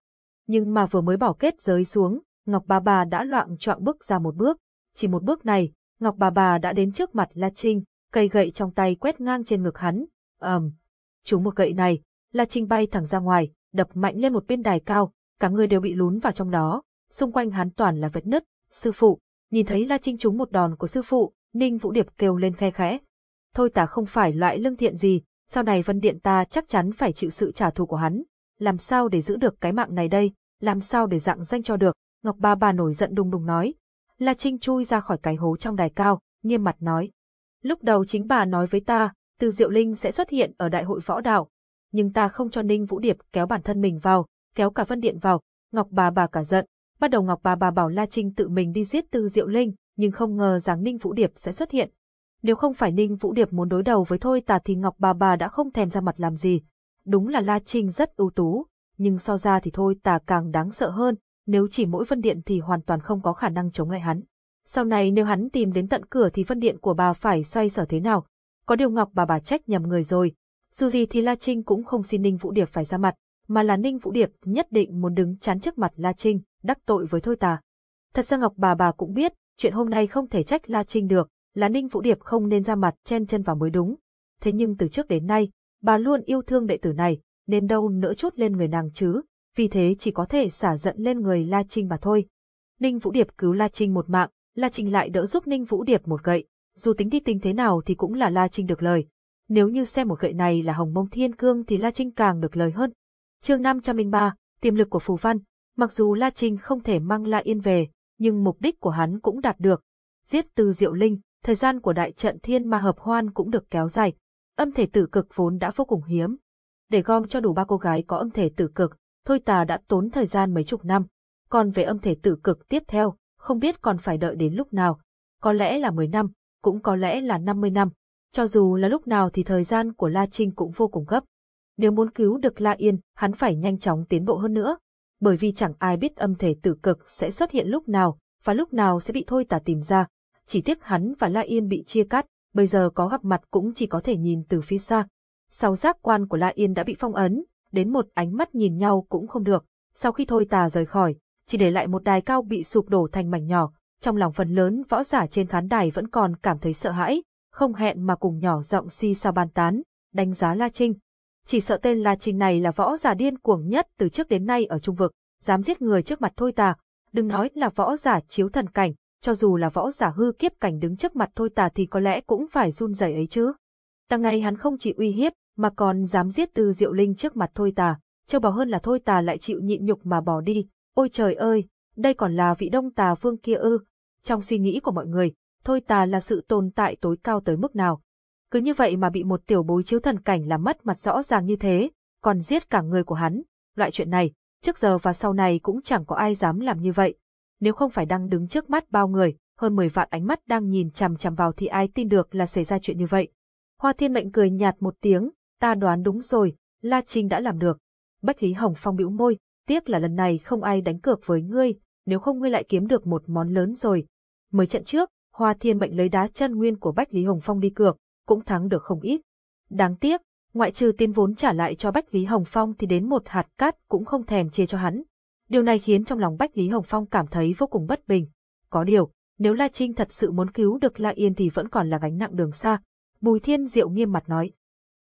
Nhưng mà vừa mới bỏ kết giới xuống, Ngọc Ba Ba đã loạn trọng bước ra một bước. Chỉ một bước này, Ngọc Bà Bà đã đến trước mặt La Trinh, cây gậy trong tay quét ngang trên ngực hắn. ầm, um, Chúng một gậy này, La Trinh bay thẳng ra ngoài, đập mạnh lên một bên đài cao, cả người đều bị lún vào trong đó, xung quanh hắn toàn là vết nứt. Sư phụ, nhìn thấy La Trinh trúng một đòn của sư phụ, Ninh Vũ Điệp kêu lên khe khẽ. Thôi ta không phải loại lương thiện gì, sau này Vân Điện ta chắc chắn phải chịu sự trả thù của hắn. Làm sao để giữ được cái mạng này đây, làm sao để dạng danh cho được, Ngọc Ba Bà nổi giận đùng đùng nói. La Trinh chui ra khỏi cái hố trong đài cao, nghiêm mặt nói. Lúc đầu chính bà nói với ta, từ Diệu Linh sẽ xuất hiện ở đại hội võ đạo, nhưng ta không cho Ninh Vũ Điệp kéo bản thân mình vào, kéo cả Vân Điện vào, Ngọc Bà Bà cả giận. Bắt đầu Ngọc Bà Bà bảo La Trinh tự mình đi giết Từ Diệu Linh, nhưng không ngờ rằng Ninh Vũ Điệp sẽ xuất hiện. Nếu không phải Ninh Vũ Điệp muốn đối đầu với Thôi Tà thì Ngọc Bà Bà đã không thèm ra mặt làm gì. Đúng là La Trinh rất ưu tú, nhưng so ra thì Thôi Tà càng đáng sợ hơn, nếu chỉ mỗi Vân Điện thì hoàn toàn không có khả năng chống lại hắn. Sau này nếu hắn tìm đến tận cửa thì Vân Điện của bà phải xoay sở thế nào? Có điều Ngọc bà bà trách nhầm người rồi. Dù gì thì La Trinh cũng không xin Ninh Vũ Điệp phải ra mặt, mà là Ninh Vũ Điệp nhất định muốn đứng chán trước mặt La Trinh, đắc tội với Thôi Tà. Thật ra Ngọc bà bà cũng biết, chuyện hôm nay không thể trách La Trinh được, là Ninh Vũ Điệp không nên ra mặt chen chân vào mới đúng. Thế nhưng từ trước đến nay, bà luôn yêu thương đệ tử này, nên đâu nỡ chút lên người nàng chứ, vì thế chỉ có thể xả giận lên người La Trinh mà thôi. Ninh Vũ Điệp cứu La Trinh một mạng, La Trinh lại đỡ giúp Ninh Vũ Điệp một gậy, dù tính đi tính thế nào thì cũng là La Trinh được lời. Nếu như xem một gậy này là Hồng Mông Thiên Cương thì La Trinh càng được lời hơn. Chương 503, tiềm lực của Phù Văn, mặc dù La Trinh không thể mang La Yên về, nhưng mục đích của hắn cũng đạt được. Giết từ Diệu Linh, thời gian của đại trận Thiên Ma Hợp Hoan cũng được kéo dài. Âm thể tử cực vốn đã vô cùng hiếm. Để gom cho đủ ba cô gái có âm thể tử cực, thôi tà đã tốn thời gian mấy chục năm. Còn về âm thể tử cực tiếp theo, không biết còn phải đợi đến lúc nào. Có lẽ là 10 năm, cũng có lẽ là 50 năm. Cho dù là lúc nào thì thời gian của La Trinh cũng vô cùng gấp. Nếu muốn cứu được La Yên, hắn phải nhanh chóng tiến bộ hơn nữa. Bởi vì chẳng ai biết âm thể tử cực sẽ xuất hiện lúc nào, và lúc nào sẽ bị thôi tà tìm ra. Chỉ tiếc hắn và La Yên bị chia cắt, bây giờ có gặp mặt cũng chỉ có thể nhìn từ phía xa. Sau giác quan của La Yên đã bị phong ấn, đến một ánh mắt nhìn nhau cũng không được. Sau khi thôi tà rời khỏi, chỉ để lại một đài cao bị sụp đổ thành mảnh nhỏ, trong lòng phần lớn võ giả trên khán đài vẫn còn cảm thấy sợ hãi, không hẹn mà cùng nhỏ giọng si sao bàn tán, đánh giá La Trinh. Chỉ sợ tên La Trinh này là võ giả điên cuồng nhất từ trước đến nay ở trung vực, dám giết người trước mặt thôi tà, đừng nói là võ giả chiếu thần cảnh, cho dù là võ giả hư kiếp cảnh đứng trước mặt thôi tà thì có lẽ cũng phải run rẩy ấy chứ. Đằng ngày hắn không chỉ uy hiếp, mà còn dám giết từ diệu linh trước mặt thôi tà, châu bò hơn là thôi tà lại chịu nhịn nhục mà bỏ đi, ôi trời ơi, đây còn là vị đông tà vương kia ư, trong suy nghĩ của mọi người, thôi tà là sự tồn tại tối cao tới mức nào. Cứ như vậy mà bị một tiểu bối chiếu thần cảnh làm mất mặt rõ ràng như thế, còn giết cả người của hắn, loại chuyện này, trước giờ và sau này cũng chẳng có ai dám làm như vậy. Nếu không phải đang đứng trước mắt bao người, hơn 10 vạn ánh mắt đang nhìn chằm chằm vào thì ai tin được là xảy ra chuyện như vậy. Hoa Thiên Mệnh cười nhạt một tiếng, ta đoán đúng rồi, La Trinh đã làm được. Bách Lý Hồng Phong bĩu môi, tiếc là lần này không ai đánh cược với ngươi, nếu không ngươi lại kiếm được một món lớn rồi. Mới trận trước, Hoa Thiên Mệnh lấy đá chân nguyên của Bách Lý Hồng Phong đi cược, cũng thắng được không ít. Đáng tiếc, ngoại trừ tiền vốn trả lại cho Bách Lý Hồng Phong thì đến một hạt cát cũng không thèm chia cho hắn. Điều này khiến trong lòng Bách Lý Hồng Phong cảm thấy vô cùng bất bình. Có điều, nếu La Trinh thật sự muốn cứu được La Yên thì vẫn còn là gánh nặng đường xa. Bùi Thiên Diệu nghiêm mặt nói.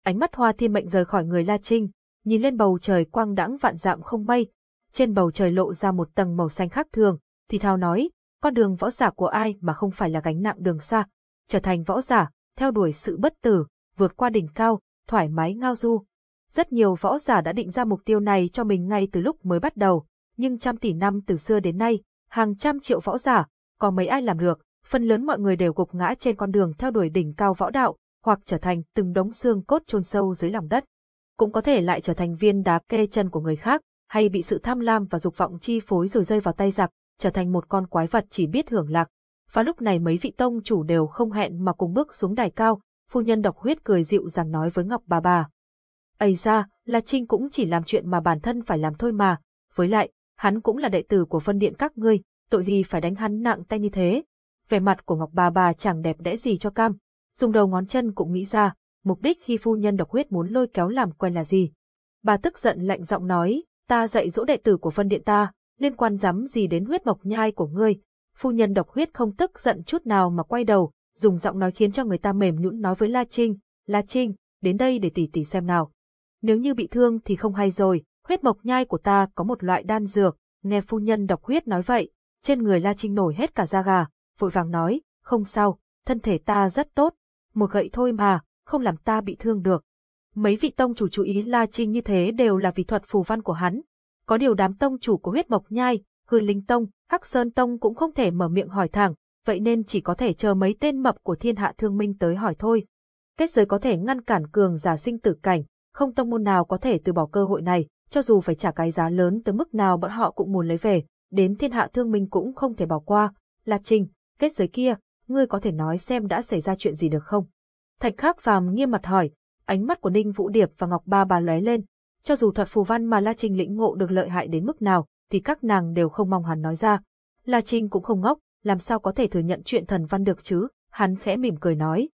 Ánh mắt hoa thiên mệnh rời khỏi người La Trinh, nhìn lên bầu trời quang đãng vạn dạm không mây. Trên bầu trời lộ ra một tầng màu xanh khác thường, thì thao nói, con đường võ giả của ai mà không phải là gánh nặng đường xa. Trở thành võ giả, theo đuổi sự bất tử, vượt qua đỉnh cao, thoải mái ngao du. Rất nhiều võ giả đã định ra mục tiêu này cho mình ngay từ lúc mới bắt đầu, nhưng trăm tỷ năm từ xưa đến nay, hàng trăm triệu võ giả, có mấy ai làm được, phần lớn mọi người đều gục ngã trên con đường theo đuổi đỉnh cao võ đạo, hoặc trở thành từng đống xương cốt chôn sâu dưới lòng đất. Cũng có thể lại trở thành viên đá kê chân của người khác, hay bị sự tham lam và dục vọng chi phối rồi rơi vào tay giặc, trở thành một con quái vật chỉ biết hưởng lạc. Và lúc này mấy vị tông chủ đều không hẹn mà cùng bước xuống đài cao, phu nhân độc huyết cười dịu dàng nói với Ngọc bà bà. Ây ra, là Trinh cũng chỉ làm chuyện mà bản thân phải làm thôi mà, với lại, hắn cũng là đệ tử của phân điện các ngươi, tội gì phải đánh hắn nặng tay như thế. Vẻ mặt của Ngọc bà bà chẳng đẹp đẽ gì cho cam, dùng đầu ngón chân cũng nghĩ ra, mục đích khi phu nhân độc huyết muốn lôi kéo làm quen là gì. Bà tức giận lạnh giọng nói, ta dạy dỗ đệ tử của phân điện ta, liên quan dám gì đến huyết mộc nhai của ngươi. Phu nhân độc huyết không tức giận chút nào mà quay đầu, dùng giọng nói khiến cho người ta mềm nhũn nói với La Trinh, La Trinh, đến đây để tỉ tỉ xem nào. Nếu như bị thương thì không hay rồi, huyết mộc nhai của ta có một loại đan dược, nghe phu nhân độc huyết nói vậy, trên người La Trinh nổi hết cả da gà, vội vàng nói, không sao, thân thể ta rất tốt, một gậy thôi mà, không làm ta bị thương được. Mấy vị tông chủ chú ý La Trinh như thế đều là vì thuật phù văn của hắn. Có điều đám tông chủ của huyết mộc nhai, hư linh tông, hắc sơn tông cũng không thể mở miệng hỏi thẳng, vậy nên chỉ có thể chờ mấy tên mập của thiên hạ thương minh tới hỏi thôi. Kết giới có thể ngăn cản cường giả sinh tử cảnh, không tông môn nào có thể từ bỏ cơ hội này, cho dù phải trả cái giá lớn tới mức nào bọn họ cũng muốn lấy về, đến thiên hạ thương minh cũng không thể bỏ qua. La Trinh, kết giới kia, ngươi có thể nói xem đã xảy ra chuyện gì được không? Thạch Khắc Phàm nghiêm mặt hỏi, ánh mắt của Ninh Vũ Điệp và Ngọc Ba bà lóe lên. Cho dù thuật phù văn mà La Trinh lĩnh ngộ được lợi hại đến mức nào, thì các nàng đều không mong hắn nói ra. La Trinh cũng không ngốc, làm sao có thể thừa nhận chuyện thần văn được chứ, hắn khẽ mỉm cười nói.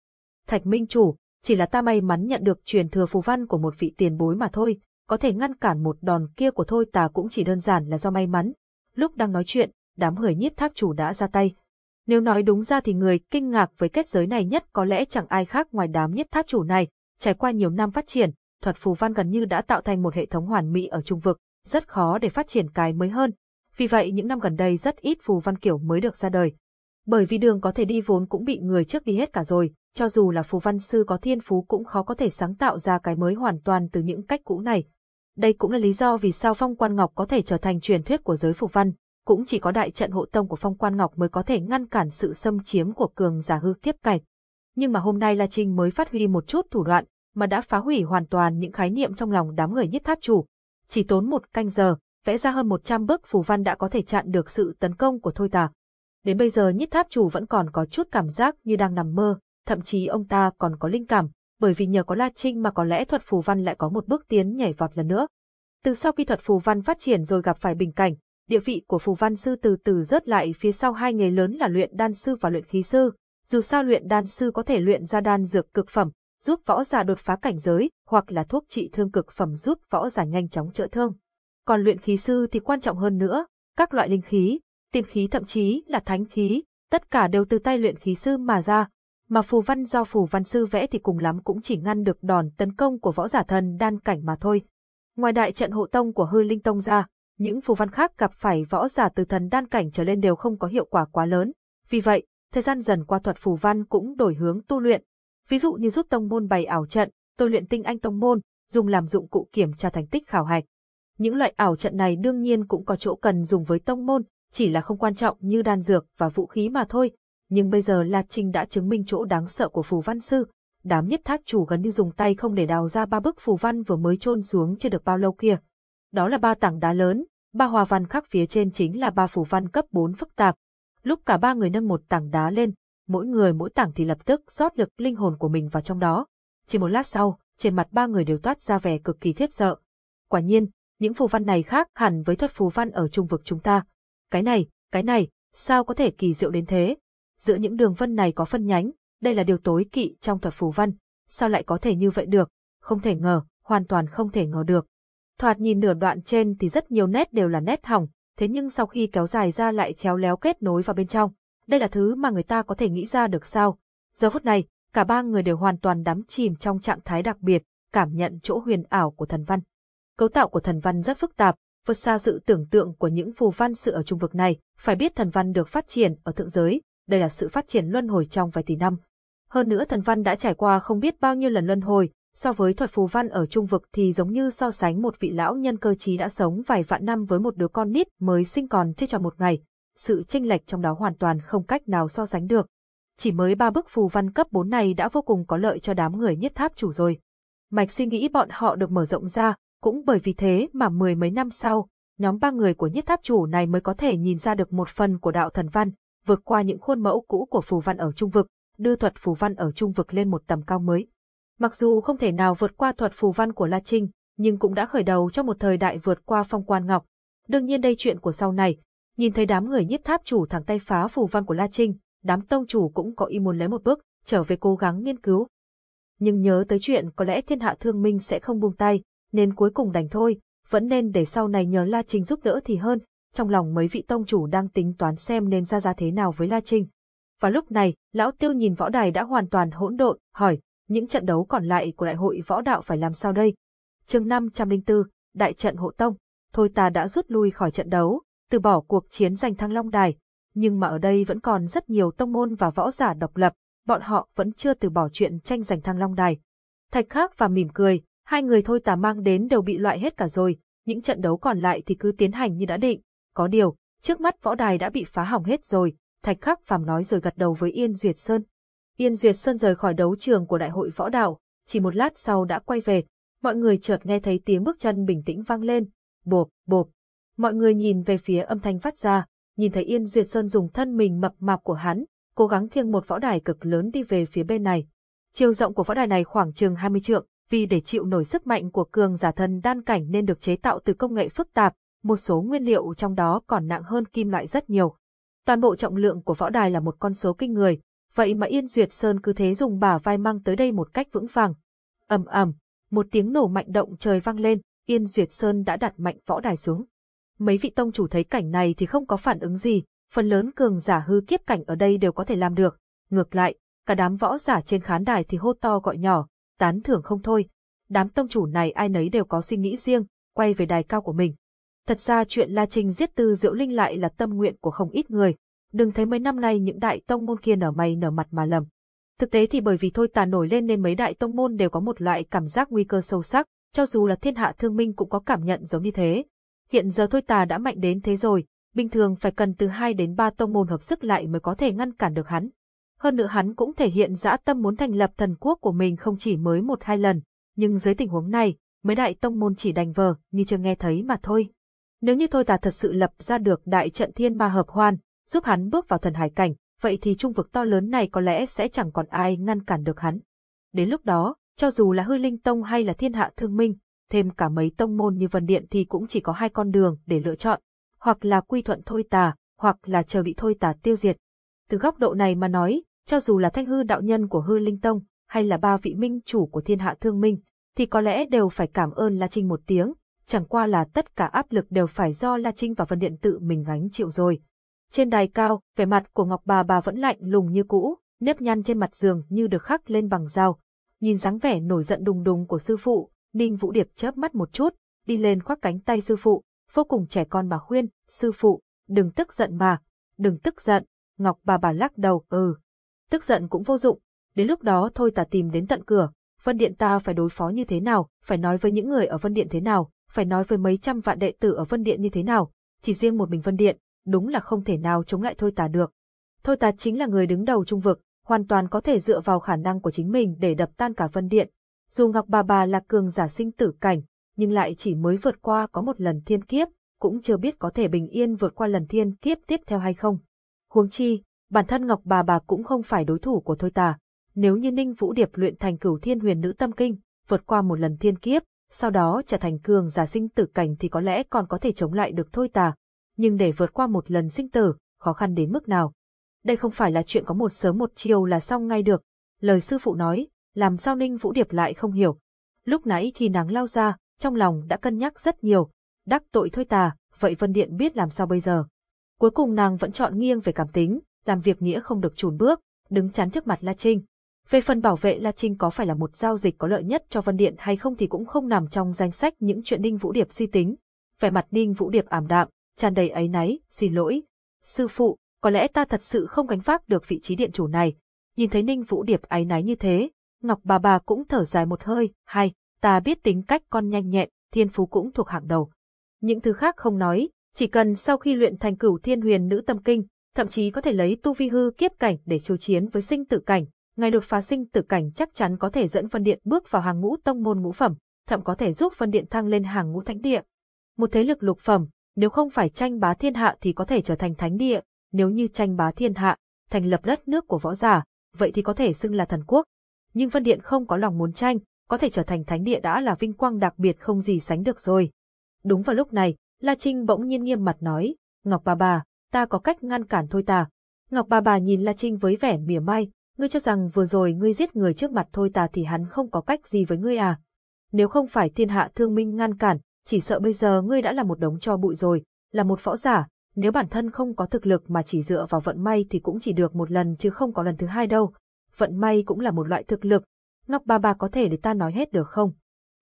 Thạch Minh Chủ, chỉ là ta may mắn nhận được truyền thừa phù văn của một vị tiền bối mà thôi, có thể ngăn cản một đòn kia của thôi ta cũng chỉ đơn giản là do may mắn. Lúc đang nói chuyện, đám người nhiếp thác chủ đã ra tay. Nếu nói đúng ra thì người kinh ngạc với kết giới này nhất có lẽ chẳng ai khác ngoài đám nhất tháp chủ này, trải qua nhiều năm phát triển, thuật phù văn gần như đã tạo thành một hệ thống hoàn mỹ ở trung vực, rất khó để phát triển cái mới hơn. Vì vậy những năm gần đây rất ít phù văn kiểu mới được ra đời. Bởi vì đường có thể đi vốn cũng bị người trước đi hết cả rồi, cho dù là phù văn sư có thiên phú cũng khó có thể sáng tạo ra cái mới hoàn toàn từ những cách cũ này. Đây cũng là lý do vì sao Phong Quan Ngọc có thể trở thành truyền thuyết của giới phù văn, cũng chỉ có đại trận hộ tông của Phong Quan Ngọc mới có thể ngăn cản sự xâm chiếm của cường giả hư kiếp cảnh. Nhưng mà hôm nay La Trinh mới phát huy một chút thủ đoạn, mà đã phá hủy hoàn toàn những khái niệm trong lòng đám người nhất tháp chủ. Chỉ tốn một canh giờ, vẽ ra hơn 100 bức phù văn đã có thể chặn được sự tấn công của Thôi Tà. Đến bây giờ nhất tháp chủ vẫn còn có chút cảm giác như đang nằm mơ, thậm chí ông ta còn có linh cảm, bởi vì nhờ có La Trinh mà có lẽ thuật phù văn lại có một bước tiến nhảy vọt lần nữa. Từ sau khi thuật phù văn phát triển rồi gặp phải bình cảnh, địa vị của phù văn sư từ từ rớt lại phía sau hai nghề lớn là luyện đan sư và luyện khí sư. Dù sao luyện đan sư có thể luyện ra đan dược cực phẩm, giúp võ giả đột phá cảnh giới, hoặc là thuốc trị thương cực phẩm giúp võ giả nhanh chóng chữa thương. Còn luyện khí sư thì quan trọng hơn nữa, các loại linh khí, tiên khí thậm chí là thánh khí, tất cả đều từ tay luyện khí sư mà ra, mà phù văn do phù văn sư vẽ thì cùng lắm cũng chỉ ngăn được đòn tấn công của võ giả thần đan cảnh mà thôi. Ngoài đại trận hộ tông của hư linh tông ra, những phù văn khác gặp phải võ giả từ thần đan cảnh trở lên đều không có hiệu quả quá lớn. Vì vậy, thời gian dần qua thuật phù văn cũng đổi hướng tu luyện. Ví dụ như giúp tông môn bày ảo trận, tôi luyện tinh anh tông môn, dùng làm dụng cụ kiểm tra thành tích khảo hạch. Những loại ảo trận này đương nhiên cũng có chỗ cần dùng với tông môn, chỉ là không quan trọng như đan dược và vũ khí mà thôi. Nhưng bây giờ La Trinh đã chứng minh chỗ đáng sợ của phù văn sư. Đám nhất tháp chủ gần như dùng tay không để đào ra ba bức phù văn vừa mới chôn xuống chưa được bao lâu kia. Đó là ba tảng đá lớn, ba hòa văn khắc phía trên chính là ba phù văn cấp 4 phức tạp. Lúc cả ba người nâng một tảng đá lên, mỗi người mỗi tảng thì lập tức rót lực linh hồn của mình vào trong đó. Chỉ một lát sau, trên mặt ba người đều toát ra vẻ cực kỳ khiếp sợ. Quả nhiên, những phù văn này khác hẳn với thuật phù văn ở trung vực chúng ta. Cái này, cái này, sao có thể kỳ diệu đến thế? Giữa những đường vân này có phân nhánh, đây là điều tối kỵ trong thuật phù văn. Sao lại có thể như vậy được? Không thể ngờ, hoàn toàn không thể ngờ được. Thoạt nhìn nửa đoạn trên thì rất nhiều nét đều là nét hỏng, thế nhưng sau khi kéo dài ra lại khéo léo kết nối vào bên trong. Đây là thứ mà người ta có thể nghĩ ra được sao? Giờ phút này, cả ba người đều hoàn toàn đắm chìm trong trạng thái đặc biệt, cảm nhận chỗ huyền ảo của thần văn. Cấu tạo của thần văn rất phức tạp, vượt xa sự tưởng tượng của những phù văn sự ở trung vực này, phải biết thần văn được phát triển ở thượng giới, đây là sự phát triển luân hồi trong vài tỷ năm. Hơn nữa thần văn đã trải qua không biết bao nhiêu lần luân hồi, so với thuật phù văn ở trung vực thì giống như so sánh một vị lão nhân cơ trí đã sống vài vạn năm với một đứa con nít mới sinh còn chưa tròn một ngày. Sự chênh lệch trong đó hoàn toàn không cách nào so sánh được. Chỉ mới ba bức phù văn cấp 4 này đã vô cùng có lợi cho đám người nhất tháp chủ rồi. Mạch suy nghĩ bọn họ được mở rộng ra, cũng bởi vì thế mà mười mấy năm sau, nhóm ba người của nhất tháp chủ này mới có thể nhìn ra được một phần của đạo thần văn, vượt qua những khuôn mẫu cũ của phù văn ở trung vực, đưa thuật phù văn ở trung vực lên một tầm cao mới. Mặc dù không thể nào vượt qua thuật phù văn của La Trinh, nhưng cũng đã khởi đầu cho một thời đại vượt qua phong quan ngọc. Đương nhiên đây chuyện của sau này, nhìn thấy đám người nhiếp tháp chủ thẳng tay phá phù văn của La Trinh, đám tông chủ cũng có ý muốn lấy một bước, trở về cố gắng nghiên cứu. Nhưng nhớ tới chuyện có lẽ thiên hạ thương minh sẽ không buông tay, nên cuối cùng đành thôi, vẫn nên để sau này nhờ La Trinh giúp đỡ thì hơn, trong lòng mấy vị tông chủ đang tính toán xem nên ra ra thế nào với La Trinh. Và lúc này, lão tiêu nhìn võ đài đã hoàn toàn hỗn độn, hỏi, những trận đấu còn lại của đại hội võ đạo phải làm sao đây? chương 504, Đại trận hộ tông, thôi ta đã rút lui khỏi trận đấu, từ bỏ cuộc chiến giành thăng long đài, nhưng mà ở đây vẫn còn rất nhiều tông môn và võ giả độc lập, bọn họ vẫn chưa từ bỏ chuyện tranh giành thăng long đài. Thạch Khắc và mỉm cười, hai người thôi tà mang đến đều bị loại hết cả rồi, những trận đấu còn lại thì cứ tiến hành như đã định. Có điều, trước mắt võ đài đã bị phá hỏng hết rồi, Thạch Khắc phàm nói rồi gật đầu với Yên Duyệt Sơn. Yên Duyệt Sơn rời khỏi đấu trường của đại hội võ đạo, chỉ một lát sau đã quay về, mọi người chợt nghe thấy tiếng bước chân bình tĩnh vang lên, bộp, bộp. Mọi người nhìn về phía âm thanh phát ra, nhìn thấy Yên Duyệt Sơn dùng thân mình mập mạp của hắn, cố gắng thiêng một võ đài cực lớn đi về phía bên này. Chiều rộng của võ đài này khoảng chừng 20 trượng, vì để chịu nổi sức mạnh của cường giả thần đan cảnh nên được chế tạo từ công nghệ phức tạp, một số nguyên liệu trong đó còn nặng hơn kim loại rất nhiều. Toàn bộ trọng lượng của võ đài là một con số kinh người, vậy mà Yên Duyệt Sơn cứ thế dùng bả vai mang tới đây một cách vững vàng. ầm ầm, một tiếng nổ mạnh động trời vang lên, Yên Duyệt Sơn đã đặt mạnh võ đài xuống. Mấy vị tông chủ thấy cảnh này thì không có phản ứng gì, phần lớn cường giả hư kiếp cảnh ở đây đều có thể làm được. Ngược lại, cả đám võ giả trên khán đài thì hô to gọi nhỏ, tán thưởng không thôi. Đám tông chủ này ai nấy đều có suy nghĩ riêng, quay về đài cao của mình. Thật ra chuyện La Trinh giết Tư Diệu Linh lại là tâm nguyện của không ít người. Đừng thấy mấy năm nay những đại tông môn kia nở mày nở mặt mà lầm. Thực tế thì bởi vì thôi tà nổi lên nên mấy đại tông môn đều có một loại cảm giác nguy cơ sâu sắc, cho dù là thiên hạ thương minh cũng có cảm nhận giống như thế. Hiện giờ thôi tà đã mạnh đến thế rồi, bình thường phải cần từ 2 đến 3 tông môn hợp sức lại mới có thể ngăn cản được hắn. Hơn nữa hắn cũng thể hiện dã tâm muốn thành lập thần quốc của mình không chỉ mới một hai lần, nhưng dưới tình huống này, mấy đại tông môn chỉ đành vờ như chưa nghe thấy mà thôi. Nếu như thôi tà thật sự lập ra được đại trận thiên ma hợp hoan, giúp hắn bước vào thần hải cảnh, vậy thì trung vực to lớn này có lẽ sẽ chẳng còn ai ngăn cản được hắn. Đến lúc đó, cho dù là hư linh tông hay là thiên hạ thương minh, thêm cả mấy tông môn như vân điện thì cũng chỉ có hai con đường để lựa chọn, hoặc là quy thuận thôi tà, hoặc là chờ bị thôi tà tiêu diệt. Từ góc độ này mà nói, cho dù là thanh hư đạo nhân của hư linh tông, hay là ba vị minh chủ của thiên hạ thương minh, thì có lẽ đều phải cảm ơn La Trinh một tiếng, chẳng qua là tất cả áp lực đều phải do La Trinh và Vân Điện tự mình gánh chịu rồi. Trên đài cao, vẻ mặt của Ngọc bà bà vẫn lạnh lùng như cũ, nếp nhăn trên mặt giường như được khắc lên bằng dao. Nhìn dáng vẻ nổi giận đùng đùng của sư phụ, Ninh Vũ Điệp chớp mắt một chút, đi lên khoác cánh tay sư phụ, vô cùng trẻ con mà khuyên, sư phụ, đừng tức giận mà, đừng tức giận, Ngọc bà bà lắc đầu, ừ. Tức giận cũng vô dụng, đến lúc đó thôi ta tìm đến tận cửa, Vân Điện ta phải đối phó như thế nào, phải nói với những người ở Vân Điện thế nào, phải nói với mấy trăm vạn đệ tử ở Vân Điện như thế nào, chỉ riêng một mình Vân Điện, đúng là không thể nào chống lại thôi Tà được. Thôi Tà chính là người đứng đầu trung vực, hoàn toàn có thể dựa vào khả năng của chính mình để đập tan cả Vân Điện. Dù Ngọc bà bà là cường giả sinh tử cảnh, nhưng lại chỉ mới vượt qua có một lần thiên kiếp, cũng chưa biết có thể bình yên vượt qua lần thiên kiếp tiếp theo hay không. Huống chi, bản thân Ngọc bà bà cũng không phải đối thủ của Thôi Tà. Nếu như Ninh Vũ Điệp luyện thành cửu thiên huyền nữ tâm kinh, vượt qua một lần thiên kiếp, sau đó trở thành cường giả sinh tử cảnh thì có lẽ còn có thể chống lại được Thôi Tà. Nhưng để vượt qua một lần sinh tử, khó khăn đến mức nào? Đây không phải là chuyện có một sớm một chiều là xong ngay được. Lời sư phụ nói, làm sao Ninh Vũ Điệp lại không hiểu. Lúc nãy khi nắng lao ra, trong lòng đã cân nhắc rất nhiều, đắc tội Thôi Tà, vậy Vân Điện biết làm sao bây giờ. Cuối cùng nàng vẫn chọn nghiêng về cảm tính, làm việc nghĩa không được chùn bước, đứng chắn trước mặt La Trinh. Về phần bảo vệ La Trinh có phải là một giao dịch có lợi nhất cho Vân Điện hay không thì cũng không nằm trong danh sách những chuyện Ninh Vũ Điệp suy tính. Vẻ mặt Ninh Vũ Điệp ảm đạm, tràn đầy áy náy, xin lỗi. Sư phụ, có lẽ ta thật sự không gánh vác được vị trí điện chủ này. Nhìn thấy Ninh Vũ Điệp áy náy như thế, Ngọc bà bà cũng thở dài một hơi, hay, ta biết tính cách con nhanh nhẹn, thiên phú cũng thuộc hạng đầu. Những thứ khác không nói, chỉ cần sau khi luyện thành cửu thiên huyền nữ tâm kinh, thậm chí có thể lấy tu vi hư kiếp cảnh để khiêu chiến với sinh tử cảnh, ngày đột phá sinh tử cảnh chắc chắn có thể dẫn phân điện bước vào hàng ngũ tông môn ngũ phẩm, thậm có thể giúp phân điện thăng lên hàng ngũ thánh địa. Một thế lực lục phẩm, nếu không phải tranh bá thiên hạ thì có thể trở thành thánh địa, nếu như tranh bá thiên hạ, thành lập đất nước của võ giả, vậy thì có thể xưng là thần quốc. Nhưng Vân Điện không có lòng muốn tranh, có thể trở thành thánh địa đã là vinh quang đặc biệt không gì sánh được rồi. Đúng vào lúc này, La Trinh bỗng nhiên nghiêm mặt nói, Ngọc bà bà, ta có cách ngăn cản thôi ta. Ngọc bà bà nhìn La Trinh với vẻ mỉa mai, ngươi cho rằng vừa rồi ngươi giết người trước mặt thôi ta thì hắn không có cách gì với ngươi à. Nếu không phải thiên hạ thương minh ngăn cản, chỉ sợ bây giờ ngươi đã là một đống cho bụi rồi, là một võ giả, nếu bản thân không có thực lực mà chỉ dựa vào vận may thì cũng chỉ được một lần chứ không có lần thứ hai đâu. Vận may cũng là một loại thực lực. Ngọc bà bà có thể để ta nói hết được không?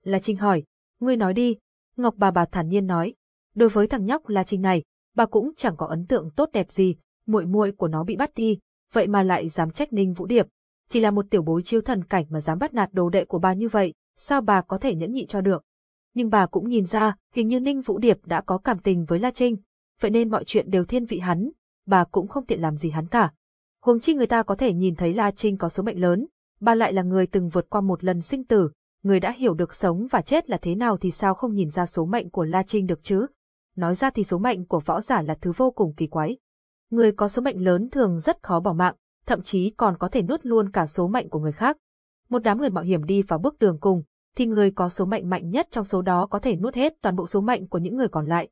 La Trinh hỏi, ngươi nói đi. Ngọc bà bà thản nhiên nói, đối với thằng nhóc La Trinh này, bà cũng chẳng có ấn tượng tốt đẹp gì, muội muội của nó bị bắt đi, vậy mà lại dám trách Ninh Vũ Điệp. Chỉ là một tiểu bối chiêu thần cảnh mà dám bắt nạt đồ đệ của bà như vậy, sao bà có thể nhẫn nhị cho được? Nhưng bà cũng nhìn ra, hình như Ninh Vũ Điệp đã có cảm tình với La Trinh, vậy nên mọi chuyện đều thiên vị hắn, bà cũng không tiện làm gì hắn cả. Huống chi người ta có thể nhìn thấy La Trinh có số mệnh lớn, bà lại là người từng vượt qua một lần sinh tử, người đã hiểu được sống và chết là thế nào thì sao không nhìn ra số mệnh của La Trinh được chứ? Nói ra thì số mệnh của võ giả là thứ vô cùng kỳ quái. Người có số mệnh lớn thường rất khó bỏ mạng, thậm chí còn có thể nuốt luôn cả số mệnh của người khác. Một đám người mạo hiểm đi vào bước đường cùng, thì người có số mệnh mạnh nhất trong số đó có thể nuốt hết toàn bộ số mệnh của những người còn lại.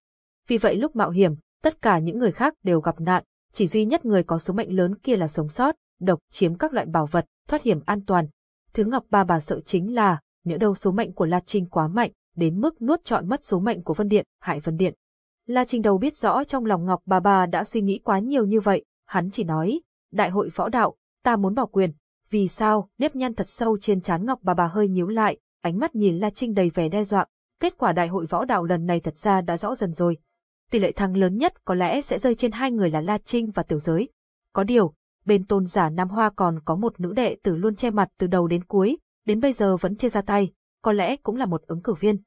Vì vậy lúc mạo hiểm, tất cả những người khác đều gặp nạn, chỉ duy nhất người có số mệnh lớn kia là sống sót, độc chiếm các loại bảo vật, thoát hiểm an toàn. Thứ Ngọc Ba bà sợ chính là, nếu đâu số mệnh của La Trinh quá mạnh, đến mức nuốt trọn mất số mệnh của Vân Điện, hại Vân Điện. La Trinh đầu biết rõ trong lòng Ngọc bà bà đã suy nghĩ quá nhiều như vậy, hắn chỉ nói, đại hội võ đạo, ta muốn bảo quyền. Vì sao, nếp nhăn thật sâu trên trán Ngọc bà bà hơi nhíu lại, ánh mắt nhìn La Trinh đầy vẻ đe dọa, kết quả đại hội võ đạo lần này thật ra đã rõ dần rồi. Tỷ lệ thắng lớn nhất có lẽ sẽ rơi trên hai người là La Trinh và Tiểu Giới. Có điều, bên tôn giả Nam Hoa còn có một nữ đệ tử luôn che mặt từ đầu đến cuối, đến bây giờ vẫn chưa ra tay, có lẽ cũng là một ứng cử viên.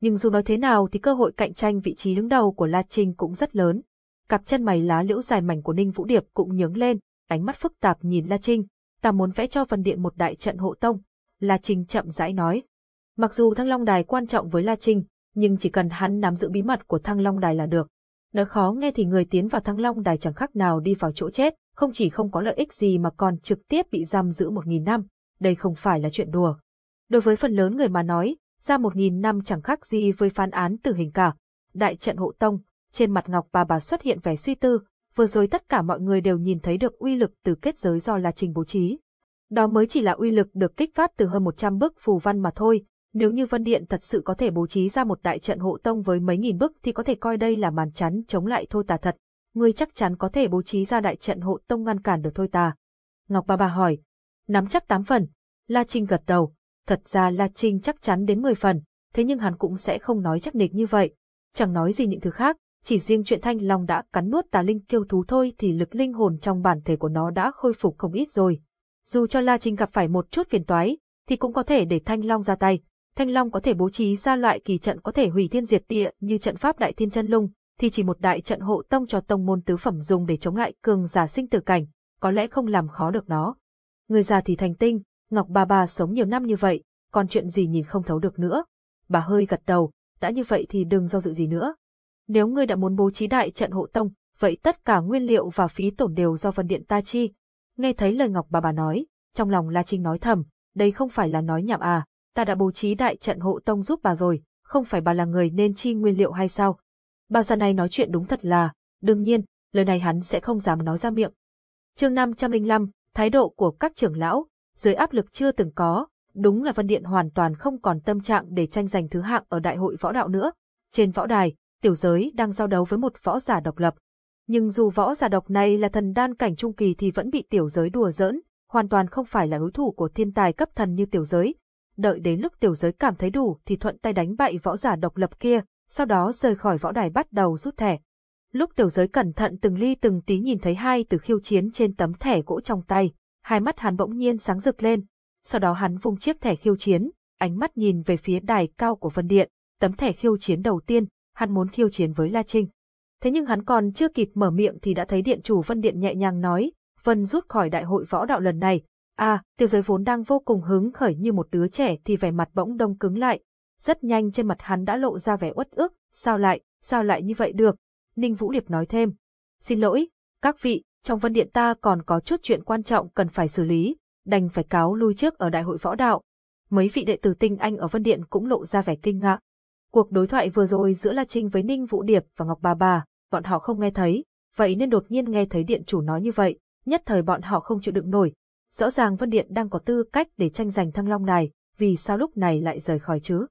Nhưng dù nói thế nào thì cơ hội cạnh tranh vị trí đứng đầu của La Trinh cũng rất lớn. Cặp chân mày lá liễu dài mảnh của Ninh Vũ Điệp cũng nhướng lên, ánh mắt phức tạp nhìn La Trinh, ta muốn vẽ cho Vân Điện một đại trận hộ tông. La Trinh chậm rãi nói. Mặc dù Thăng Long Đài quan trọng với La Trinh, nhưng chỉ cần hắn nắm giữ bí mật của Thăng Long Đài là được. Nói khó nghe thì người tiến vào Thăng Long Đài chẳng khác nào đi vào chỗ chết, không chỉ không có lợi ích gì mà còn trực tiếp bị giam giữ một nghìn năm. Đây không phải là chuyện đùa. Đối với phần lớn người mà nói, ra một nghìn năm chẳng khác gì với phán án tử hình cả. Đại trận hộ tông, trên mặt ngọc bà bà xuất hiện vẻ suy tư, vừa rồi tất cả mọi người đều nhìn thấy được uy lực từ kết giới do La trinh bố trí. Đó mới chỉ là uy lực được kích phát từ hơn 100 bức phù văn mà thôi, nếu như Vân Điện thật sự có thể bố trí ra một đại trận hộ tông với mấy nghìn bức thì có thể coi đây là màn chắn chống lại thôi tà thật. Ngươi chắc chắn có thể bố trí ra đại trận hộ tông ngăn cản được thôi tà. Ngọc bà bà hỏi. Nắm chắc tám phần. La Trinh gật đầu. Thật ra La Trinh chắc chắn đến 10 phần, thế nhưng hắn cũng sẽ không nói chắc nịch như vậy. Chẳng nói gì những thứ khác, chỉ riêng chuyện Thanh Long đã cắn nuốt tà linh kiêu thú thôi thì lực linh hồn trong bản thể của nó đã khôi phục không ít rồi. Dù cho La Trinh gặp phải một chút phiền toái, thì cũng có thể để Thanh Long ra tay. Thanh Long có thể bố trí ra loại kỳ trận có thể hủy thiên diệt địa như trận pháp Đại Thiên Chân Lung, thì chỉ một đại trận hộ tông cho tông môn tứ phẩm dùng để chống lại cường giả sinh tử cảnh, có lẽ không làm khó được nó. Người già thì thành tinh, Ngọc bà bà sống nhiều năm như vậy, còn chuyện gì nhìn không thấu được nữa. Bà hơi gật đầu, đã như vậy thì đừng do dự gì nữa. Nếu ngươi đã muốn bố trí đại trận hộ tông, vậy tất cả nguyên liệu và phí tổn đều do Vân Điện ta chi. Nghe thấy lời Ngọc bà bà nói, trong lòng La Trinh nói thầm, đây không phải là nói nhảm à, ta đã bố trí đại trận hộ tông giúp bà rồi, không phải bà là người nên chi nguyên liệu hay sao? Bà già này nói chuyện đúng thật là, đương nhiên, lời này hắn sẽ không dám nói ra miệng. chương 505, thái độ của các trưởng lão, dưới áp lực chưa từng có, đúng là Vân Điện hoàn toàn không còn tâm trạng để tranh giành thứ hạng ở đại hội võ đạo nữa. Trên võ đài, tiểu giới đang giao đấu với một võ giả độc lập. Nhưng dù võ giả độc này là thần đan cảnh trung kỳ thì vẫn bị tiểu giới đùa giỡn, hoàn toàn không phải là đối thủ của thiên tài cấp thần như tiểu giới. Đợi đến lúc tiểu giới cảm thấy đủ thì thuận tay đánh bại võ giả độc lập kia, sau đó rời khỏi võ đài bắt đầu rút thẻ. Lúc tiểu giới cẩn thận từng ly từng tí nhìn thấy hai từ khiêu chiến trên tấm thẻ gỗ trong tay, hai mắt hắn bỗng nhiên sáng rực lên. Sau đó hắn vung chiếc thẻ khiêu chiến, ánh mắt nhìn về phía đài cao của Vân Điện, tấm thẻ khiêu chiến đầu tiên, hắn muốn khiêu chiến với La Trinh. Thế nhưng hắn còn chưa kịp mở miệng thì đã thấy điện chủ Vân Điện nhẹ nhàng nói, Vân rút khỏi đại hội võ đạo lần này. À, tiêu giới vốn đang vô cùng hứng khởi như một đứa trẻ thì vẻ mặt bỗng đông cứng lại. Rất nhanh trên mặt hắn đã lộ ra vẻ uất ức, sao lại, sao lại như vậy được? Ninh Vũ Điệp nói thêm. Xin lỗi, các vị, trong Vân Điện ta còn có chút chuyện quan trọng cần phải xử lý, đành phải cáo lui trước ở đại hội võ đạo. Mấy vị đệ tử tinh anh ở Vân Điện cũng lộ ra vẻ kinh ngạc. Cuộc đối thoại vừa rồi giữa La Trinh với Ninh Vũ Điệp và Ngọc Bà Bà, bọn họ không nghe thấy, vậy nên đột nhiên nghe thấy điện chủ nói như vậy, nhất thời bọn họ không chịu đựng nổi. Rõ ràng Vân Điện đang có tư cách để tranh giành thăng long này, vì sao lúc này lại rời khỏi chứ?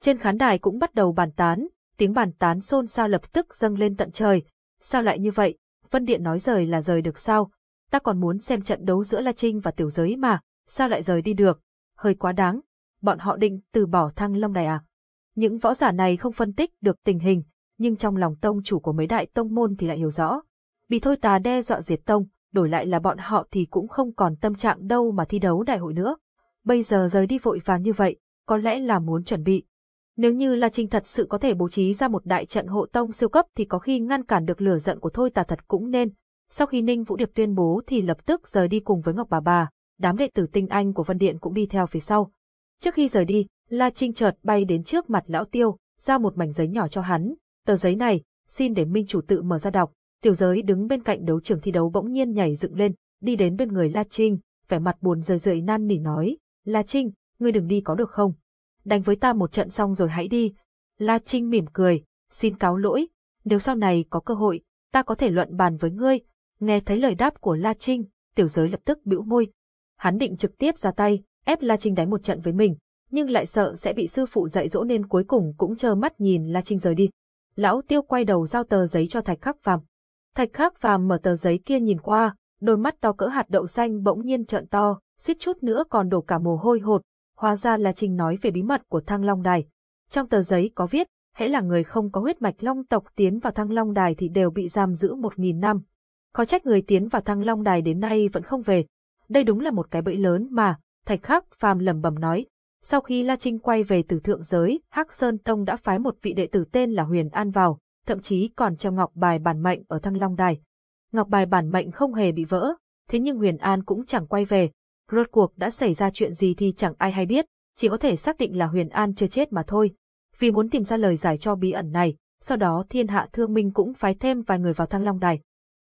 Trên khán đài cũng bắt đầu bàn tán, tiếng bàn tán xôn xao lập tức dâng lên tận trời. Sao lại như vậy? Vân Điện nói rời là rời được sao? Ta còn muốn xem trận đấu giữa La Trinh và Tiểu Giới mà, sao lại rời đi được? Hơi quá đáng. Bọn họ định từ bỏ thăng long này à? Những võ giả này không phân tích được tình hình, nhưng trong lòng tông chủ của mấy đại tông môn thì lại hiểu rõ. Bị thôi tà đe dọa diệt tông, đổi lại là bọn họ thì cũng không còn tâm trạng đâu mà thi đấu đại hội nữa. Bây giờ rời đi vội vàng như vậy, có lẽ là muốn chuẩn bị. Nếu như La Trinh thật sự có thể bố trí ra một đại trận hộ tông siêu cấp thì có khi ngăn cản được lửa giận của thôi tà thật cũng nên. Sau khi Ninh Vũ Điệp tuyên bố thì lập tức rời đi cùng với Ngọc Bà Bà, đám đệ tử tinh anh của Vân Điện cũng đi theo phía sau. Trước khi rời đi, La Trinh chợt bay đến trước mặt lão tiêu, giao một mảnh giấy nhỏ cho hắn. Tờ giấy này, xin để minh chủ tự mở ra đọc. Tiểu giới đứng bên cạnh đấu trường thi đấu bỗng nhiên nhảy dựng lên, đi đến bên người La Trinh, vẻ mặt buồn rười rượi nan nỉ nói, La Trinh, ngươi đừng đi có được không? Đánh với ta một trận xong rồi hãy đi. La Trinh mỉm cười, xin cáo lỗi, nếu sau này có cơ hội, ta có thể luận bàn với ngươi. Nghe thấy lời đáp của La Trinh, tiểu giới lập tức bĩu môi. Hắn định trực tiếp ra tay, ép La Trinh đánh một trận với mình, nhưng lại sợ sẽ bị sư phụ dạy dỗ nên cuối cùng cũng trơ mắt nhìn La Trinh rời đi. Lão Tiêu quay đầu giao tờ giấy cho Thạch Khắc Phàm. Thạch Khắc Phàm mở tờ giấy kia nhìn qua, đôi mắt to cỡ hạt đậu xanh bỗng nhiên trợn to, suýt chút nữa còn đổ cả mồ hôi hột. Hóa ra là Trình nói về bí mật của Thăng Long Đài. Trong tờ giấy có viết, hễ là người không có huyết mạch long tộc tiến vào Thăng Long Đài thì đều bị giam giữ một nghìn năm. Khó trách người tiến vào Thăng Long Đài đến nay vẫn không về. Đây đúng là một cái bẫy lớn mà, Thạch Khắc Phàm lẩm bẩm nói, sau khi La Trinh quay về từ thượng giới, Hắc Sơn Tông đã phái một vị đệ tử tên là Huyền An vào, thậm chí còn treo ngọc bài bản mệnh ở Thăng Long Đài. Ngọc bài bản mệnh không hề bị vỡ, thế nhưng Huyền An cũng chẳng quay về. Rốt cuộc đã xảy ra chuyện gì thì chẳng ai hay biết, chỉ có thể xác định là Huyền An chưa chết mà thôi. Vì muốn tìm ra lời giải cho bí ẩn này, sau đó thiên hạ thương minh cũng phái thêm vài người vào Thăng Long Đài.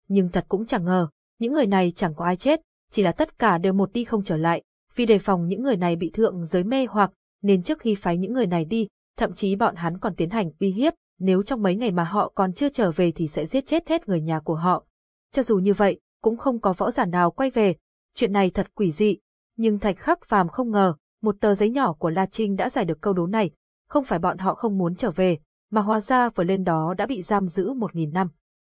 Nhưng thật cũng chẳng ngờ, những người này chẳng có ai chết, chỉ là tất cả đều một đi không trở lại, vì đề phòng những người này bị thượng giới mê hoặc, nên trước khi phái những người này đi, thậm chí bọn hắn còn tiến hành uy hiếp, nếu trong mấy ngày mà họ còn chưa trở về thì sẽ giết chết hết người nhà của họ. Cho dù như vậy, cũng không có võ giả nào quay về. Chuyện này thật quỷ dị, nhưng Thạch Khắc Phàm không ngờ, một tờ giấy nhỏ của La Trinh đã giải được câu đố này, không phải bọn họ không muốn trở về, mà hóa ra vừa lên đó đã bị giam giữ một nghìn năm.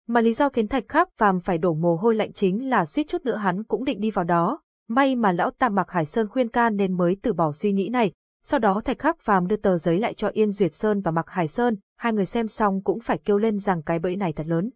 Mà lý do khiến Thạch Khắc Phàm phải đổ mồ hôi lạnh chính là suýt chút nữa hắn cũng định đi vào đó, May mà lão tam Mạc Hải Sơn khuyên can nên mới từ bỏ suy nghĩ này. Sau đó Thạch Khắc Phàm đưa tờ giấy lại cho Yên Duyệt Sơn và Mạc Hải Sơn, hai người xem xong cũng phải kêu lên rằng cái bẫy này thật lớn.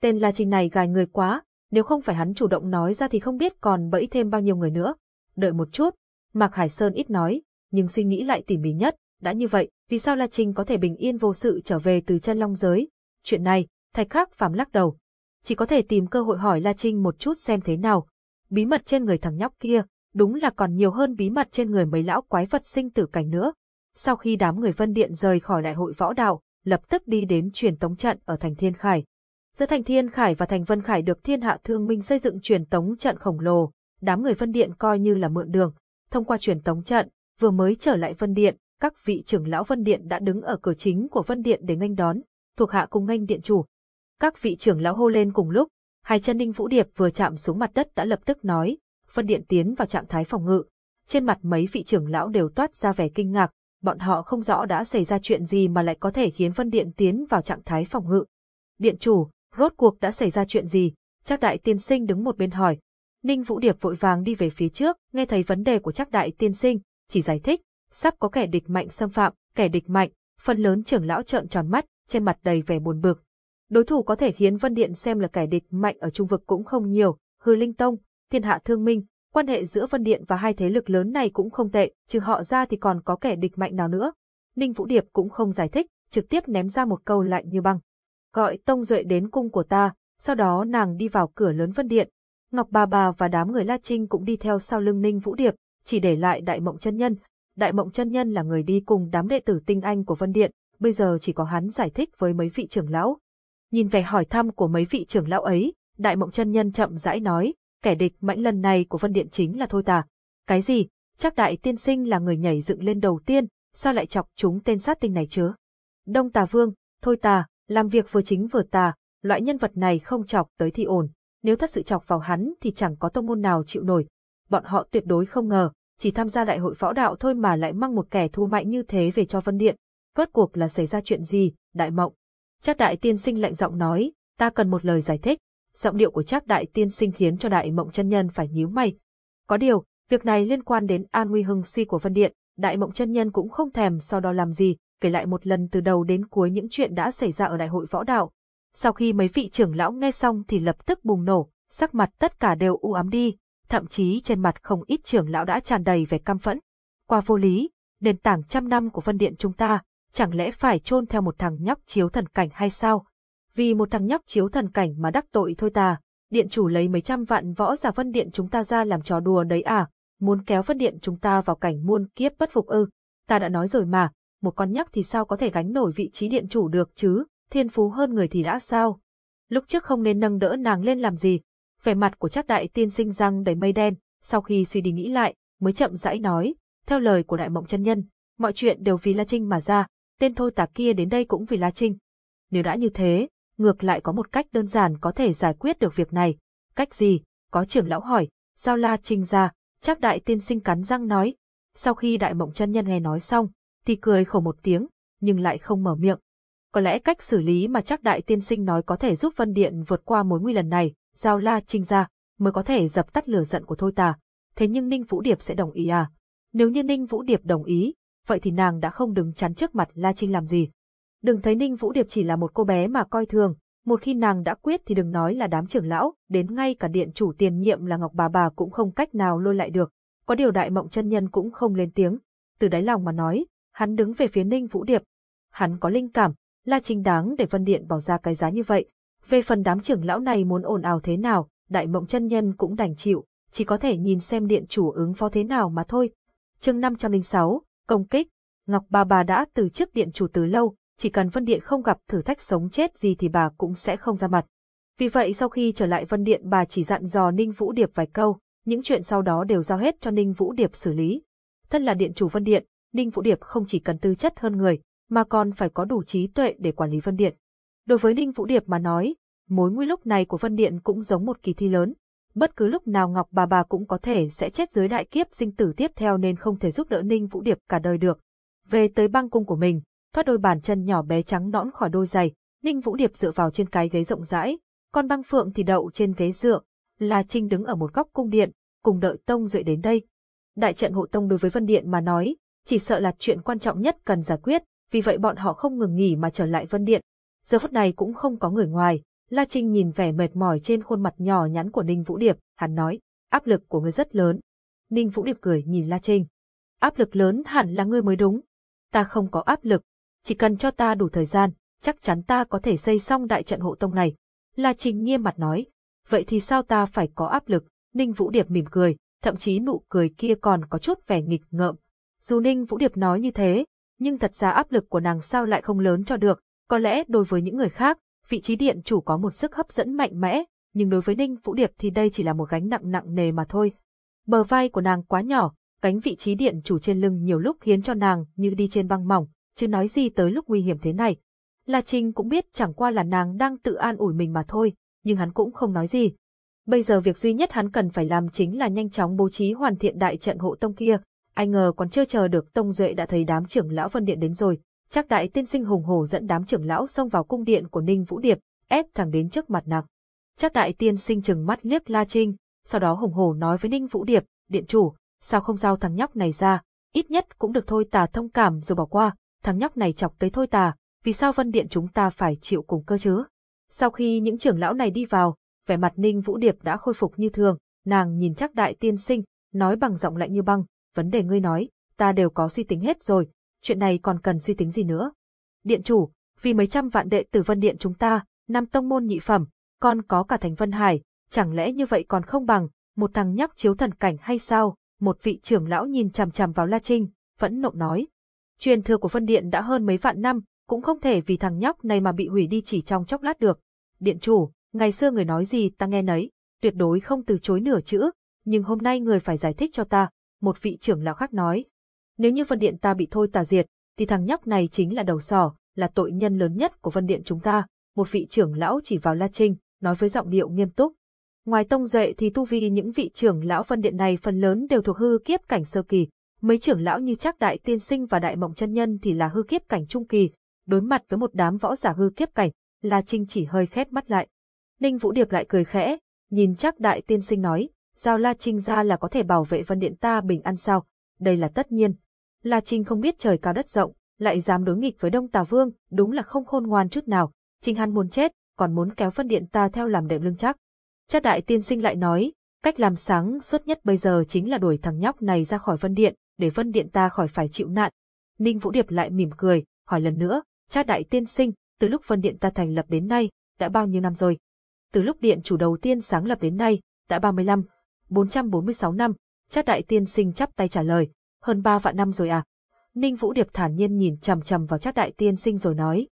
Tên La Trinh này gài người quá, nếu không phải hắn chủ động nói ra thì không biết còn bẫy thêm bao nhiêu người nữa. Đợi một chút, Mạc Hải Sơn ít nói, nhưng suy nghĩ lại tỉ mỉ nhất, đã như vậy, vì sao La Trinh có thể bình yên vô sự trở về từ chân long giới? Chuyện này, Thạch Khắc Phàm lắc đầu. Chỉ có thể tìm cơ hội hỏi La Trinh một chút xem thế nào, bí mật trên người thằng nhóc kia, đúng là còn nhiều hơn bí mật trên người mấy lão quái vật sinh tử cảnh nữa. Sau khi đám người Vân Điện rời khỏi đại hội võ đạo, lập tức đi đến truyền tống trận ở thành Thiên Khải. Giữa thành Thiên Khải và thành Vân Khải được Thiên Hạ Thương Minh xây dựng truyền tống trận khổng lồ, đám người Vân Điện coi như là mượn đường, thông qua truyền tống trận, vừa mới trở lại Vân Điện, các vị trưởng lão Vân Điện đã đứng ở cửa chính của Vân Điện để nghênh đón, thuộc hạ cùng nghênh điện chủ. Các vị trưởng lão hô lên cùng lúc, Hai chân Ninh Vũ Điệp vừa chạm xuống mặt đất đã lập tức nói, phân điện tiến vào trạng thái phòng ngự. Trên mặt mấy vị trưởng lão đều toát ra vẻ kinh ngạc, bọn họ không rõ đã xảy ra chuyện gì mà lại có thể khiến Vân Điện tiến vào trạng thái phòng ngự. Điện chủ, rốt cuộc đã xảy ra chuyện gì? Chắc đại tiên sinh đứng một bên hỏi. Ninh Vũ Điệp vội vàng đi về phía trước, nghe thấy vấn đề của chắc đại tiên sinh, chỉ giải thích, sắp có kẻ địch mạnh xâm phạm, kẻ địch mạnh, phần lớn trưởng lão trợn tròn mắt, trên mặt đầy vẻ buồn bực. Đối thủ có thể khiến Vân Điện xem là kẻ địch mạnh ở trung vực cũng không nhiều, Hư Linh Tông, Thiên Hạ Thương Minh, quan hệ giữa Vân Điện và hai thế lực lớn này cũng không tệ, trừ họ ra thì còn có kẻ địch mạnh nào nữa. Ninh Vũ Điệp cũng không giải thích, trực tiếp ném ra một câu lạnh như băng. Gọi Tông Duệ đến cung của ta, sau đó nàng đi vào cửa lớn Vân Điện. Ngọc Bà Bà và đám người La Trinh cũng đi theo sau lưng Ninh Vũ Điệp, chỉ để lại Đại Mộng Chân Nhân. Đại Mộng Chân Nhân là người đi cùng đám đệ tử tinh anh của Vân Điện, bây giờ chỉ có hắn giải thích với mấy vị trưởng lão. Nhìn vẻ hỏi thăm của mấy vị trưởng lão ấy, Đại Mộng Chân Nhân chậm rãi nói, kẻ địch mạnh lần này của Vân Điện chính là Thôi Tà. Cái gì? Chắc Đại Tiên Sinh là người nhảy dựng lên đầu tiên, sao lại chọc chúng tên sát tinh này chứ? Đông Tà Vương, Thôi Tà, làm việc vừa chính vừa tà, loại nhân vật này không chọc tới thì ổn, nếu thật sự chọc vào hắn thì chẳng có tông môn nào chịu nổi. Bọn họ tuyệt đối không ngờ, chỉ tham gia đại hội võ đạo thôi mà lại mang một kẻ thu mạnh như thế về cho Vân Điện. Rốt cuộc là xảy ra chuyện gì, đại mộng? Chắc đại tiên sinh lạnh giọng nói, ta cần một lời giải thích. Giọng điệu của Trác đại tiên sinh khiến cho đại mộng chân nhân phải nhíu mày. Có điều, việc này liên quan đến an nguy hưng suy của Vân Điện, đại mộng chân nhân cũng không thèm sau đó làm gì, kể lại một lần từ đầu đến cuối những chuyện đã xảy ra ở đại hội võ đạo. Sau khi mấy vị trưởng lão nghe xong thì lập tức bùng nổ, sắc mặt tất cả đều u ám đi, thậm chí trên mặt không ít trưởng lão đã tràn đầy vẻ căm phẫn. Qua vô lý, nền tảng trăm năm của Vân Điện chúng ta, chẳng lẽ phải chôn theo một thằng nhóc chiếu thần cảnh hay sao? Vì một thằng nhóc chiếu thần cảnh mà đắc tội thôi ta, điện chủ lấy mấy trăm vạn võ giả Vân Điện chúng ta ra làm trò đùa đấy à, muốn kéo Vân Điện chúng ta vào cảnh muôn kiếp bất phục ư. Ta đã nói rồi mà, một con nhóc thì sao có thể gánh nổi vị trí điện chủ được chứ, thiên phú hơn người thì đã sao? Lúc trước không nên nâng đỡ nàng lên làm gì? Vẻ mặt của chắc đại tiên sinh răng đầy mây đen, sau khi suy đi nghĩ lại, mới chậm rãi nói, theo lời của đại mộng chân nhân, mọi chuyện đều vì La Trinh mà ra, tên thôi tà kia đến đây cũng vì La Trinh. Nếu đã như thế, ngược lại có một cách đơn giản có thể giải quyết được việc này. Cách gì? Có trưởng lão hỏi, giao La Trinh ra, chắc đại tiên sinh cắn răng nói. Sau khi đại mộng chân nhân nghe nói xong, thì cười khổ một tiếng, nhưng lại không mở miệng. Có lẽ cách xử lý mà chắc đại tiên sinh nói có thể giúp Vân Điện vượt qua mối nguy lần này, giao La Trinh ra, mới có thể dập tắt lửa giận của Thôi Tà. Thế nhưng Ninh Vũ Điệp sẽ đồng ý à? Nếu như Ninh Vũ Điệp đồng ý, vậy thì nàng đã không đứng chắn trước mặt La Trinh làm gì. Đừng thấy Ninh Vũ Điệp chỉ là một cô bé mà coi thường, một khi nàng đã quyết thì đừng nói là đám trưởng lão, đến ngay cả điện chủ tiền nhiệm là Ngọc Bà Bà cũng không cách nào lôi lại được. Có điều đại mộng chân nhân cũng không lên tiếng, từ đáy lòng mà nói, hắn đứng về phía Ninh Vũ Điệp. Hắn có linh cảm, là chính đáng để Vân Điện bỏ ra cái giá như vậy. Về phần đám trưởng lão này muốn ồn ào thế nào, đại mộng chân nhân cũng đành chịu, chỉ có thể nhìn xem điện chủ ứng phó thế nào mà thôi. chương 506, công kích, Ngọc bà bà đã từ chức điện chủ từ lâu, chỉ cần Vân Điện không gặp thử thách sống chết gì thì bà cũng sẽ không ra mặt. Vì vậy sau khi trở lại Vân Điện bà chỉ dặn dò Ninh Vũ Điệp vài câu, những chuyện sau đó đều giao hết cho Ninh Vũ Điệp xử lý. Thân là điện chủ Vân Điện, Ninh Vũ Điệp không chỉ cần tư chất hơn người, mà còn phải có đủ trí tuệ để quản lý Vân Điện. Đối với Ninh Vũ Điệp mà nói, mối nguy lúc này của Vân Điện cũng giống một kỳ thi lớn. Bất cứ lúc nào Ngọc bà bà cũng có thể sẽ chết dưới đại kiếp sinh tử tiếp theo nên không thể giúp đỡ Ninh Vũ Điệp cả đời được. Về tới băng cung của mình, thoát đôi bàn chân nhỏ bé trắng nõn khỏi đôi giày, Ninh Vũ Điệp dựa vào trên cái ghế rộng rãi, còn băng phượng thì đậu trên ghế dựa, La Trinh đứng ở một góc cung điện, cùng đợi Tông Duệ đến đây. Đại trận hộ tông đối với Vân Điện mà nói, chỉ sợ là chuyện quan trọng nhất cần giải quyết, vì vậy bọn họ không ngừng nghỉ mà trở lại Vân Điện. Giờ phút này cũng không có người ngoài, La Trinh nhìn vẻ mệt mỏi trên khuôn mặt nhỏ nhắn của Ninh Vũ Điệp, hắn nói, áp lực của ngươi rất lớn. Ninh Vũ Điệp cười nhìn La Trinh. Áp lực lớn hẳn là ngươi mới đúng. Ta không có áp lực, chỉ cần cho ta đủ thời gian, chắc chắn ta có thể xây xong đại trận hộ tông này. La trình nghiêm mặt nói, vậy thì sao ta phải có áp lực? Ninh Vũ Điệp mỉm cười, thậm chí nụ cười kia còn có chút vẻ nghịch ngợm. Dù Ninh Vũ Điệp nói như thế, nhưng thật ra áp lực của nàng sao lại không lớn cho được, có lẽ đối với những người khác, vị trí điện chủ có một sức hấp dẫn mạnh mẽ, nhưng đối với Ninh Vũ Điệp thì đây chỉ là một gánh nặng nặng nề mà thôi. Bờ vai của nàng quá nhỏ, gánh vị trí điện chủ trên lưng nhiều lúc khiến cho nàng như đi trên băng mỏng, chứ nói gì tới lúc nguy hiểm thế này. La Trinh cũng biết chẳng qua là nàng đang tự an ủi mình mà thôi, nhưng hắn cũng không nói gì. Bây giờ việc duy nhất hắn cần phải làm chính là nhanh chóng bố trí hoàn thiện đại trận hộ tông kia, ai ngờ còn chưa chờ được Tông Duệ đã thấy đám trưởng lão Vân Điện đến rồi. Chắc đại tiên sinh hùng hổ dẫn đám trưởng lão xông vào cung điện của Ninh Vũ Điệp, ép thẳng đến trước mặt nàng. Chắc đại tiên sinh chừng mắt liếc La Trinh, sau đó hùng hổ nói với Ninh Vũ Điệp, điện chủ, sao không giao thằng nhóc này ra, ít nhất cũng được thôi tà thông cảm rồi bỏ qua, thằng nhóc này chọc tới thôi tà, vì sao Vân Điện chúng ta phải chịu cùng cơ chứ? Sau khi những trưởng lão này đi vào, vẻ mặt Ninh Vũ Điệp đã khôi phục như thường, nàng nhìn chắc đại tiên sinh, nói bằng giọng lạnh như băng, vấn đề ngươi nói, ta đều có suy tính hết rồi, chuyện này còn cần suy tính gì nữa. Điện chủ, vì mấy trăm vạn đệ tử Vân Điện chúng ta, năm tông môn nhị phẩm, còn có cả thành Vân Hải, chẳng lẽ như vậy còn không bằng, một thằng nhóc chiếu thần cảnh hay sao? Một vị trưởng lão nhìn chằm chằm vào La Trinh, vẫn nộ nói. Truyền thừa của phân Điện đã hơn mấy vạn năm, cũng không thể vì thằng nhóc này mà bị hủy đi chỉ trong chốc lát được. Điện chủ, ngày xưa người nói gì ta nghe nấy, tuyệt đối không từ chối nửa chữ, nhưng hôm nay người phải giải thích cho ta, một vị trưởng lão khác nói. Nếu như phân Điện ta bị thôi tà diệt, thì thằng nhóc này chính là đầu sỏ, là tội nhân lớn nhất của phân Điện chúng ta. Một vị trưởng lão chỉ vào La Trinh, nói với giọng điệu nghiêm túc. Ngoài tông duệ thì tu vi những vị trưởng lão phân Điện này phần lớn đều thuộc hư kiếp cảnh sơ kỳ. Mấy trưởng lão như chắc đại tiên sinh và đại mộng chân nhân thì là hư kiếp cảnh trung kỳ. Đối mặt với một đám võ giả hư kiếp cảnh, La Trinh chỉ hơi khép mắt lại. Ninh Vũ Điệp lại cười khẽ, nhìn chắc đại tiên sinh nói, giao La Trinh ra là có thể bảo vệ Vân Điện ta bình an sao, đây là tất nhiên. La Trinh không biết trời cao đất rộng, lại dám đối nghịch với Đông Tà Vương, đúng là không khôn ngoan chút nào, Trình Hắn muốn chết, còn muốn kéo Vân Điện ta theo làm đệm lưng chắc. Chắc đại tiên sinh lại nói, cách làm sáng suốt nhất bây giờ chính là đuổi thằng nhóc này ra khỏi Vân Điện, để Vân Điện ta khỏi phải chịu nạn. Ninh Vũ Điệp lại mỉm cười, hỏi lần nữa, cha đại tiên sinh, từ lúc Vân Điện ta thành lập đến nay, đã bao nhiêu năm rồi? Từ lúc điện chủ đầu tiên sáng lập đến nay, đã 35, 446 năm, cha đại tiên sinh chắp tay trả lời, hơn ba vạn năm rồi à. Ninh Vũ Điệp thản nhiên nhìn chằm chằm vào chắc đại tiên sinh rồi nói.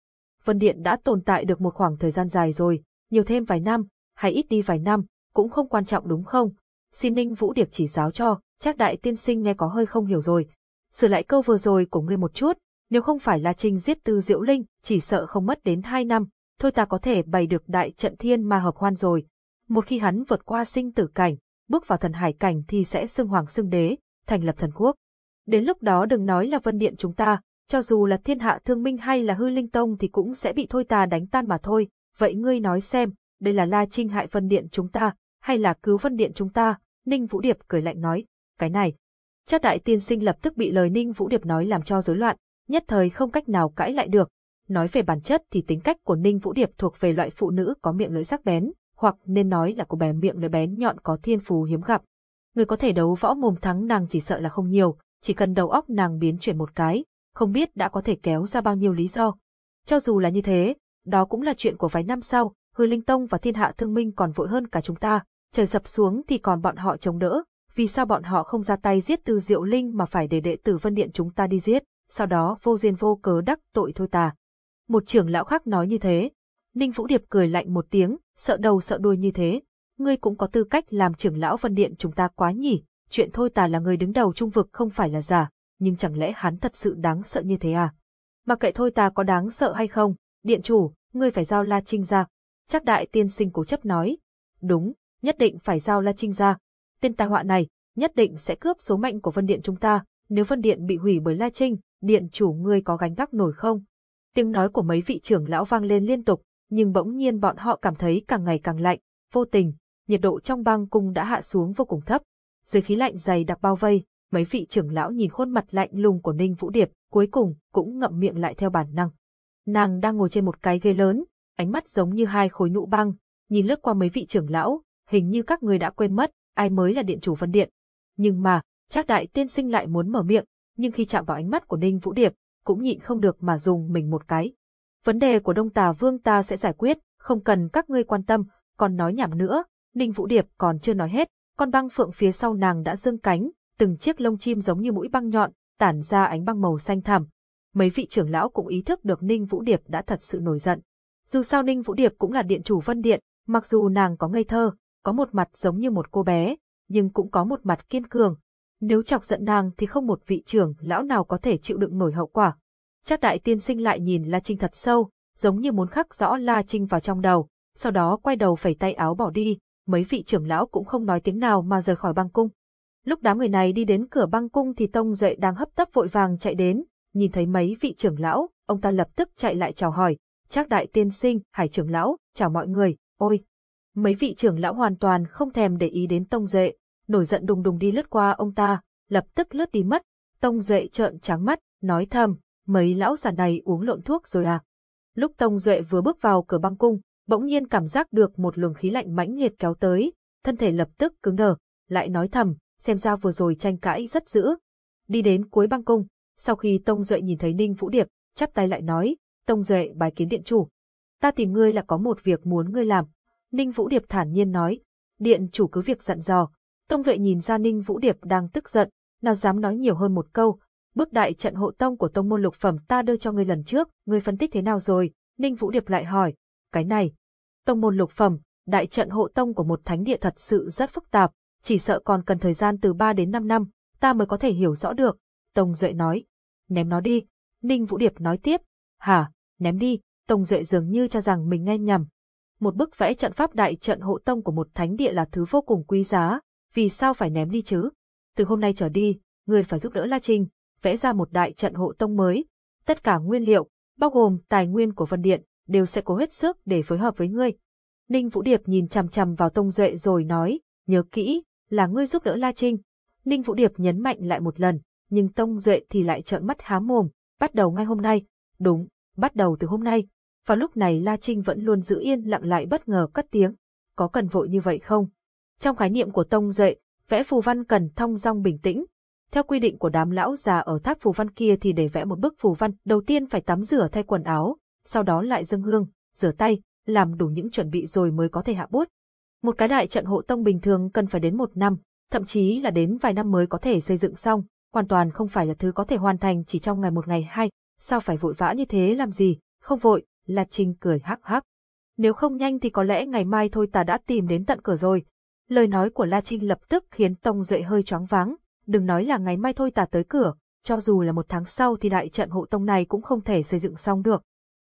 Vân Điện đã tồn tại được một khoảng thời gian dài rồi, nhiều thêm vài năm, hay ít đi vài năm, cũng không quan trọng đúng không? Xin Ninh Vũ Điệp chỉ giáo cho, chắc đại tiên sinh nghe có hơi không hiểu rồi. Sửa lại câu vừa rồi của ngươi một chút, nếu không phải là Trinh giết Tư Diệu Linh, chỉ sợ không mất đến hai năm, thôi ta có thể bày được đại trận thiên ma hợp hoan rồi. Một khi hắn vượt qua sinh tử cảnh, bước vào thần hải cảnh thì sẽ xưng hoàng xưng đế, thành lập thần quốc. Đến lúc đó đừng nói là vân điện chúng ta, cho dù là thiên hạ thương minh hay là hư linh tông thì cũng sẽ bị thôi ta đánh tan mà thôi. Vậy ngươi nói xem, đây là la trinh hại vân điện chúng ta, hay là cứu vân điện chúng ta? Ninh Vũ Điệp cười lạnh nói, cái này. Chắc đại tiên sinh lập tức bị lời Ninh Vũ Điệp nói làm cho rối loạn, nhất thời không cách nào cãi lại được. Nói về bản chất thì tính cách của Ninh Vũ Điệp thuộc về loại phụ nữ có miệng lưỡi sắc bén, hoặc nên nói là cô bé miệng lưỡi bén nhọn có thiên phú hiếm gặp. Người có thể đấu võ mồm thắng nàng chỉ sợ là không nhiều, chỉ cần đầu óc nàng biến chuyển một cái, không biết đã có thể kéo ra bao nhiêu lý do. Cho dù là như thế, đó cũng là chuyện của vài năm sau, hư linh tông và thiên hạ thương minh còn vội hơn cả chúng ta, trời sập xuống thì còn bọn họ chống đỡ, vì sao bọn họ không ra tay giết tư diệu linh mà phải để đệ tử vân điện chúng ta đi giết, sau đó vô duyên vô cớ đắc tội thôi ta Một trưởng lão khác nói như thế. Ninh Vũ Điệp cười lạnh một tiếng, sợ đầu sợ đuôi như thế. Ngươi cũng có tư cách làm trưởng lão vân điện chúng ta quá nhỉ, chuyện thôi ta là người đứng đầu trung vực không phải là giả, nhưng chẳng lẽ hắn thật sự đáng sợ như thế à? Mà kệ thôi ta có đáng sợ hay không, điện chủ, ngươi phải giao La Trinh ra. Chắc đại tiên sinh cố chấp nói. Đúng, nhất định phải giao La Trinh ra. Tên tai họa này, nhất định sẽ cướp số mệnh của Vân Điện chúng ta, nếu Vân Điện bị hủy bởi La Trinh, điện chủ ngươi có gánh vác nổi không? Tiếng nói của mấy vị trưởng lão vang lên liên tục, nhưng bỗng nhiên bọn họ cảm thấy càng ngày càng lạnh, vô tình, nhiệt độ trong băng cung đã hạ xuống vô cùng thấp. Dưới khí lạnh dày đặc bao vây, mấy vị trưởng lão nhìn khuôn mặt lạnh lùng của Ninh Vũ Điệp, cuối cùng cũng ngậm miệng lại theo bản năng. Nàng đang ngồi trên một cái ghế lớn, ánh mắt giống như hai khối nhũ băng, nhìn lướt qua mấy vị trưởng lão, hình như các người đã quên mất, ai mới là điện chủ phân Điện. Nhưng mà, chắc đại tiên sinh lại muốn mở miệng, nhưng khi chạm vào ánh mắt của Ninh Vũ Điệp, cũng nhịn không được mà dùng mình một cái. Vấn đề của Đông Tà Vương ta sẽ giải quyết, không cần các ngươi quan tâm, còn nói nhảm nữa, Ninh Vũ Điệp còn chưa nói hết, con băng phượng phía sau nàng đã dương cánh, từng chiếc lông chim giống như mũi băng nhọn, tản ra ánh băng màu xanh thẳm. Mấy vị trưởng lão cũng ý thức được Ninh Vũ Điệp đã thật sự nổi giận. Dù sao Ninh Vũ Điệp cũng là điện chủ Vân Điện, mặc dù nàng có ngây thơ, có một mặt giống như một cô bé, nhưng cũng có một mặt kiên cường, nếu chọc giận nàng thì không một vị trưởng lão nào có thể chịu đựng nổi hậu quả. Chắc đại tiên sinh lại nhìn La Trinh thật sâu, giống như muốn khắc rõ La Trinh vào trong đầu, sau đó quay đầu phẩy tay áo bỏ đi, mấy vị trưởng lão cũng không nói tiếng nào mà rời khỏi băng cung. Lúc đám người này đi đến cửa băng cung thì Tông Duệ đang hấp tấp vội vàng chạy đến, nhìn thấy mấy vị trưởng lão, ông ta lập tức chạy lại chào hỏi, Trác đại tiên sinh, Hải trưởng lão, chào mọi người, ôi. Mấy vị trưởng lão hoàn toàn không thèm để ý đến Tông Duệ, nổi giận đùng đùng đi lướt qua ông ta, lập tức lướt đi mất. Tông Duệ trợn trắng mắt, nói thầm, mấy lão già này uống lộn thuốc rồi à. Lúc Tông Duệ vừa bước vào cửa băng cung, bỗng nhiên cảm giác được một luồng khí lạnh mãnh liệt kéo tới, thân thể lập tức cứng đờ, lại nói thầm, xem ra vừa rồi tranh cãi rất dữ. Đi đến cuối băng cung, sau khi Tông Duệ nhìn thấy Ninh Vũ Điệp, chắp tay lại nói, Tông Duệ bài kiến điện chủ. Ta tìm ngươi là có một việc muốn ngươi làm. Ninh Vũ Điệp thản nhiên nói, điện chủ cứ việc dặn dò. Tông vệ nhìn ra Ninh Vũ Điệp đang tức giận, nào dám nói nhiều hơn một câu. Bước đại trận hộ tông của tông môn lục phẩm ta đưa cho ngươi lần trước, ngươi phân tích thế nào rồi? Ninh Vũ Điệp lại hỏi, cái này. Tông môn lục phẩm, đại trận hộ tông của một thánh địa thật sự rất phức tạp, chỉ sợ còn cần thời gian từ 3 đến 5 năm, ta mới có thể hiểu rõ được. Tông Duệ nói, ném nó đi. Ninh Vũ Điệp nói tiếp, hả, ném đi, Tông Duệ dường như cho rằng mình nghe nhầm. Một bức vẽ trận pháp đại trận hộ tông của một thánh địa là thứ vô cùng quý giá, vì sao phải ném đi chứ? Từ hôm nay trở đi, người phải giúp đỡ La Trinh, vẽ ra một đại trận hộ tông mới. Tất cả nguyên liệu, bao gồm tài nguyên của Vân Điện, đều sẽ cố hết sức để phối hợp với ngươi. Ninh Vũ Điệp nhìn chằm chằm vào Tông Duệ rồi nói, nhớ kỹ, là ngươi giúp đỡ La Trinh. Ninh Vũ Điệp nhấn mạnh lại một lần, nhưng Tông Duệ thì lại trợn mắt há mồm, bắt đầu ngay hôm nay. Đúng, bắt đầu từ hôm nay. Và lúc này La Trinh vẫn luôn giữ yên lặng lại bất ngờ cất tiếng. Có cần vội như vậy không? Trong khái niệm của Tông Duệ, vẽ phù văn cần thong dong bình tĩnh. Theo quy định của đám lão già ở tháp phù văn kia thì để vẽ một bức phù văn, đầu tiên phải tắm rửa thay quần áo, sau đó lại dâng hương, rửa tay, làm đủ những chuẩn bị rồi mới có thể hạ bút. Một cái đại trận hộ tông bình thường cần phải đến một năm, thậm chí là đến vài năm mới có thể xây dựng xong, hoàn toàn không phải là thứ có thể hoàn thành chỉ trong ngày một ngày hai, sao phải vội vã như thế làm gì, không vội, La Trinh cười hắc hắc. Nếu không nhanh thì có lẽ ngày mai thôi ta đã tìm đến tận cửa rồi. Lời nói của La Trinh lập tức khiến Tông Duệ hơi choáng váng, đừng nói là ngày mai thôi ta tới cửa, cho dù là một tháng sau thì đại trận hộ tông này cũng không thể xây dựng xong được.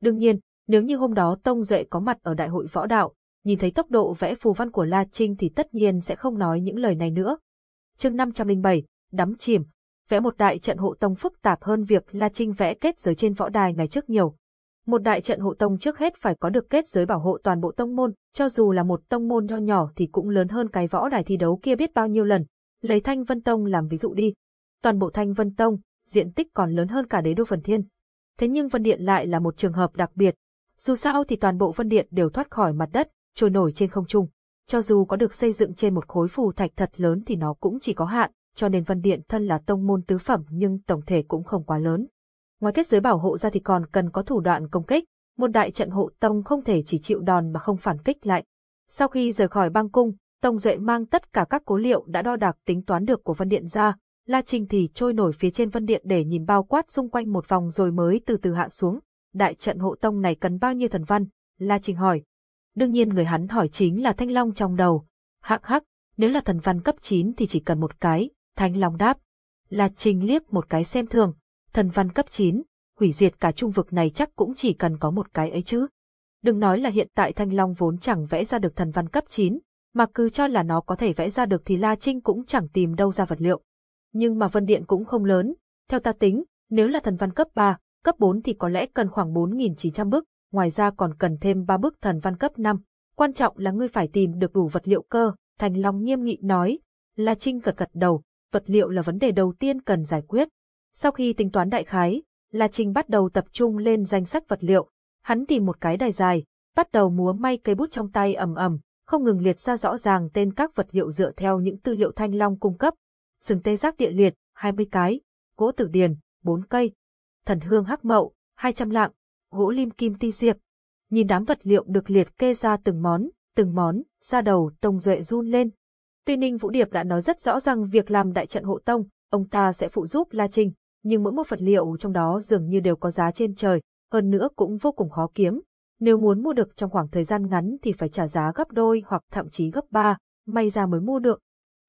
Đương nhiên, nếu như hôm đó Tông Duệ có mặt ở đại hội võ đạo, nhìn thấy tốc độ vẽ phù văn của La Trinh thì tất nhiên sẽ không nói những lời này nữa. chương 507, đắm chìm, vẽ một đại trận hộ tông phức tạp hơn việc La Trinh vẽ kết giới trên võ đài ngày trước nhiều. Một đại trận hộ tông trước hết phải có được kết giới bảo hộ toàn bộ tông môn, cho dù là một tông môn nho nhỏ thì cũng lớn hơn cái võ đài thi đấu kia biết bao nhiêu lần. Lấy Thanh Vân Tông làm ví dụ đi. Toàn bộ Thanh Vân Tông, diện tích còn lớn hơn cả đế đô phần thiên. Thế nhưng Vân Điện lại là một trường hợp đặc biệt. Dù sao thì toàn bộ Vân Điện đều thoát khỏi mặt đất, trôi nổi trên không trung. Cho dù có được xây dựng trên một khối phù thạch thật lớn thì nó cũng chỉ có hạn, cho nên Vân Điện thân là tông môn tứ phẩm nhưng tổng thể cũng không quá lớn. Ngoài kết giới bảo hộ ra thì còn cần có thủ đoạn công kích, một đại trận hộ tông không thể chỉ chịu đòn mà không phản kích lại. Sau khi rời khỏi băng cung, Tông Duệ mang tất cả các cố liệu đã đo đạc tính toán được của Vân Điện ra, La Trinh thì trôi nổi phía trên Vân Điện để nhìn bao quát xung quanh một vòng rồi mới từ từ hạ xuống. Đại trận hộ tông này cần bao nhiêu thần văn? La Trinh hỏi. Đương nhiên người hắn hỏi chính là Thanh Long trong đầu. Hắc hắc, nếu là thần văn cấp 9 thì chỉ cần một cái, Thanh Long đáp. La Trinh liếc một cái xem thường, thần văn cấp 9, hủy diệt cả trung vực này chắc cũng chỉ cần có một cái ấy chứ. Đừng nói là hiện tại Thanh Long vốn chẳng vẽ ra được thần văn cấp 9, mà cứ cho là nó có thể vẽ ra được thì La Trinh cũng chẳng tìm đâu ra vật liệu. Nhưng mà Vân Điện cũng không lớn, theo ta tính, nếu là thần văn cấp 3, cấp 4 thì có lẽ cần khoảng 4.900 bức, ngoài ra còn cần thêm 3 bức thần văn cấp 5. Quan trọng là ngươi phải tìm được đủ vật liệu cơ, Thành Long nghiêm nghị nói. La Trinh gật gật đầu, vật liệu là vấn đề đầu tiên cần giải quyết. Sau khi tính toán đại khái, La Trinh bắt đầu tập trung lên danh sách vật liệu. Hắn tìm một cái đài dài, bắt đầu múa may cây bút trong tay ầm ầm, không ngừng liệt ra rõ ràng tên các vật liệu dựa theo những tư liệu Thanh Long cung cấp. Sừng tê giác địa liệt, 20 cái, gỗ tử điền, 4 cây, thần hương hắc mậu, 200 lạng, gỗ lim kim ti diệp. Nhìn đám vật liệu được liệt kê ra từng món, từng món, ra đầu Tông Duệ run lên. Tuy Ninh Vũ Điệp đã nói rất rõ rằng việc làm đại trận hộ tông, ông ta sẽ phụ giúp La Trinh, nhưng mỗi một vật liệu trong đó dường như đều có giá trên trời, hơn nữa cũng vô cùng khó kiếm. Nếu muốn mua được trong khoảng thời gian ngắn thì phải trả giá gấp đôi hoặc thậm chí gấp ba, may ra mới mua được.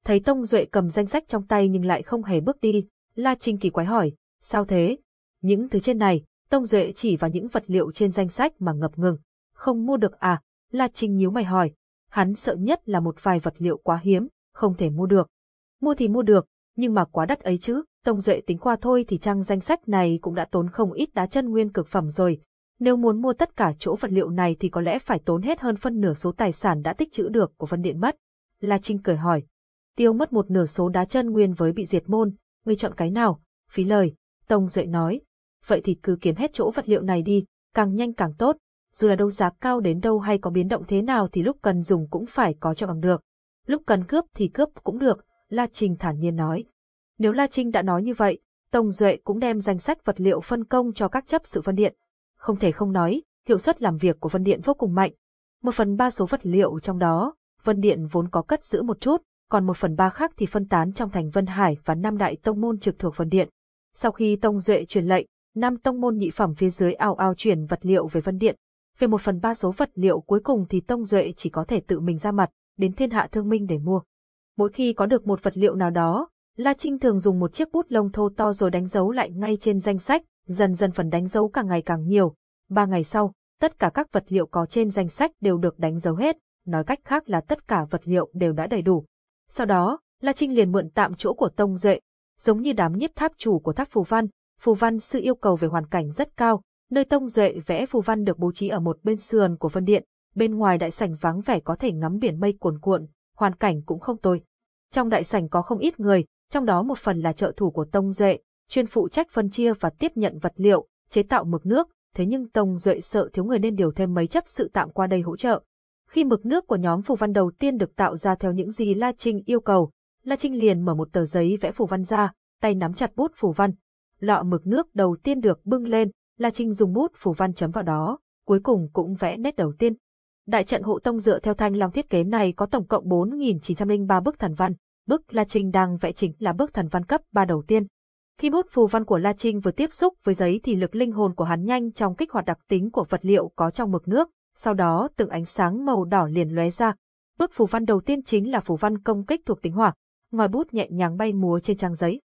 Thấy Tông Duệ cầm danh sách trong tay nhưng lại không hề bước đi, La Trinh kỳ quái hỏi, sao thế? Những thứ trên này, Tông Duệ chỉ vào những vật liệu trên danh sách mà ngập ngừng. Không mua được à? La Trinh nhíu mày hỏi. Hắn sợ nhất là một vài vật liệu quá hiếm, không thể mua được. Mua thì mua được, nhưng mà quá đắt ấy chứ, Tông Duệ tính qua thôi thì trang danh sách này cũng đã tốn không ít đá chân nguyên cực phẩm rồi. Nếu muốn mua tất cả chỗ vật liệu này thì có lẽ phải tốn hết hơn phân nửa số tài sản đã tích trữ được của Vân Điện mất. La Trinh cười hỏi. Tiêu mất một nửa số đá chân nguyên với bị diệt môn, ngươi chọn cái nào? Phí lời, Tông Duệ nói. Vậy thì cứ kiếm hết chỗ vật liệu này đi, càng nhanh càng tốt. Dù là đấu giá cao đến đâu hay có biến động thế nào thì lúc cần dùng cũng phải có cho bằng được. Lúc cần cướp thì cướp cũng được, La Trinh thản nhiên nói. Nếu La Trinh đã nói như vậy, Tông Duệ cũng đem danh sách vật liệu phân công cho các chấp sự phân điện. Không thể không nói, hiệu suất làm việc của phân điện vô cùng mạnh. Một phần ba số vật liệu trong đó, Vân Điện vốn có cất giữ một chút, còn một phần ba khác thì phân tán trong thành Vân Hải và năm đại tông môn trực thuộc Vân Điện. Sau khi Tông Duệ truyền lệnh, năm tông môn nhị phẩm phía dưới ao ao chuyển vật liệu về Vân Điện. Về một phần ba số vật liệu cuối cùng thì Tông Duệ chỉ có thể tự mình ra mặt, đến thiên hạ thương minh để mua. Mỗi khi có được một vật liệu nào đó, La Trinh thường dùng một chiếc bút lông thô to rồi đánh dấu lại ngay trên danh sách, dần dần phần đánh dấu càng ngày càng nhiều. Ba ngày sau, tất cả các vật liệu có trên danh sách đều được đánh dấu hết, nói cách khác là tất cả vật liệu đều đã đầy đủ. Sau đó, La Trinh liền mượn tạm chỗ của Tông Duệ, giống như đám nhiếp tháp chủ của tháp phù văn, phù văn sư yêu cầu về hoàn cảnh rất cao, nơi Tông Duệ vẽ phù văn được bố trí ở một bên sườn của phân điện, bên ngoài đại sảnh vắng vẻ có thể ngắm biển mây cuồn cuộn, hoàn cảnh cũng không tồi. Trong đại sảnh có không ít người, trong đó một phần là trợ thủ của Tông Duệ, chuyên phụ trách phân chia và tiếp nhận vật liệu, chế tạo mực nước, thế nhưng Tông Duệ sợ thiếu người nên điều thêm mấy chấp sự tạm qua đây hỗ trợ. Khi mực nước của nhóm phù văn đầu tiên được tạo ra theo những gì La Trinh yêu cầu, La Trinh liền mở một tờ giấy vẽ phù văn ra, tay nắm chặt bút phù văn. Lọ mực nước đầu tiên được bưng lên, La Trinh dùng bút phù văn chấm vào đó, cuối cùng cũng vẽ nét đầu tiên. Đại trận hộ tông dựa theo thanh long thiết kế này có tổng cộng 4.903 bức thần văn, bức La Trinh đang vẽ chính là bức thần văn cấp 3 đầu tiên. Khi bút phù văn của La Trinh vừa tiếp xúc với giấy thì lực linh hồn của hắn nhanh trong kích hoạt đặc tính của vật liệu có trong mực nước, sau đó từng ánh sáng màu đỏ liền lóe ra. Bức phù văn đầu tiên chính là phù văn công kích thuộc tính hỏa, ngòi bút nhẹ nhàng bay múa trên trang giấy.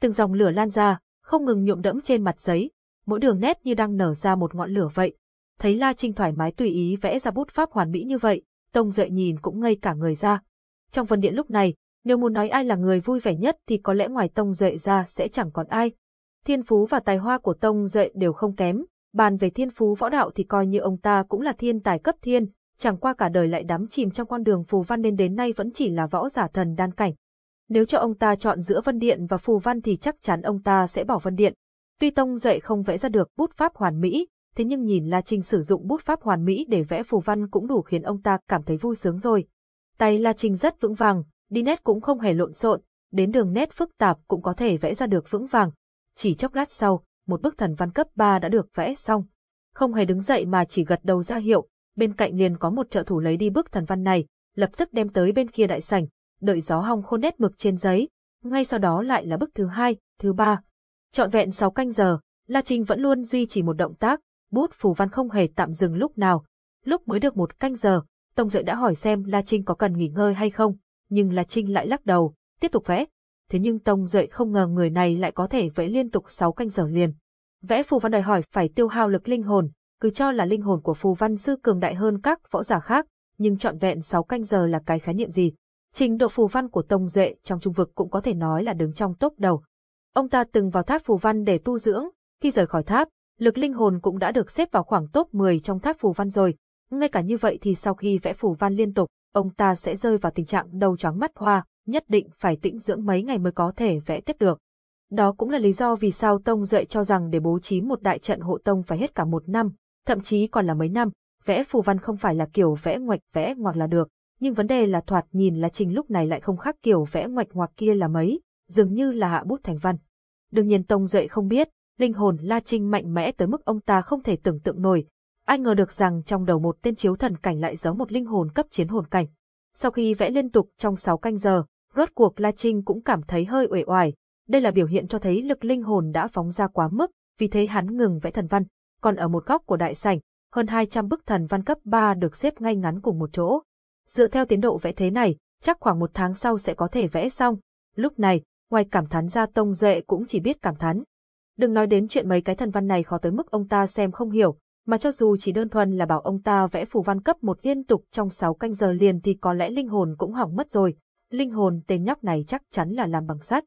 Từng dòng lửa lan ra, không ngừng nhuộm đẫm trên mặt giấy, mỗi đường nét như đang nở ra một ngọn lửa vậy. Thấy La Trinh thoải mái tùy ý vẽ ra bút pháp hoàn mỹ như vậy, Tông Duệ nhìn cũng ngây cả người ra. Trong vân điện lúc này, nếu muốn nói ai là người vui vẻ nhất thì có lẽ ngoài Tông Duệ ra sẽ chẳng còn ai. Thiên phú và tài hoa của Tông Duệ đều không kém, bàn về thiên phú võ đạo thì coi như ông ta cũng là thiên tài cấp thiên, chẳng qua cả đời lại đắm chìm trong con đường phù văn nên đến nay vẫn chỉ là võ giả thần đan cảnh. Nếu cho ông ta chọn giữa Vân Điện và phù văn thì chắc chắn ông ta sẽ bỏ Vân Điện. Tuy Tông Duệ không vẽ ra được bút pháp hoàn mỹ, thế nhưng nhìn La Trinh sử dụng bút pháp hoàn mỹ để vẽ phù văn cũng đủ khiến ông ta cảm thấy vui sướng rồi. Tay La Trinh rất vững vàng, đi nét cũng không hề lộn xộn, đến đường nét phức tạp cũng có thể vẽ ra được vững vàng. Chỉ chốc lát sau, một bức thần văn cấp 3 đã được vẽ xong. Không hề đứng dậy mà chỉ gật đầu ra hiệu, bên cạnh liền có một trợ thủ lấy đi bức thần văn này, lập tức đem tới bên kia đại sảnh, đợi gió hong khô nét mực trên giấy, ngay sau đó lại là bức thứ hai, thứ ba. Trọn vẹn 6 canh giờ, La Trinh vẫn luôn duy trì một động tác, bút phù văn không hề tạm dừng lúc nào. Lúc mới được một canh giờ, Tông Duệ đã hỏi xem La Trinh có cần nghỉ ngơi hay không, nhưng La Trinh lại lắc đầu, tiếp tục vẽ. Thế nhưng Tông Duệ không ngờ người này lại có thể vẽ liên tục 6 canh giờ liền. Vẽ phù văn đòi hỏi phải tiêu hao lực linh hồn, cứ cho là linh hồn của phù văn sư cường đại hơn các võ giả khác, nhưng trọn vẹn 6 canh giờ là cái khái niệm gì? Trình độ phù văn của Tông Duệ trong trung vực cũng có thể nói là đứng trong top đầu. Ông ta từng vào tháp phù văn để tu dưỡng, khi rời khỏi tháp, lực linh hồn cũng đã được xếp vào khoảng top 10 trong tháp phù văn rồi. Ngay cả như vậy thì sau khi vẽ phù văn liên tục, ông ta sẽ rơi vào tình trạng đầu trắng mắt hoa, nhất định phải tĩnh dưỡng mấy ngày mới có thể vẽ tiếp được. Đó cũng là lý do vì sao Tông Duệ cho rằng để bố trí một đại trận hộ tông phải hết cả một năm, thậm chí còn là mấy năm, vẽ phù văn không phải là kiểu vẽ ngoạch vẽ ngoạc là được, nhưng vấn đề là thoạt nhìn là trình lúc này lại không khác kiểu vẽ ngoạch ngoạc kia là mấy, dường như là hạ bút thành văn. Đương nhiên Tông Duệ không biết, linh hồn La Trinh mạnh mẽ tới mức ông ta không thể tưởng tượng nổi. Ai ngờ được rằng trong đầu một tên chiếu thần cảnh lại giấu một linh hồn cấp chiến hồn cảnh. Sau khi vẽ liên tục trong 6 canh giờ, rốt cuộc La Trinh cũng cảm thấy hơi uể oải. Đây là biểu hiện cho thấy lực linh hồn đã phóng ra quá mức, vì thế hắn ngừng vẽ thần văn. Còn ở một góc của đại sảnh, hơn 200 bức thần văn cấp 3 được xếp ngay ngắn cùng một chỗ. Dựa theo tiến độ vẽ thế này, chắc khoảng một tháng sau sẽ có thể vẽ xong. Lúc này, ngoài cảm thán ra Tông Duệ cũng chỉ biết cảm thán. Đừng nói đến chuyện mấy cái thần văn này khó tới mức ông ta xem không hiểu, mà cho dù chỉ đơn thuần là bảo ông ta vẽ phù văn cấp một liên tục trong 6 canh giờ liền thì có lẽ linh hồn cũng hỏng mất rồi. linh hồn tên nhóc này chắc chắn là làm bằng sắt.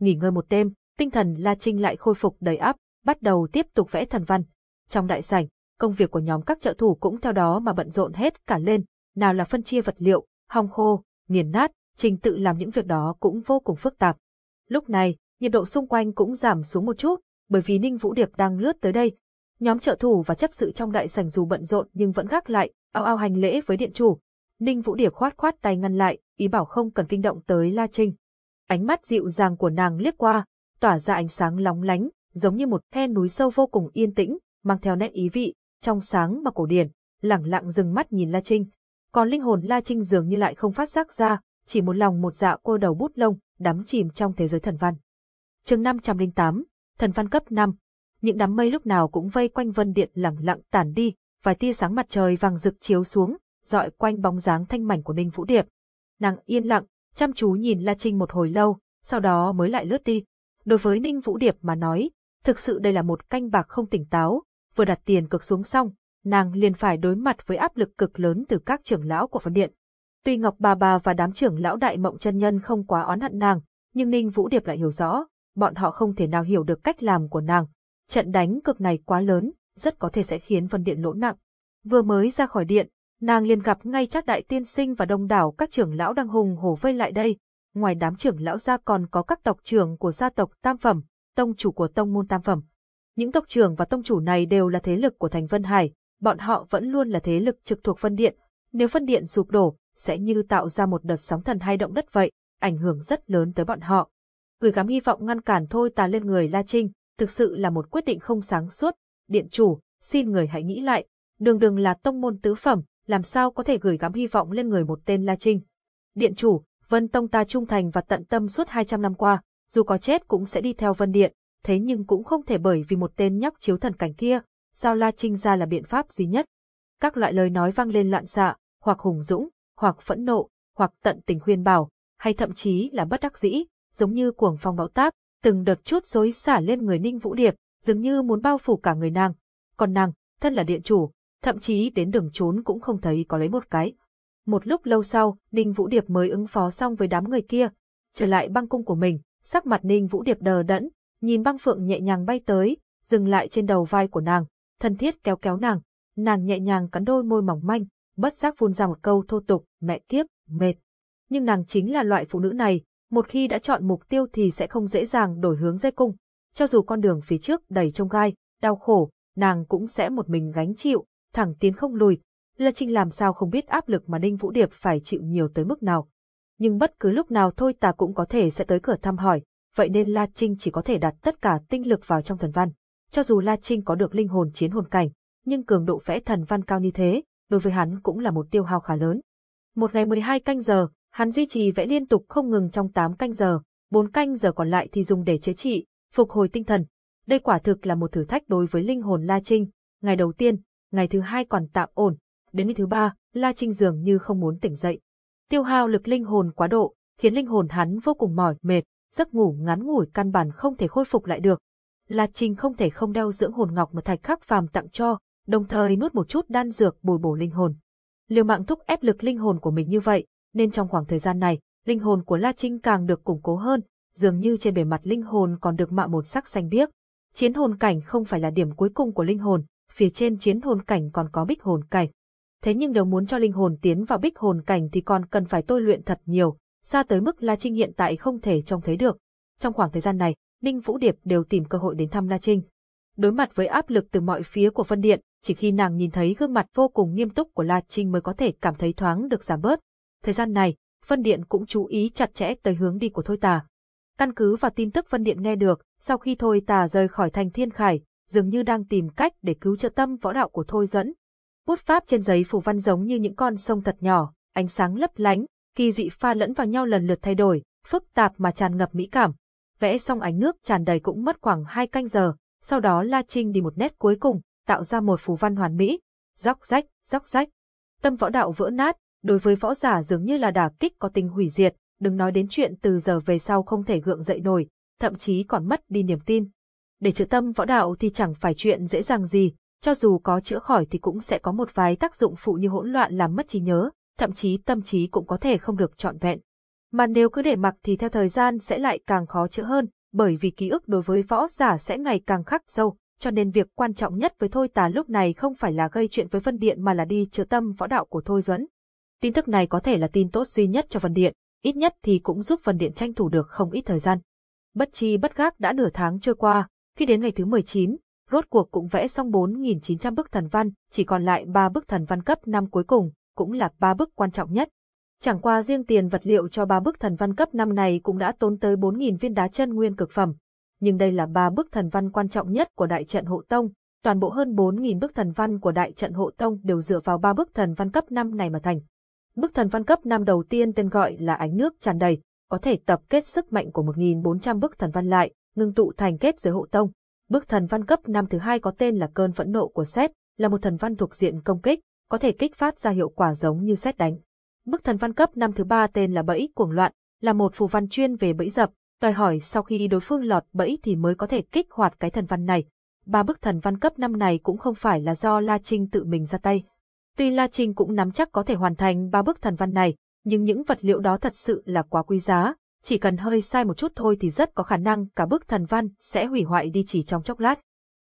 Nghỉ ngơi một đêm, tinh thần La Trinh lại khôi phục đầy áp, bắt đầu tiếp tục vẽ thần văn. Trong đại sảnh, công việc của nhóm các trợ thủ cũng theo đó mà bận rộn hết cả lên, nào là phân chia vật liệu, hong khô, nghiền nát, trình tự làm những việc đó cũng vô cùng phức tạp. Lúc này, nhiệt độ xung quanh cũng giảm xuống một chút, bởi vì Ninh Vũ Điệp đang lướt tới đây. Nhóm trợ thủ và chấp sự trong đại sảnh dù bận rộn nhưng vẫn gác lại, ao ao hành lễ với điện chủ. Ninh Vũ Điệp khoát khoát tay ngăn lại, ý bảo không cần kinh động tới La Trinh. Ánh mắt dịu dàng của nàng liếc qua, tỏa ra ánh sáng lóng lánh, giống như một khe núi sâu vô cùng yên tĩnh, mang theo nét ý vị, trong sáng mà cổ điển, lẳng lặng dừng mắt nhìn La Trinh. Còn linh hồn La Trinh dường như lại không phát giác ra, chỉ một lòng một dạ cô đầu bút lông, đắm chìm trong thế giới thần văn. chương 508, thần văn cấp 5. Những đám mây lúc nào cũng vây quanh vân điện lẳng lặng tản đi, vài tia sáng mặt trời vàng rực chiếu xuống, dọi quanh bóng dáng thanh mảnh của Ninh Vũ Điệp. Nàng yên lặng, chăm chú nhìn La Trinh một hồi lâu, sau đó mới lại lướt đi. Đối với Ninh Vũ Điệp mà nói, thực sự đây là một canh bạc không tỉnh táo, vừa đặt tiền cực xuống xong, nàng liền phải đối mặt với áp lực cực lớn từ các trưởng lão của phân điện. Tuy Ngọc Bà Bà và đám trưởng lão đại mộng chân nhân không quá oán hận nàng, nhưng Ninh Vũ Điệp lại hiểu rõ, bọn họ không thể nào hiểu được cách làm của nàng. Trận đánh cực này quá lớn, rất có thể sẽ khiến phân điện lỗ nặng. Vừa mới ra khỏi điện, nàng liền gặp ngay trác đại tiên sinh và đông đảo các trưởng lão đang hùng hổ vây lại đây. Ngoài đám trưởng lão ra còn có các tộc trưởng của gia tộc Tam Phẩm, tông chủ của tông môn Tam Phẩm. Những tộc trưởng và tông chủ này đều là thế lực của thành Vân Hải, bọn họ vẫn luôn là thế lực trực thuộc phân điện. Nếu phân điện sụp đổ, sẽ như tạo ra một đợt sóng thần hay động đất vậy, ảnh hưởng rất lớn tới bọn họ. Gửi gắm hy vọng ngăn cản thôi tà lên người La Trinh, thực sự là một quyết định không sáng suốt. Điện chủ, xin người hãy nghĩ lại, đường đường là tông môn tứ phẩm, làm sao có thể gửi gắm hy vọng lên người một tên La Trinh. Điện chủ, Vân Tông ta trung thành và tận tâm suốt 200 năm qua, dù có chết cũng sẽ đi theo Vân Điện, thế nhưng cũng không thể bởi vì một tên nhóc chiếu thần cảnh kia, giao La Trinh ra là biện pháp duy nhất. Các loại lời nói vang lên loạn xạ, hoặc hùng dũng, hoặc phẫn nộ, hoặc tận tình khuyên bảo, hay thậm chí là bất đắc dĩ, giống như cuồng phong bão táp, từng đợt chút rối xả lên người Ninh Vũ Điệp, dường như muốn bao phủ cả người nàng. Còn nàng, thân là điện chủ, thậm chí đến đường trốn cũng không thấy có lấy một cái. Một lúc lâu sau, Ninh Vũ Điệp mới ứng phó xong với đám người kia, trở lại băng cung của mình, sắc mặt Ninh Vũ Điệp đờ đẫn, nhìn băng phượng nhẹ nhàng bay tới, dừng lại trên đầu vai của nàng, thân thiết kéo kéo nàng, nàng nhẹ nhàng cắn đôi môi mỏng manh, bất giác phun ra một câu thô tục, mẹ kiếp, mệt. Nhưng nàng chính là loại phụ nữ này, một khi đã chọn mục tiêu thì sẽ không dễ dàng đổi hướng dây cung. Cho dù con đường phía trước đầy trông gai, đau khổ, nàng cũng sẽ một mình gánh chịu, thẳng tiến không lùi. La Trinh làm sao không biết áp lực mà Ninh Vũ Điệp phải chịu nhiều tới mức nào. Nhưng bất cứ lúc nào thôi ta cũng có thể sẽ tới cửa thăm hỏi, vậy nên La Trinh chỉ có thể đặt tất cả tinh lực vào trong thần văn. Cho dù La Trinh có được linh hồn chiến hồn cảnh, nhưng cường độ vẽ thần văn cao như thế, đối với hắn cũng là một tiêu hao khá lớn. Một ngày 12 canh giờ, hắn duy trì vẽ liên tục không ngừng trong 8 canh giờ, 4 canh giờ còn lại thì dùng để chế trị, phục hồi tinh thần. Đây quả thực là một thử thách đối với linh hồn La Trinh. Ngày đầu tiên, ngày thứ hai còn tạm ổn, đến ngày thứ ba, La Trinh dường như không muốn tỉnh dậy. Tiêu hao lực linh hồn quá độ, khiến linh hồn hắn vô cùng mỏi mệt, giấc ngủ ngắn ngủi căn bản không thể khôi phục lại được. La Trinh không thể không đeo dưỡng hồn ngọc mà Thạch Khắc Phàm tặng cho, đồng thời nuốt một chút đan dược bồi bổ linh hồn. Liều mạng thúc ép lực linh hồn của mình như vậy, nên trong khoảng thời gian này, linh hồn của La Trinh càng được củng cố hơn, dường như trên bề mặt linh hồn còn được mạ một sắc xanh biếc. Chiến hồn cảnh không phải là điểm cuối cùng của linh hồn, phía trên chiến hồn cảnh còn có bích hồn cảnh. Thế nhưng nếu muốn cho linh hồn tiến vào bích hồn cảnh thì còn cần phải tôi luyện thật nhiều, xa tới mức La Trinh hiện tại không thể trông thấy được. Trong khoảng thời gian này, Ninh Vũ Điệp đều tìm cơ hội đến thăm La Trinh. Đối mặt với áp lực từ mọi phía của phân điện, chỉ khi nàng nhìn thấy gương mặt vô cùng nghiêm túc của La Trinh mới có thể cảm thấy thoáng được giảm bớt. Thời gian này, phân điện cũng chú ý chặt chẽ tới hướng đi của Thôi Tà. Căn cứ vào tin tức phân điện nghe được, sau khi Thôi Tà rời khỏi thành Thiên Khải, dường như đang tìm cách để cứu trợ tâm võ đạo của Thôi Dẫn. Bút pháp trên giấy phù văn giống như những con sông thật nhỏ, ánh sáng lấp lánh, kỳ dị pha lẫn vào nhau lần lượt thay đổi, phức tạp mà tràn ngập mỹ cảm. Vẽ xong ánh nước tràn đầy cũng mất khoảng hai canh giờ, sau đó La Trinh đi một nét cuối cùng, tạo ra một phù văn hoàn mỹ. Róc rách, róc rách. Tâm võ đạo vỡ nát, đối với võ giả dường như là đả kích có tính hủy diệt, đừng nói đến chuyện từ giờ về sau không thể gượng dậy nổi, thậm chí còn mất đi niềm tin. Để chữa tâm võ đạo thì chẳng phải chuyện dễ dàng gì, cho dù có chữa khỏi thì cũng sẽ có một vài tác dụng phụ như hỗn loạn làm mất trí nhớ, thậm chí tâm trí cũng có thể không được trọn vẹn. Mà nếu cứ để mặc thì theo thời gian sẽ lại càng khó chữa hơn, bởi vì ký ức đối với võ giả sẽ ngày càng khắc sâu, cho nên việc quan trọng nhất với Thôi Tà lúc này không phải là gây chuyện với Vân Điện mà là đi chữa tâm võ đạo của Thôi Duẫn. Tin tức này có thể là tin tốt duy nhất cho Vân Điện, ít nhất thì cũng giúp Vân Điện tranh thủ được không ít thời gian. Bất chi bất gác đã nửa tháng trôi qua, khi đến ngày thứ 19, rốt cuộc cũng vẽ xong 4.900 bức thần văn, chỉ còn lại 3 bức thần văn cấp 5 cuối cùng, cũng là 3 bức quan trọng nhất. Chẳng qua riêng tiền vật liệu cho 3 bức thần văn cấp 5 này cũng đã tốn tới 4.000 viên đá chân nguyên cực phẩm. Nhưng đây là 3 bức thần văn quan trọng nhất của đại trận hộ tông, toàn bộ hơn 4.000 bức thần văn của đại trận hộ tông đều dựa vào 3 bức thần văn cấp 5 này mà thành. Bức thần văn cấp 5 đầu tiên tên gọi là ánh nước tràn đầy, có thể tập kết sức mạnh của 1.400 bức thần văn lại, ngưng tụ thành kết giới hộ tông. Bức thần văn cấp 5 thứ hai có tên là cơn phẫn nộ của Sét, là một thần văn thuộc diện công kích, có thể kích phát ra hiệu quả giống như sét đánh. Bức thần văn cấp 5 thứ ba tên là bẫy cuồng loạn, là một phù văn chuyên về bẫy dập, đòi hỏi sau khi đối phương lọt bẫy thì mới có thể kích hoạt cái thần văn này. Ba bức thần văn cấp 5 này cũng không phải là do La Trinh tự mình ra tay. Tuy La Trinh cũng nắm chắc có thể hoàn thành ba bức thần văn này, nhưng những vật liệu đó thật sự là quá quý giá, chỉ cần hơi sai một chút thôi thì rất có khả năng cả bức thần văn sẽ hủy hoại đi chỉ trong chốc lát.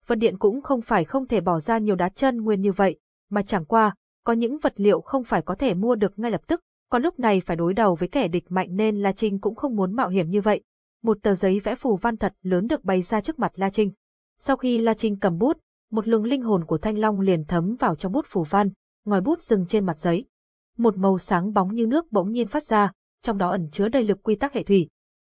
Vân Điện cũng không phải không thể bỏ ra nhiều đá chân nguyên như vậy, mà chẳng qua, có những vật liệu không phải có thể mua được ngay lập tức, còn lúc này phải đối đầu với kẻ địch mạnh nên La Trinh cũng không muốn mạo hiểm như vậy. Một tờ giấy vẽ phù văn thật lớn được bày ra trước mặt La Trinh. Sau khi La Trinh cầm bút, một luồng linh hồn của Thanh Long liền thấm vào trong bút phù văn, ngòi bút dừng trên mặt giấy. Một màu sáng bóng như nước bỗng nhiên phát ra, trong đó ẩn chứa đầy lực quy tắc hệ thủy.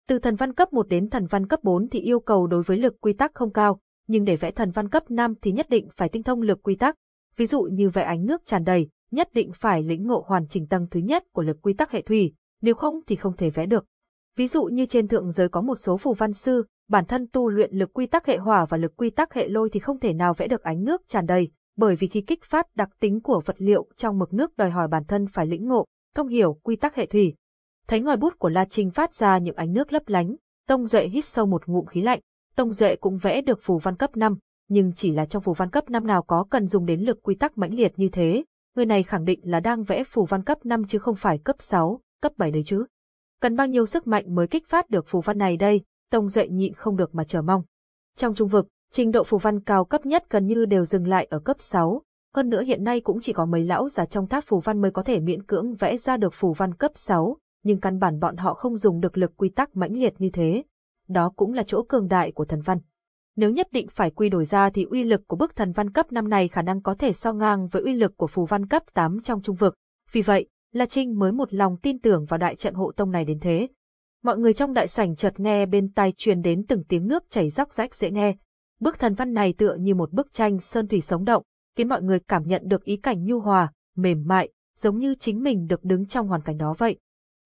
Từ thần văn cấp 1 đến thần văn cấp 4 thì yêu cầu đối với lực quy tắc không cao, nhưng để vẽ thần văn cấp 5 thì nhất định phải tinh thông lực quy tắc. Ví dụ như vẽ ánh nước tràn đầy, nhất định phải lĩnh ngộ hoàn chỉnh tầng thứ nhất của lực quy tắc hệ thủy, nếu không thì không thể vẽ được. Ví dụ như trên thượng giới có một số phù văn sư, bản thân tu luyện lực quy tắc hệ hỏa và lực quy tắc hệ lôi thì không thể nào vẽ được ánh nước tràn đầy, bởi vì khi kích phát đặc tính của vật liệu trong mực nước đòi hỏi bản thân phải lĩnh ngộ, thông hiểu quy tắc hệ thủy. Thấy ngòi bút của La Trinh phát ra những ánh nước lấp lánh, Tông Duệ hít sâu một ngụm khí lạnh, Tông Duệ cũng vẽ được phù văn cấp 5, nhưng chỉ là trong phù văn cấp 5 nào có cần dùng đến lực quy tắc mãnh liệt như thế, người này khẳng định là đang vẽ phù văn cấp 5 chứ không phải cấp 6, cấp 7 đấy chứ. Cần bao nhiêu sức mạnh mới kích phát được phù văn này đây, Tông Duệ nhịn không được mà chờ mong. Trong trung vực, trình độ phù văn cao cấp nhất gần như đều dừng lại ở cấp 6, hơn nữa hiện nay cũng chỉ có mấy lão già trong tháp phù văn mới có thể miễn cưỡng vẽ ra được phù văn cấp 6, nhưng căn bản bọn họ không dùng được lực quy tắc mãnh liệt như thế. Đó cũng là chỗ cường đại của thần văn. Nếu nhất định phải quy đổi ra thì uy lực của bức thần văn cấp 5 này khả năng có thể so ngang với uy lực của phù văn cấp 8 trong trung vực. Vì vậy, La Trinh mới một lòng tin tưởng vào đại trận hộ tông này đến thế. Mọi người trong đại sảnh chợt nghe bên tai truyền đến từng tiếng nước chảy róc rách dễ nghe. Bức thần văn này tựa như một bức tranh sơn thủy sống động, khiến mọi người cảm nhận được ý cảnh nhu hòa, mềm mại, giống như chính mình được đứng trong hoàn cảnh đó vậy.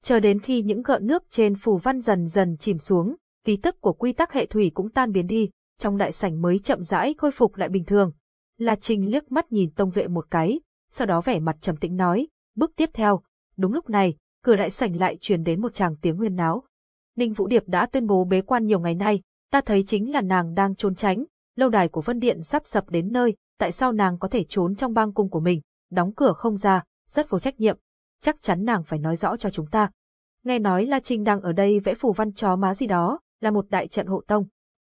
Chờ đến khi những gợn nước trên phù văn dần dần chìm xuống, ký tức của quy tắc hệ thủy cũng tan biến đi, trong đại sảnh mới chậm rãi khôi phục lại bình thường. La Trinh liếc mắt nhìn Tông Duệ một cái, sau đó vẻ mặt trầm tĩnh nói, bước tiếp theo. Đúng lúc này, cửa đại sảnh lại truyền đến một tràng tiếng huyên náo. Ninh Vũ Điệp đã tuyên bố bế quan nhiều ngày nay, ta thấy chính là nàng đang trốn tránh, lâu đài của Vân Điện sắp sập đến nơi, tại sao nàng có thể trốn trong bang cung của mình, đóng cửa không ra, rất vô trách nhiệm. Chắc chắn nàng phải nói rõ cho chúng ta. Nghe nói La Trinh đang ở đây vẽ phù văn chó má gì đó, là một đại trận hộ tông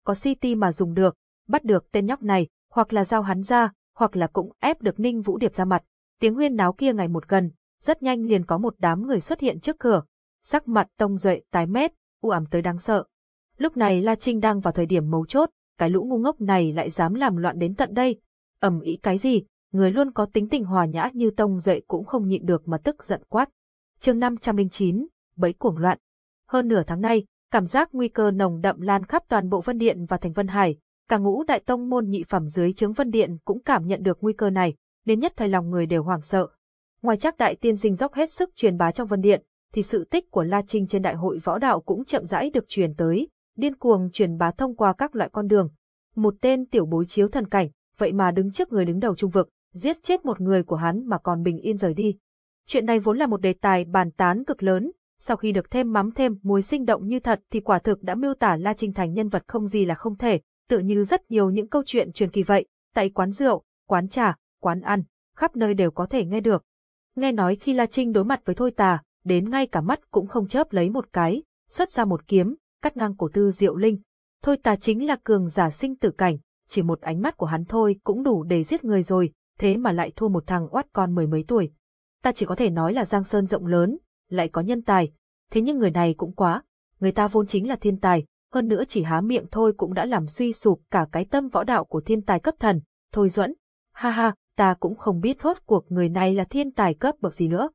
có City mà dùng được, bắt được tên nhóc này, hoặc là giao hắn ra, hoặc là cũng ép được Ninh Vũ Điệp ra mặt. Tiếng huyên náo kia ngày một gần, rất nhanh liền có một đám người xuất hiện trước cửa. Sắc mặt Tông Duệ tái mét, u ám tới đáng sợ. Lúc này La Trinh đang vào thời điểm mấu chốt, cái lũ ngu ngốc này lại dám làm loạn đến tận đây. Ẩm ý cái gì, người luôn có tính tình hòa nhã như Tông Duệ cũng không nhịn được mà tức giận quát. chương 509, bấy cuồng loạn. Hơn nửa tháng nay, cảm giác nguy cơ nồng đậm lan khắp toàn bộ Vân Điện và thành Vân Hải. Cả ngũ đại tông môn nhị phẩm dưới trướng Vân Điện cũng cảm nhận được nguy cơ này, đến nhất thời lòng người đều hoảng sợ. Ngoài chắc đại tiên dinh dốc hết sức truyền bá trong Vân Điện, thì sự tích của La Trinh trên đại hội võ đạo cũng chậm rãi được truyền tới, điên cuồng truyền bá thông qua các loại con đường. Một tên tiểu bối chiếu thần cảnh, vậy mà đứng trước người đứng đầu trung vực, giết chết một người của hắn mà còn bình yên rời đi. Chuyện này vốn là một đề tài bàn tán cực lớn, sau khi được thêm mắm thêm muối sinh động như thật thì quả thực đã miêu tả La Trinh thành nhân vật không gì là không thể, tự như rất nhiều những câu chuyện truyền kỳ vậy, tại quán rượu, quán trà, quán ăn, khắp nơi đều có thể nghe được. Nghe nói khi La Trinh đối mặt với Thôi Tà, đến ngay cả mắt cũng không chớp lấy một cái, xuất ra một kiếm, cắt ngang cổ tư diệu linh. Thôi ta chính là cường giả sinh tử cảnh, chỉ một ánh mắt của hắn thôi cũng đủ để giết người rồi, thế mà lại thua một thằng oát con mười mấy tuổi. Ta chỉ có thể nói là Giang Sơn rộng lớn, lại có nhân tài, thế nhưng người này cũng quá, người ta vốn chính là thiên tài, hơn nữa chỉ há miệng thôi cũng đã làm suy sụp cả cái tâm võ đạo của thiên tài cấp thần, thôi duẫn. Ha ha, ta cũng không biết rốt cuộc người này là thiên tài cấp bậc gì nữa.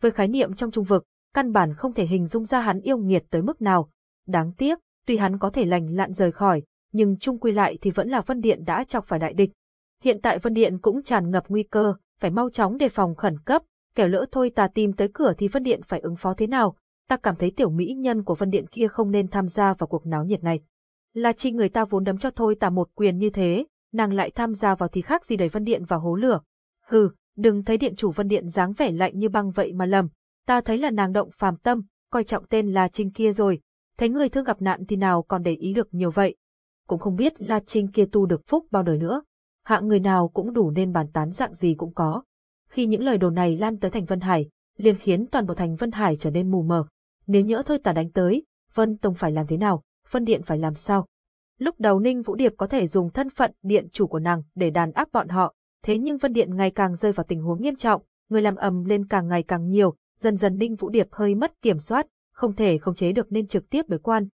Với khái niệm trong trung vực, căn bản không thể hình dung ra hắn yêu nghiệt tới mức nào. Đáng tiếc, tuy hắn có thể lành lặn rời khỏi, nhưng chung quy lại thì vẫn là Vân Điện đã chọc phải đại địch. Hiện tại Vân Điện cũng tràn ngập nguy cơ, phải mau chóng đề phòng khẩn cấp, kẻo lỡ thôi ta tìm tới cửa thì Vân Điện phải ứng phó thế nào, ta cảm thấy tiểu mỹ nhân của Vân Điện kia không nên tham gia vào cuộc náo nhiệt này. Là chi người ta vốn đấm cho thôi ta một quyền như thế, nàng lại tham gia vào thì khác gì đẩy Vân Điện vào hố lửa. Hừ, đừng thấy điện chủ Vân Điện dáng vẻ lạnh như băng vậy mà lầm, ta thấy là nàng động phàm tâm, coi trọng tên là Trinh kia rồi, thấy người thương gặp nạn thì nào còn để ý được nhiều vậy. Cũng không biết La Trinh kia tu được phúc bao đời nữa. Hạng người nào cũng đủ nên bàn tán dạng gì cũng có. Khi những lời đồn này lan tới thành Vân Hải, liền khiến toàn bộ thành Vân Hải trở nên mù mờ. Nếu nhỡ thôi tà đánh tới, Vân Tông phải làm thế nào, Vân Điện phải làm sao? Lúc đầu Ninh Vũ Điệp có thể dùng thân phận điện chủ của nàng để đàn áp bọn họ, thế nhưng Vân Điện ngày càng rơi vào tình huống nghiêm trọng, người làm ầm lên càng ngày càng nhiều, dần dần Ninh Vũ Điệp hơi mất kiểm soát, không thể không chế được nên trực tiếp bế quan.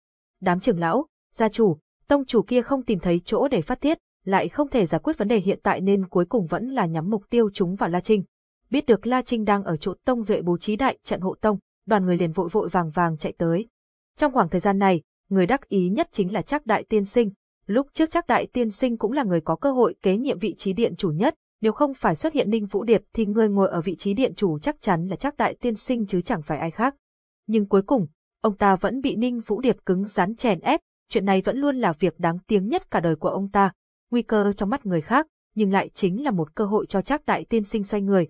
Đám trưởng lão, gia chủ, tông chủ kia không tìm thấy chỗ để phát tiết, lại không thể giải quyết vấn đề hiện tại nên cuối cùng vẫn là nhắm mục tiêu chúng vào La Trinh. Biết được La Trinh đang ở chỗ Tông Duệ bố trí đại trận hộ tông, đoàn người liền vội vội vàng vàng chạy tới. Trong khoảng thời gian này, người đắc ý nhất chính là Trác Đại Tiên Sinh. Lúc trước Trác Đại Tiên Sinh cũng là người có cơ hội kế nhiệm vị trí điện chủ nhất, nếu không phải xuất hiện Ninh Vũ Điệp thì người ngồi ở vị trí điện chủ chắc chắn là Trác Đại Tiên Sinh chứ chẳng phải ai khác. Nhưng cuối cùng, ông ta vẫn bị Ninh Vũ Điệp cứng rắn chèn ép, chuyện này vẫn luôn là việc đáng tiếng nhất cả đời của ông ta. Nguy cơ trong mắt người khác, nhưng lại chính là một cơ hội cho Trác Đại Tiên Sinh xoay người.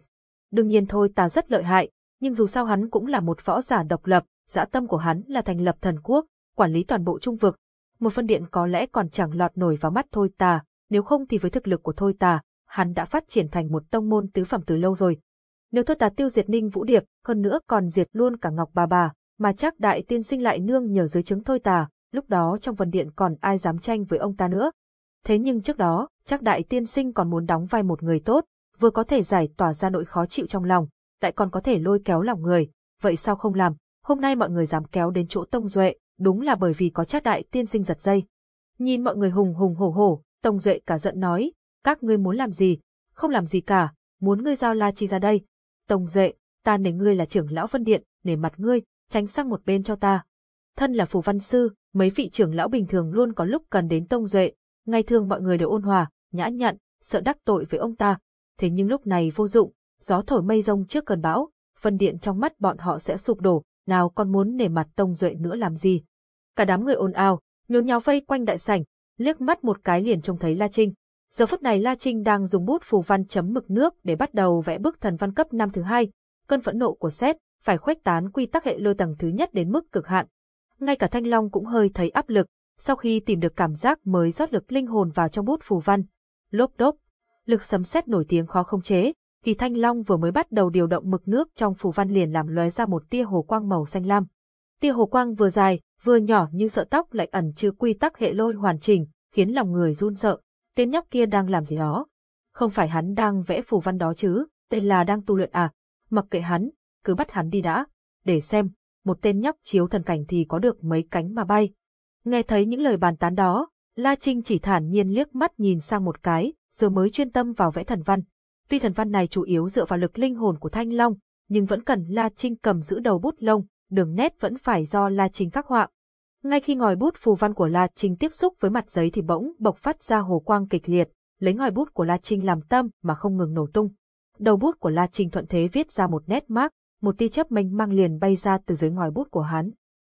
Đương nhiên thôi ta rất lợi hại, nhưng dù sao hắn cũng là một võ giả độc lập, dã tâm của hắn là thành lập thần quốc, quản lý toàn bộ trung vực. Một phân điện có lẽ còn chẳng lọt nổi vào mắt thôi ta, nếu không thì với thực lực của thôi ta, hắn đã phát triển thành một tông môn tứ phẩm từ lâu rồi. Nếu thôi ta tiêu diệt Ninh Vũ Điệp, hơn nữa còn diệt luôn cả Ngọc Bà Bà, mà chắc đại tiên sinh lại nương nhờ dưới chứng thôi ta, lúc đó trong vần điện còn ai dám tranh với ông ta nữa. Thế nhưng trước đó, chắc đại tiên sinh còn muốn đóng vai một người tốt, vừa có thể giải tỏa ra nỗi khó chịu trong lòng, lại còn có thể lôi kéo lòng người, vậy sao không làm? Hôm nay mọi người dám kéo đến chỗ Tông Duệ, đúng là bởi vì có chắc đại tiên sinh giật dây. Nhìn mọi người hùng hùng hổ hổ, Tông Duệ cả giận nói, các ngươi muốn làm gì? Không làm gì cả, muốn ngươi giao La Chi ra đây. Tông Duệ, ta nể ngươi là trưởng lão phân điện, nể mặt ngươi, tránh sang một bên cho ta. Thân là phù văn sư, mấy vị trưởng lão bình thường luôn có lúc cần đến Tông Duệ, ngày thường mọi người đều ôn hòa, nhã nhặn, sợ đắc tội với ông ta. Thế nhưng lúc này vô dụng, gió thổi mây rông trước cơn bão, phân điện trong mắt bọn họ sẽ sụp đổ, nào còn muốn nể mặt Tông Duệ nữa làm gì. Cả đám người ồn ào, nhốn nháo vây quanh đại sảnh, liếc mắt một cái liền trông thấy La Trinh. Giờ phút này La Trinh đang dùng bút phù văn chấm mực nước để bắt đầu vẽ bức thần văn cấp năm thứ hai. Cơn phẫn nộ của Seth phải khuếch tán quy tắc hệ lôi tầng thứ nhất đến mức cực hạn. Ngay cả Thanh Long cũng hơi thấy áp lực, sau khi tìm được cảm giác mới rót lực linh hồn vào trong bút phù văn. Lốp đốp, lực sấm sét nổi tiếng khó không chế, Khi Thanh Long vừa mới bắt đầu điều động mực nước trong phù văn liền làm lóe ra một tia hồ quang màu xanh lam. Tia hồ quang vừa dài, vừa nhỏ như sợi tóc lại ẩn chứa quy tắc hệ lôi hoàn chỉnh, khiến lòng người run sợ. Tên nhóc kia đang làm gì đó? Không phải hắn đang vẽ phù văn đó chứ, tên là đang tu luyện à? Mặc kệ hắn, cứ bắt hắn đi đã, để xem, một tên nhóc chiếu thần cảnh thì có được mấy cánh mà bay. Nghe thấy những lời bàn tán đó, La Trinh chỉ thản nhiên liếc mắt nhìn sang một cái, rồi mới chuyên tâm vào vẽ thần văn. Tuy thần văn này chủ yếu dựa vào lực linh hồn của Thanh Long, nhưng vẫn cần La Trinh cầm giữ đầu bút lông, đường nét vẫn phải do La Trinh khắc họa. Ngay khi ngòi bút phù văn của La Trinh tiếp xúc với mặt giấy thì bỗng bộc phát ra hồ quang kịch liệt, lấy ngòi bút của La Trinh làm tâm mà không ngừng nổ tung. Đầu bút của La Trinh thuận thế viết ra một nét mác, một tia chớp mênh mang liền bay ra từ dưới ngòi bút của hắn.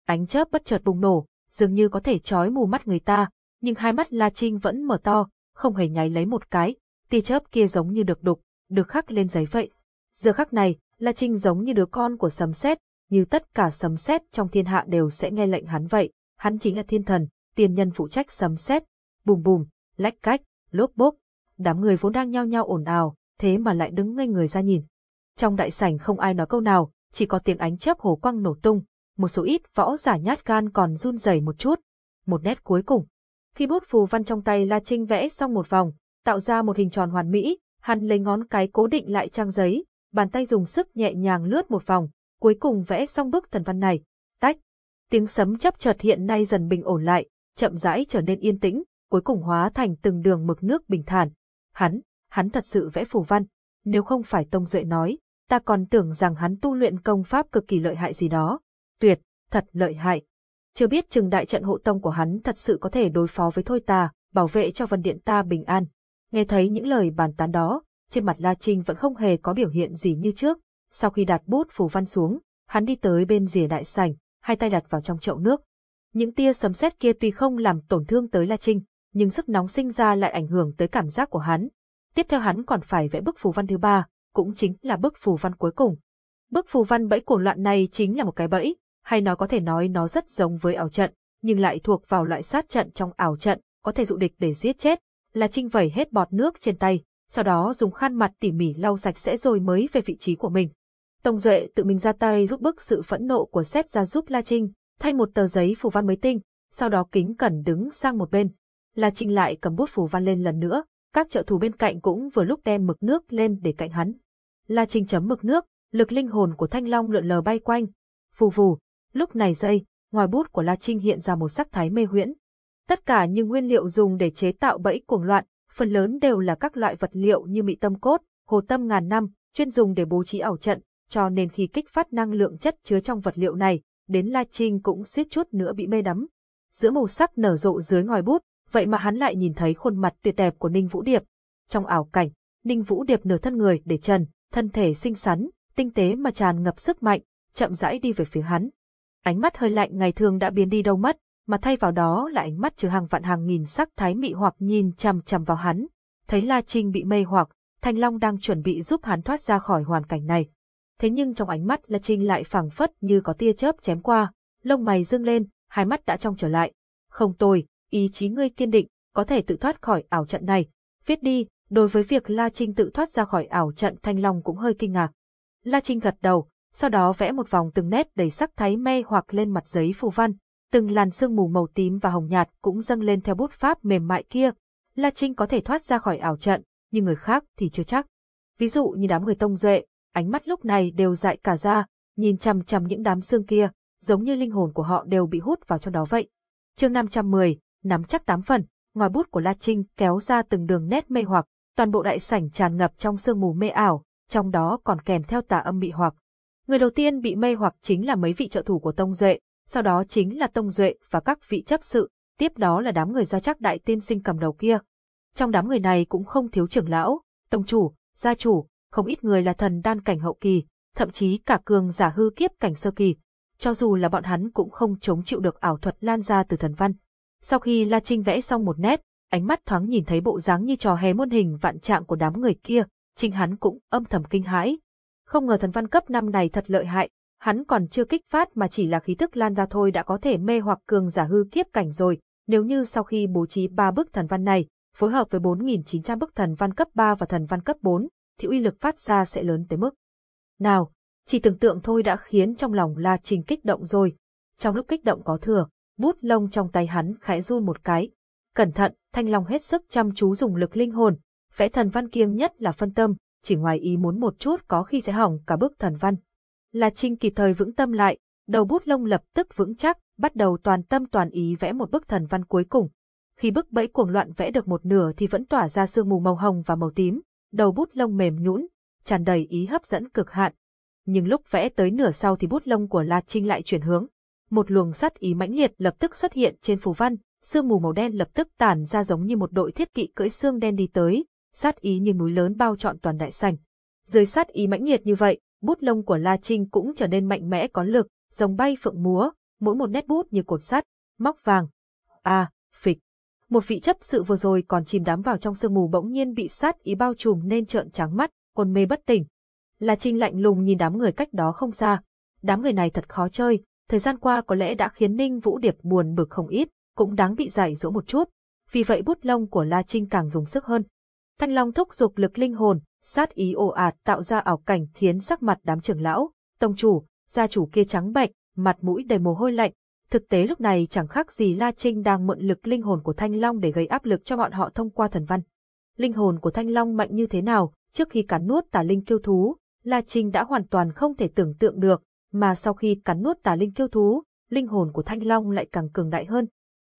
Ánh chớp bất chợt bùng nổ, dường như có thể chói mù mắt người ta, nhưng hai mắt La Trinh vẫn mở to, không hề nháy lấy một cái, tia chớp kia giống như được đục, được khắc lên giấy vậy. Giờ khắc này, La Trinh giống như đứa con của sấm sét, như tất cả sấm sét trong thiên hạ đều sẽ nghe lệnh hắn vậy. Hắn chính là thiên thần, tiền nhân phụ trách sấm sét. Bùm bùm, lách cách, lốp bốp. Đám người vốn đang nhao nhao ồn ào, thế mà lại đứng ngây người ra nhìn. Trong đại sảnh không ai nói câu nào, chỉ có tiếng ánh chớp hồ quang nổ tung, một số ít võ giả nhát gan còn run rẩy một chút. Một nét cuối cùng. Khi bút phù văn trong tay La Trinh vẽ xong một vòng, tạo ra một hình tròn hoàn mỹ, hắn lấy ngón cái cố định lại trang giấy, bàn tay dùng sức nhẹ nhàng lướt một vòng, cuối cùng vẽ xong bức thần văn này. Tách. Tiếng sấm chấp chợt hiện nay dần bình ổn lại, chậm rãi trở nên yên tĩnh, cuối cùng hóa thành từng đường mực nước bình thản. Hắn, hắn thật sự vẽ phù văn. Nếu không phải Tông Duệ nói, ta còn tưởng rằng hắn tu luyện công pháp cực kỳ lợi hại gì đó. Tuyệt, thật lợi hại. Chưa biết chừng đại trận hộ tông của hắn thật sự có thể đối phó với thôi ta, bảo vệ cho vân điện ta bình an. Nghe thấy những lời bàn tán đó, trên mặt La Trinh vẫn không hề có biểu hiện gì như trước. Sau khi đặt bút phù văn xuống, hắn đi tới bên rìa đại sảnh, hai tay đặt vào trong chậu nước. Những tia sấm sét kia tuy không làm tổn thương tới La Trinh, nhưng sức nóng sinh ra lại ảnh hưởng tới cảm giác của hắn. Tiếp theo hắn còn phải vẽ bức phù văn thứ ba, cũng chính là bức phù văn cuối cùng. Bức phù văn bẫy cuồng loạn này chính là một cái bẫy, hay nó có thể nói nó rất giống với ảo trận, nhưng lại thuộc vào loại sát trận trong ảo trận, có thể dụ địch để giết chết. La Trinh vẩy hết bọt nước trên tay, sau đó dùng khăn mặt tỉ mỉ lau sạch sẽ rồi mới về vị trí của mình. Tông Duệ tự mình ra tay giúp bức sự phẫn nộ của Sét ra giúp La Trinh, thay một tờ giấy phù văn mới tinh, sau đó kính cẩn đứng sang một bên. La Trinh lại cầm bút phù văn lên lần nữa, các trợ thủ bên cạnh cũng vừa lúc đem mực nước lên để cạnh hắn. La Trinh chấm mực nước, lực linh hồn của Thanh Long lượn lờ bay quanh. Phù phù, lúc này giây, ngoài bút của La Trinh hiện ra một sắc thái mê huyễn. Tất cả những nguyên liệu dùng để chế tạo bẫy cuồng loạn, phần lớn đều là các loại vật liệu như mị tâm cốt, hồ tâm ngàn năm, chuyên dùng để bố trí ảo trận, cho nên khi kích phát năng lượng chất chứa trong vật liệu này, đến La Trinh cũng suýt chút nữa bị mê đắm. Giữa màu sắc nở rộ dưới ngòi bút, vậy mà hắn lại nhìn thấy khuôn mặt tuyệt đẹp của Ninh Vũ Điệp. Trong ảo cảnh, Ninh Vũ Điệp nửa thân người để trần, thân thể xinh xắn, tinh tế mà tràn ngập sức mạnh, chậm rãi đi về phía hắn. Ánh mắt hơi lạnh ngày thường đã biến đi đâu mất, mà thay vào đó là ánh mắt chứa hàng vạn hàng nghìn sắc thái mị hoặc nhìn chằm chằm vào hắn. Thấy La Trinh bị mê hoặc, Thanh Long đang chuẩn bị giúp hắn thoát ra khỏi hoàn cảnh này. Thế nhưng trong ánh mắt La Trinh lại phảng phất như có tia chớp chém qua, lông mày dương lên, hai mắt đã trong trở lại. Không tồi, ý chí ngươi kiên định, có thể tự thoát khỏi ảo trận này. Viết đi, đối với việc La Trinh tự thoát ra khỏi ảo trận Thanh Long cũng hơi kinh ngạc. La Trinh gật đầu, sau đó vẽ một vòng từng nét đầy sắc thái mê hoặc lên mặt giấy phù văn, từng làn sương mù màu tím và hồng nhạt cũng dâng lên theo bút pháp mềm mại kia. La Trinh có thể thoát ra khỏi ảo trận, nhưng người khác thì chưa chắc. Ví dụ như đám người tông duệ, ánh mắt lúc này đều dại cả ra, nhìn chằm chằm những đám xương kia, giống như linh hồn của họ đều bị hút vào trong đó vậy. Chương 510, nắm chắc tám phần, ngoài bút của La Trinh kéo ra từng đường nét mê hoặc, toàn bộ đại sảnh tràn ngập trong sương mù mê ảo, trong đó còn kèm theo tà âm bị hoặc. Người đầu tiên bị mê hoặc chính là mấy vị trợ thủ của Tông Duệ, sau đó chính là Tông Duệ và các vị chấp sự, tiếp đó là đám người do chắc đại tiên sinh cầm đầu kia. Trong đám người này cũng không thiếu trưởng lão, tông chủ, gia chủ, không ít người là thần đan cảnh hậu kỳ, thậm chí cả cường giả hư kiếp cảnh sơ kỳ. Cho dù là bọn hắn cũng không chống chịu được ảo thuật lan ra từ thần văn. Sau khi La Trinh vẽ xong một nét, ánh mắt thoáng nhìn thấy bộ dáng như trò hé muôn hình vạn trạng của đám người kia, Trinh hắn cũng âm thầm kinh hãi. Không ngờ thần văn cấp năm này thật lợi hại, hắn còn chưa kích phát mà chỉ là khí tức lan ra thôi đã có thể mê hoặc cường giả hư kiếp cảnh rồi, nếu như sau khi bố trí ba bức thần văn này, phối hợp với 4.900 bức thần văn cấp 3 và thần văn cấp 4, thì uy lực phát ra sẽ lớn tới mức. Nào, chỉ tưởng tượng thôi đã khiến trong lòng La Trình kích động rồi. Trong lúc kích động có thừa, bút lông trong tay hắn khẽ run một cái. Cẩn thận, Thanh Long hết sức chăm chú dùng lực linh hồn, vẽ thần văn kiêng nhất là phân tâm, chỉ ngoài ý muốn một chút có khi sẽ hỏng cả bức thần văn. La Trinh kịp thời vững tâm lại, đầu bút lông lập tức vững chắc, bắt đầu toàn tâm toàn ý vẽ một bức thần văn cuối cùng. Khi bức bẫy cuồng loạn vẽ được một nửa thì vẫn tỏa ra sương mù màu hồng và màu tím, đầu bút lông mềm nhũn, tràn đầy ý hấp dẫn cực hạn. Nhưng lúc vẽ tới nửa sau thì bút lông của La Trinh lại chuyển hướng. Một luồng sắt ý mãnh liệt lập tức xuất hiện trên phù văn, sương mù màu đen lập tức tản ra giống như một đội thiết kỵ cưỡi xương đen đi tới, sát ý như núi lớn bao trọn toàn đại sảnh. Dưới sát ý mãnh liệt như vậy, bút lông của La Trinh cũng trở nên mạnh mẽ có lực, giống bay phượng múa, mỗi một nét bút như cột sắt, móc vàng. À. Một vị chấp sự vừa rồi còn chìm đắm vào trong sương mù bỗng nhiên bị sát ý bao trùm nên trợn trắng mắt, còn mê bất tỉnh. La Trinh lạnh lùng nhìn đám người cách đó không xa. Đám người này thật khó chơi, thời gian qua có lẽ đã khiến Ninh Vũ Điệp buồn bực không ít, cũng đáng bị giải dỗ một chút. Vì vậy bút lông của La Trinh càng dùng sức hơn. Thanh Long thúc dục lực linh hồn, sát ý ồ ạt tạo ra ảo cảnh khiến sắc mặt đám trưởng lão, Tông chủ, gia chủ kia trắng bệch, mặt mũi đầy mồ hôi lạnh. Thực tế lúc này chẳng khác gì La Trinh đang mượn lực linh hồn của Thanh Long để gây áp lực cho bọn họ thông qua thần văn. Linh hồn của Thanh Long mạnh như thế nào, trước khi cắn nuốt tà linh kiêu thú, La Trinh đã hoàn toàn không thể tưởng tượng được, mà sau khi cắn nuốt tà linh kiêu thú, linh hồn của Thanh Long lại càng cường đại hơn.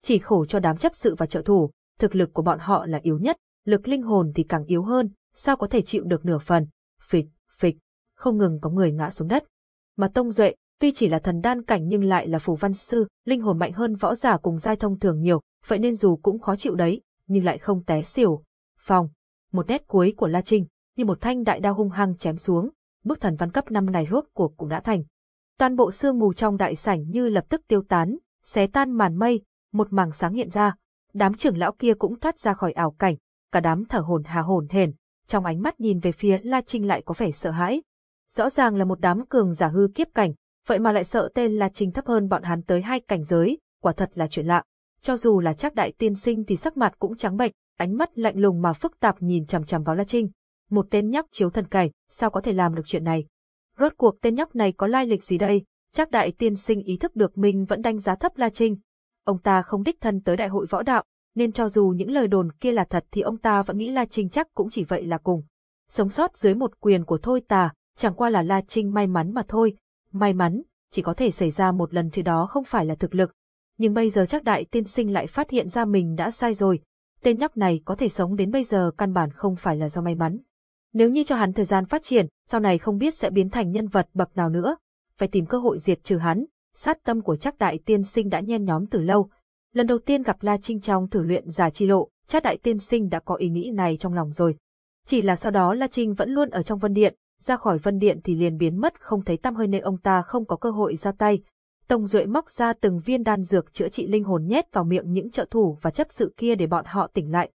Chỉ khổ cho đám chấp sự và trợ thủ, thực lực của bọn họ là yếu nhất, lực linh hồn thì càng yếu hơn, sao có thể chịu được nửa phần. Phịch, phịch, không ngừng có người ngã xuống đất. Mà Tông Duệ, tuy chỉ là thần đan cảnh nhưng lại là phù văn sư, linh hồn mạnh hơn võ giả cùng giai thông thường nhiều, vậy nên dù cũng khó chịu đấy, nhưng lại không té xỉu. Phòng, một nét cuối của La Trinh, như một thanh đại đao hung hăng chém xuống, bức thần văn cấp năm này rốt cuộc cũng đã thành. Toàn bộ sương mù trong đại sảnh như lập tức tiêu tán, xé tan màn mây, một mảng sáng hiện ra. Đám trưởng lão kia cũng thoát ra khỏi ảo cảnh, cả đám thở hổn hà hồn hển, trong ánh mắt nhìn về phía La Trinh lại có vẻ sợ hãi. Rõ ràng là một đám cường giả hư kiếp cảnh, vậy mà lại sợ tên là Trình thấp hơn bọn hắn tới hai cảnh giới, quả thật là chuyện lạ. Cho dù là chắc đại tiên sinh thì sắc mặt cũng trắng bệch, ánh mắt lạnh lùng mà phức tạp nhìn chằm chằm vào La Trinh. Một tên nhóc chiếu thần cảnh, sao có thể làm được chuyện này? Rốt cuộc tên nhóc này có lai lịch gì đây? Chắc đại tiên sinh ý thức được mình vẫn đánh giá thấp La Trinh. Ông ta không đích thân tới đại hội võ đạo, nên cho dù những lời đồn kia là thật thì ông ta vẫn nghĩ La Trinh chắc cũng chỉ vậy là cùng. Sống sót dưới một quyền của Thôi Tà, chẳng qua là La Trinh may mắn mà thôi. May mắn, chỉ có thể xảy ra một lần chứ đó không phải là thực lực. Nhưng bây giờ chắc đại tiên sinh lại phát hiện ra mình đã sai rồi. Tên nhóc này có thể sống đến bây giờ căn bản không phải là do may mắn. Nếu như cho hắn thời gian phát triển, sau này không biết sẽ biến thành nhân vật bậc nào nữa. Phải tìm cơ hội diệt trừ hắn. Sát tâm của chắc đại tiên sinh đã nhen nhóm từ lâu, Lần đầu tiên gặp La Trinh trong thử luyện giả chi lộ, chắc đại tiên sinh đã có ý nghĩ này trong lòng rồi. Chỉ là sau đó La Trinh vẫn luôn ở trong vân điện, ra khỏi vân điện thì liền biến mất không thấy tăm hơi nên ông ta không có cơ hội ra tay. Tông Duệ móc ra từng viên đan dược chữa trị linh hồn nhét vào miệng những trợ thủ và chấp sự kia để bọn họ tỉnh lại.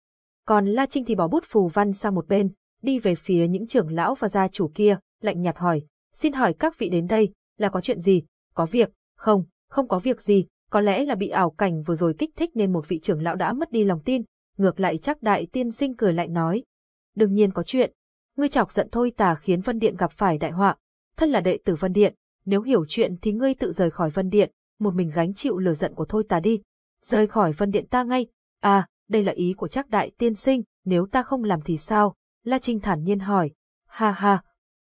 Còn La Trinh thì bỏ bút phù văn sang một bên, đi về phía những trưởng lão và gia chủ kia, lạnh nhạt hỏi, xin hỏi các vị đến đây, là có chuyện gì, có việc, không, không có việc gì, có lẽ là bị ảo cảnh vừa rồi kích thích nên một vị trưởng lão đã mất đi lòng tin, ngược lại chắc đại tiên sinh cười lại nói. Đương nhiên có chuyện, ngươi chọc giận thôi tà khiến Vân Điện gặp phải đại họa, thân là đệ tử Vân Điện, nếu hiểu chuyện thì ngươi tự rời khỏi Vân Điện, một mình gánh chịu lửa giận của thôi tà đi, rời khỏi Vân Điện ta ngay, à, đây là ý của chắc đại tiên sinh, nếu ta không làm thì sao? La Trinh thản nhiên hỏi, ha ha.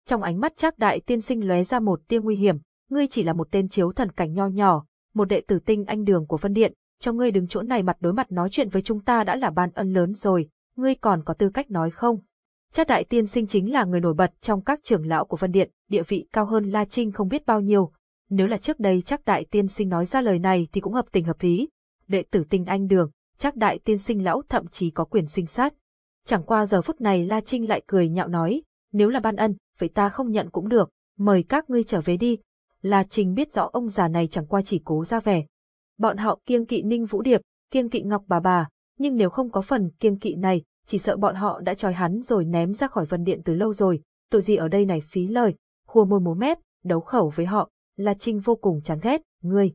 Trong ánh mắt chắc đại tiên sinh lóe ra một tia nguy hiểm, ngươi chỉ là một tên chiếu thần cảnh nho nhỏ, một đệ tử tinh anh đường của Vân Điện, cho ngươi đứng chỗ này mặt đối mặt nói chuyện với chúng ta đã là ban ân lớn rồi, ngươi còn có tư cách nói không? Chắc đại tiên sinh chính là người nổi bật trong các trưởng lão của Vân Điện, địa vị cao hơn La Trinh không biết bao nhiêu. Nếu là trước đây chắc đại tiên sinh nói ra lời này thì cũng hợp tình hợp lý. Đệ tử tinh anh đường, chắc đại tiên sinh lão thậm chí có quyền sinh sát. Chẳng qua giờ phút này La Trinh lại cười nhạo nói, nếu là ban ân, vậy ta không nhận cũng được, mời các ngươi trở về đi, La Trinh biết rõ ông già này chẳng qua chỉ cố ra vẻ. Bọn họ kiêng kỵ Ninh Vũ Điệp, kiêng kỵ Ngọc bà bà, nhưng nếu không có phần kiêng kỵ này, chỉ sợ bọn họ đã trói hắn rồi ném ra khỏi vân điện từ lâu rồi, tội gì ở đây này phí lời, khua môi múa mép, đấu khẩu với họ, La Trinh vô cùng chán ghét, ngươi.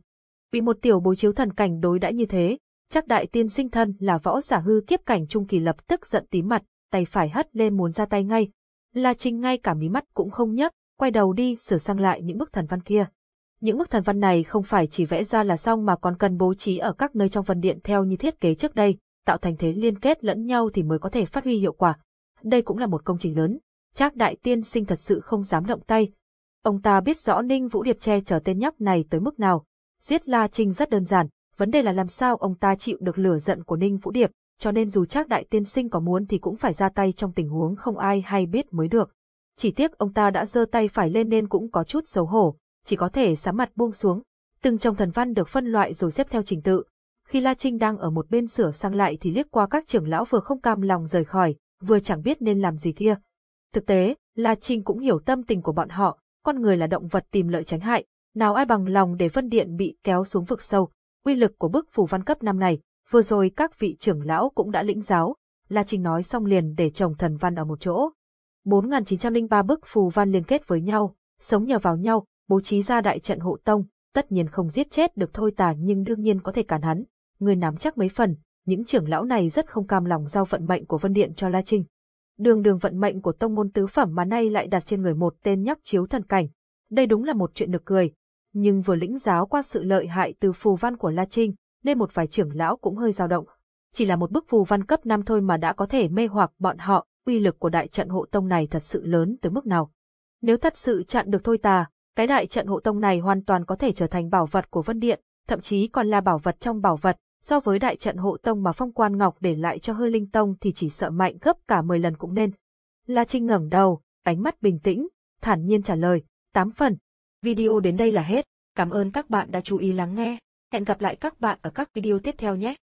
Bị một tiểu bối chiếu thần cảnh đối đãi như thế, chắc đại tiên sinh thân là võ giả hư kiếp cảnh trung kỳ lập tức giận tím mặt, tay phải hất lên muốn ra tay ngay. La Trinh ngay cả mí mắt cũng không nhấc, quay đầu đi sửa sang lại những bức thần văn kia. Những bức thần văn này không phải chỉ vẽ ra là xong mà còn cần bố trí ở các nơi trong văn điện theo như thiết kế trước đây, tạo thành thế liên kết lẫn nhau thì mới có thể phát huy hiệu quả. Đây cũng là một công trình lớn. Trác đại tiên sinh thật sự không dám động tay. Ông ta biết rõ Ninh Vũ Điệp che chở tên nhóc này tới mức nào. Giết La Trinh rất đơn giản, vấn đề là làm sao ông ta chịu được lửa giận của Ninh Vũ Điệp, cho nên dù Trác đại tiên sinh có muốn thì cũng phải ra tay trong tình huống không ai hay biết mới được. Chỉ tiếc ông ta đã giơ tay phải lên nên cũng có chút xấu hổ, chỉ có thể sám mặt buông xuống. Từng trong thần văn được phân loại rồi xếp theo trình tự. Khi La Trinh đang ở một bên sửa sang lại thì liếc qua các trưởng lão vừa không cam lòng rời khỏi, vừa chẳng biết nên làm gì kia. Thực tế, La Trinh cũng hiểu tâm tình của bọn họ, con người là động vật tìm lợi tránh hại, nào ai bằng lòng để Vân Điện bị kéo xuống vực sâu. Uy lực của bức phù văn cấp năm này, vừa rồi các vị trưởng lão cũng đã lĩnh giáo. La Trinh nói xong liền để chồng thần văn ở một chỗ. 4.903 bức phù văn liên kết với nhau, sống nhờ vào nhau, bố trí ra đại trận hộ tông, tất nhiên không giết chết được thôi tà nhưng đương nhiên có thể cản hắn. Người nắm chắc mấy phần, những trưởng lão này rất không cam lòng giao vận mệnh của Vân Điện cho La Trinh. Đường đường vận mệnh của tông môn tứ phẩm mà nay lại đặt trên người một tên nhóc chiếu thần cảnh. Đây đúng là một chuyện nực cười. Nhưng vừa lĩnh giáo qua sự lợi hại từ phù văn của La Trinh, nên một vài trưởng lão cũng hơi dao động. Chỉ là một bức phù văn cấp 5 thôi mà đã có thể mê hoặc bọn họ, uy lực của đại trận hộ tông này thật sự lớn tới mức nào. Nếu thật sự chặn được thôi tà, cái đại trận hộ tông này hoàn toàn có thể trở thành bảo vật của Vân Điện, thậm chí còn là bảo vật trong bảo vật, so với đại trận hộ tông mà Phong Quan Ngọc để lại cho Hư Linh Tông thì chỉ sợ mạnh gấp cả 10 lần cũng nên. La Trinh ngẩng đầu, ánh mắt bình tĩnh, thản nhiên trả lời, tám phần. Video đến đây là hết, cảm ơn các bạn đã chú ý lắng nghe. Hẹn gặp lại các bạn ở các video tiếp theo nhé.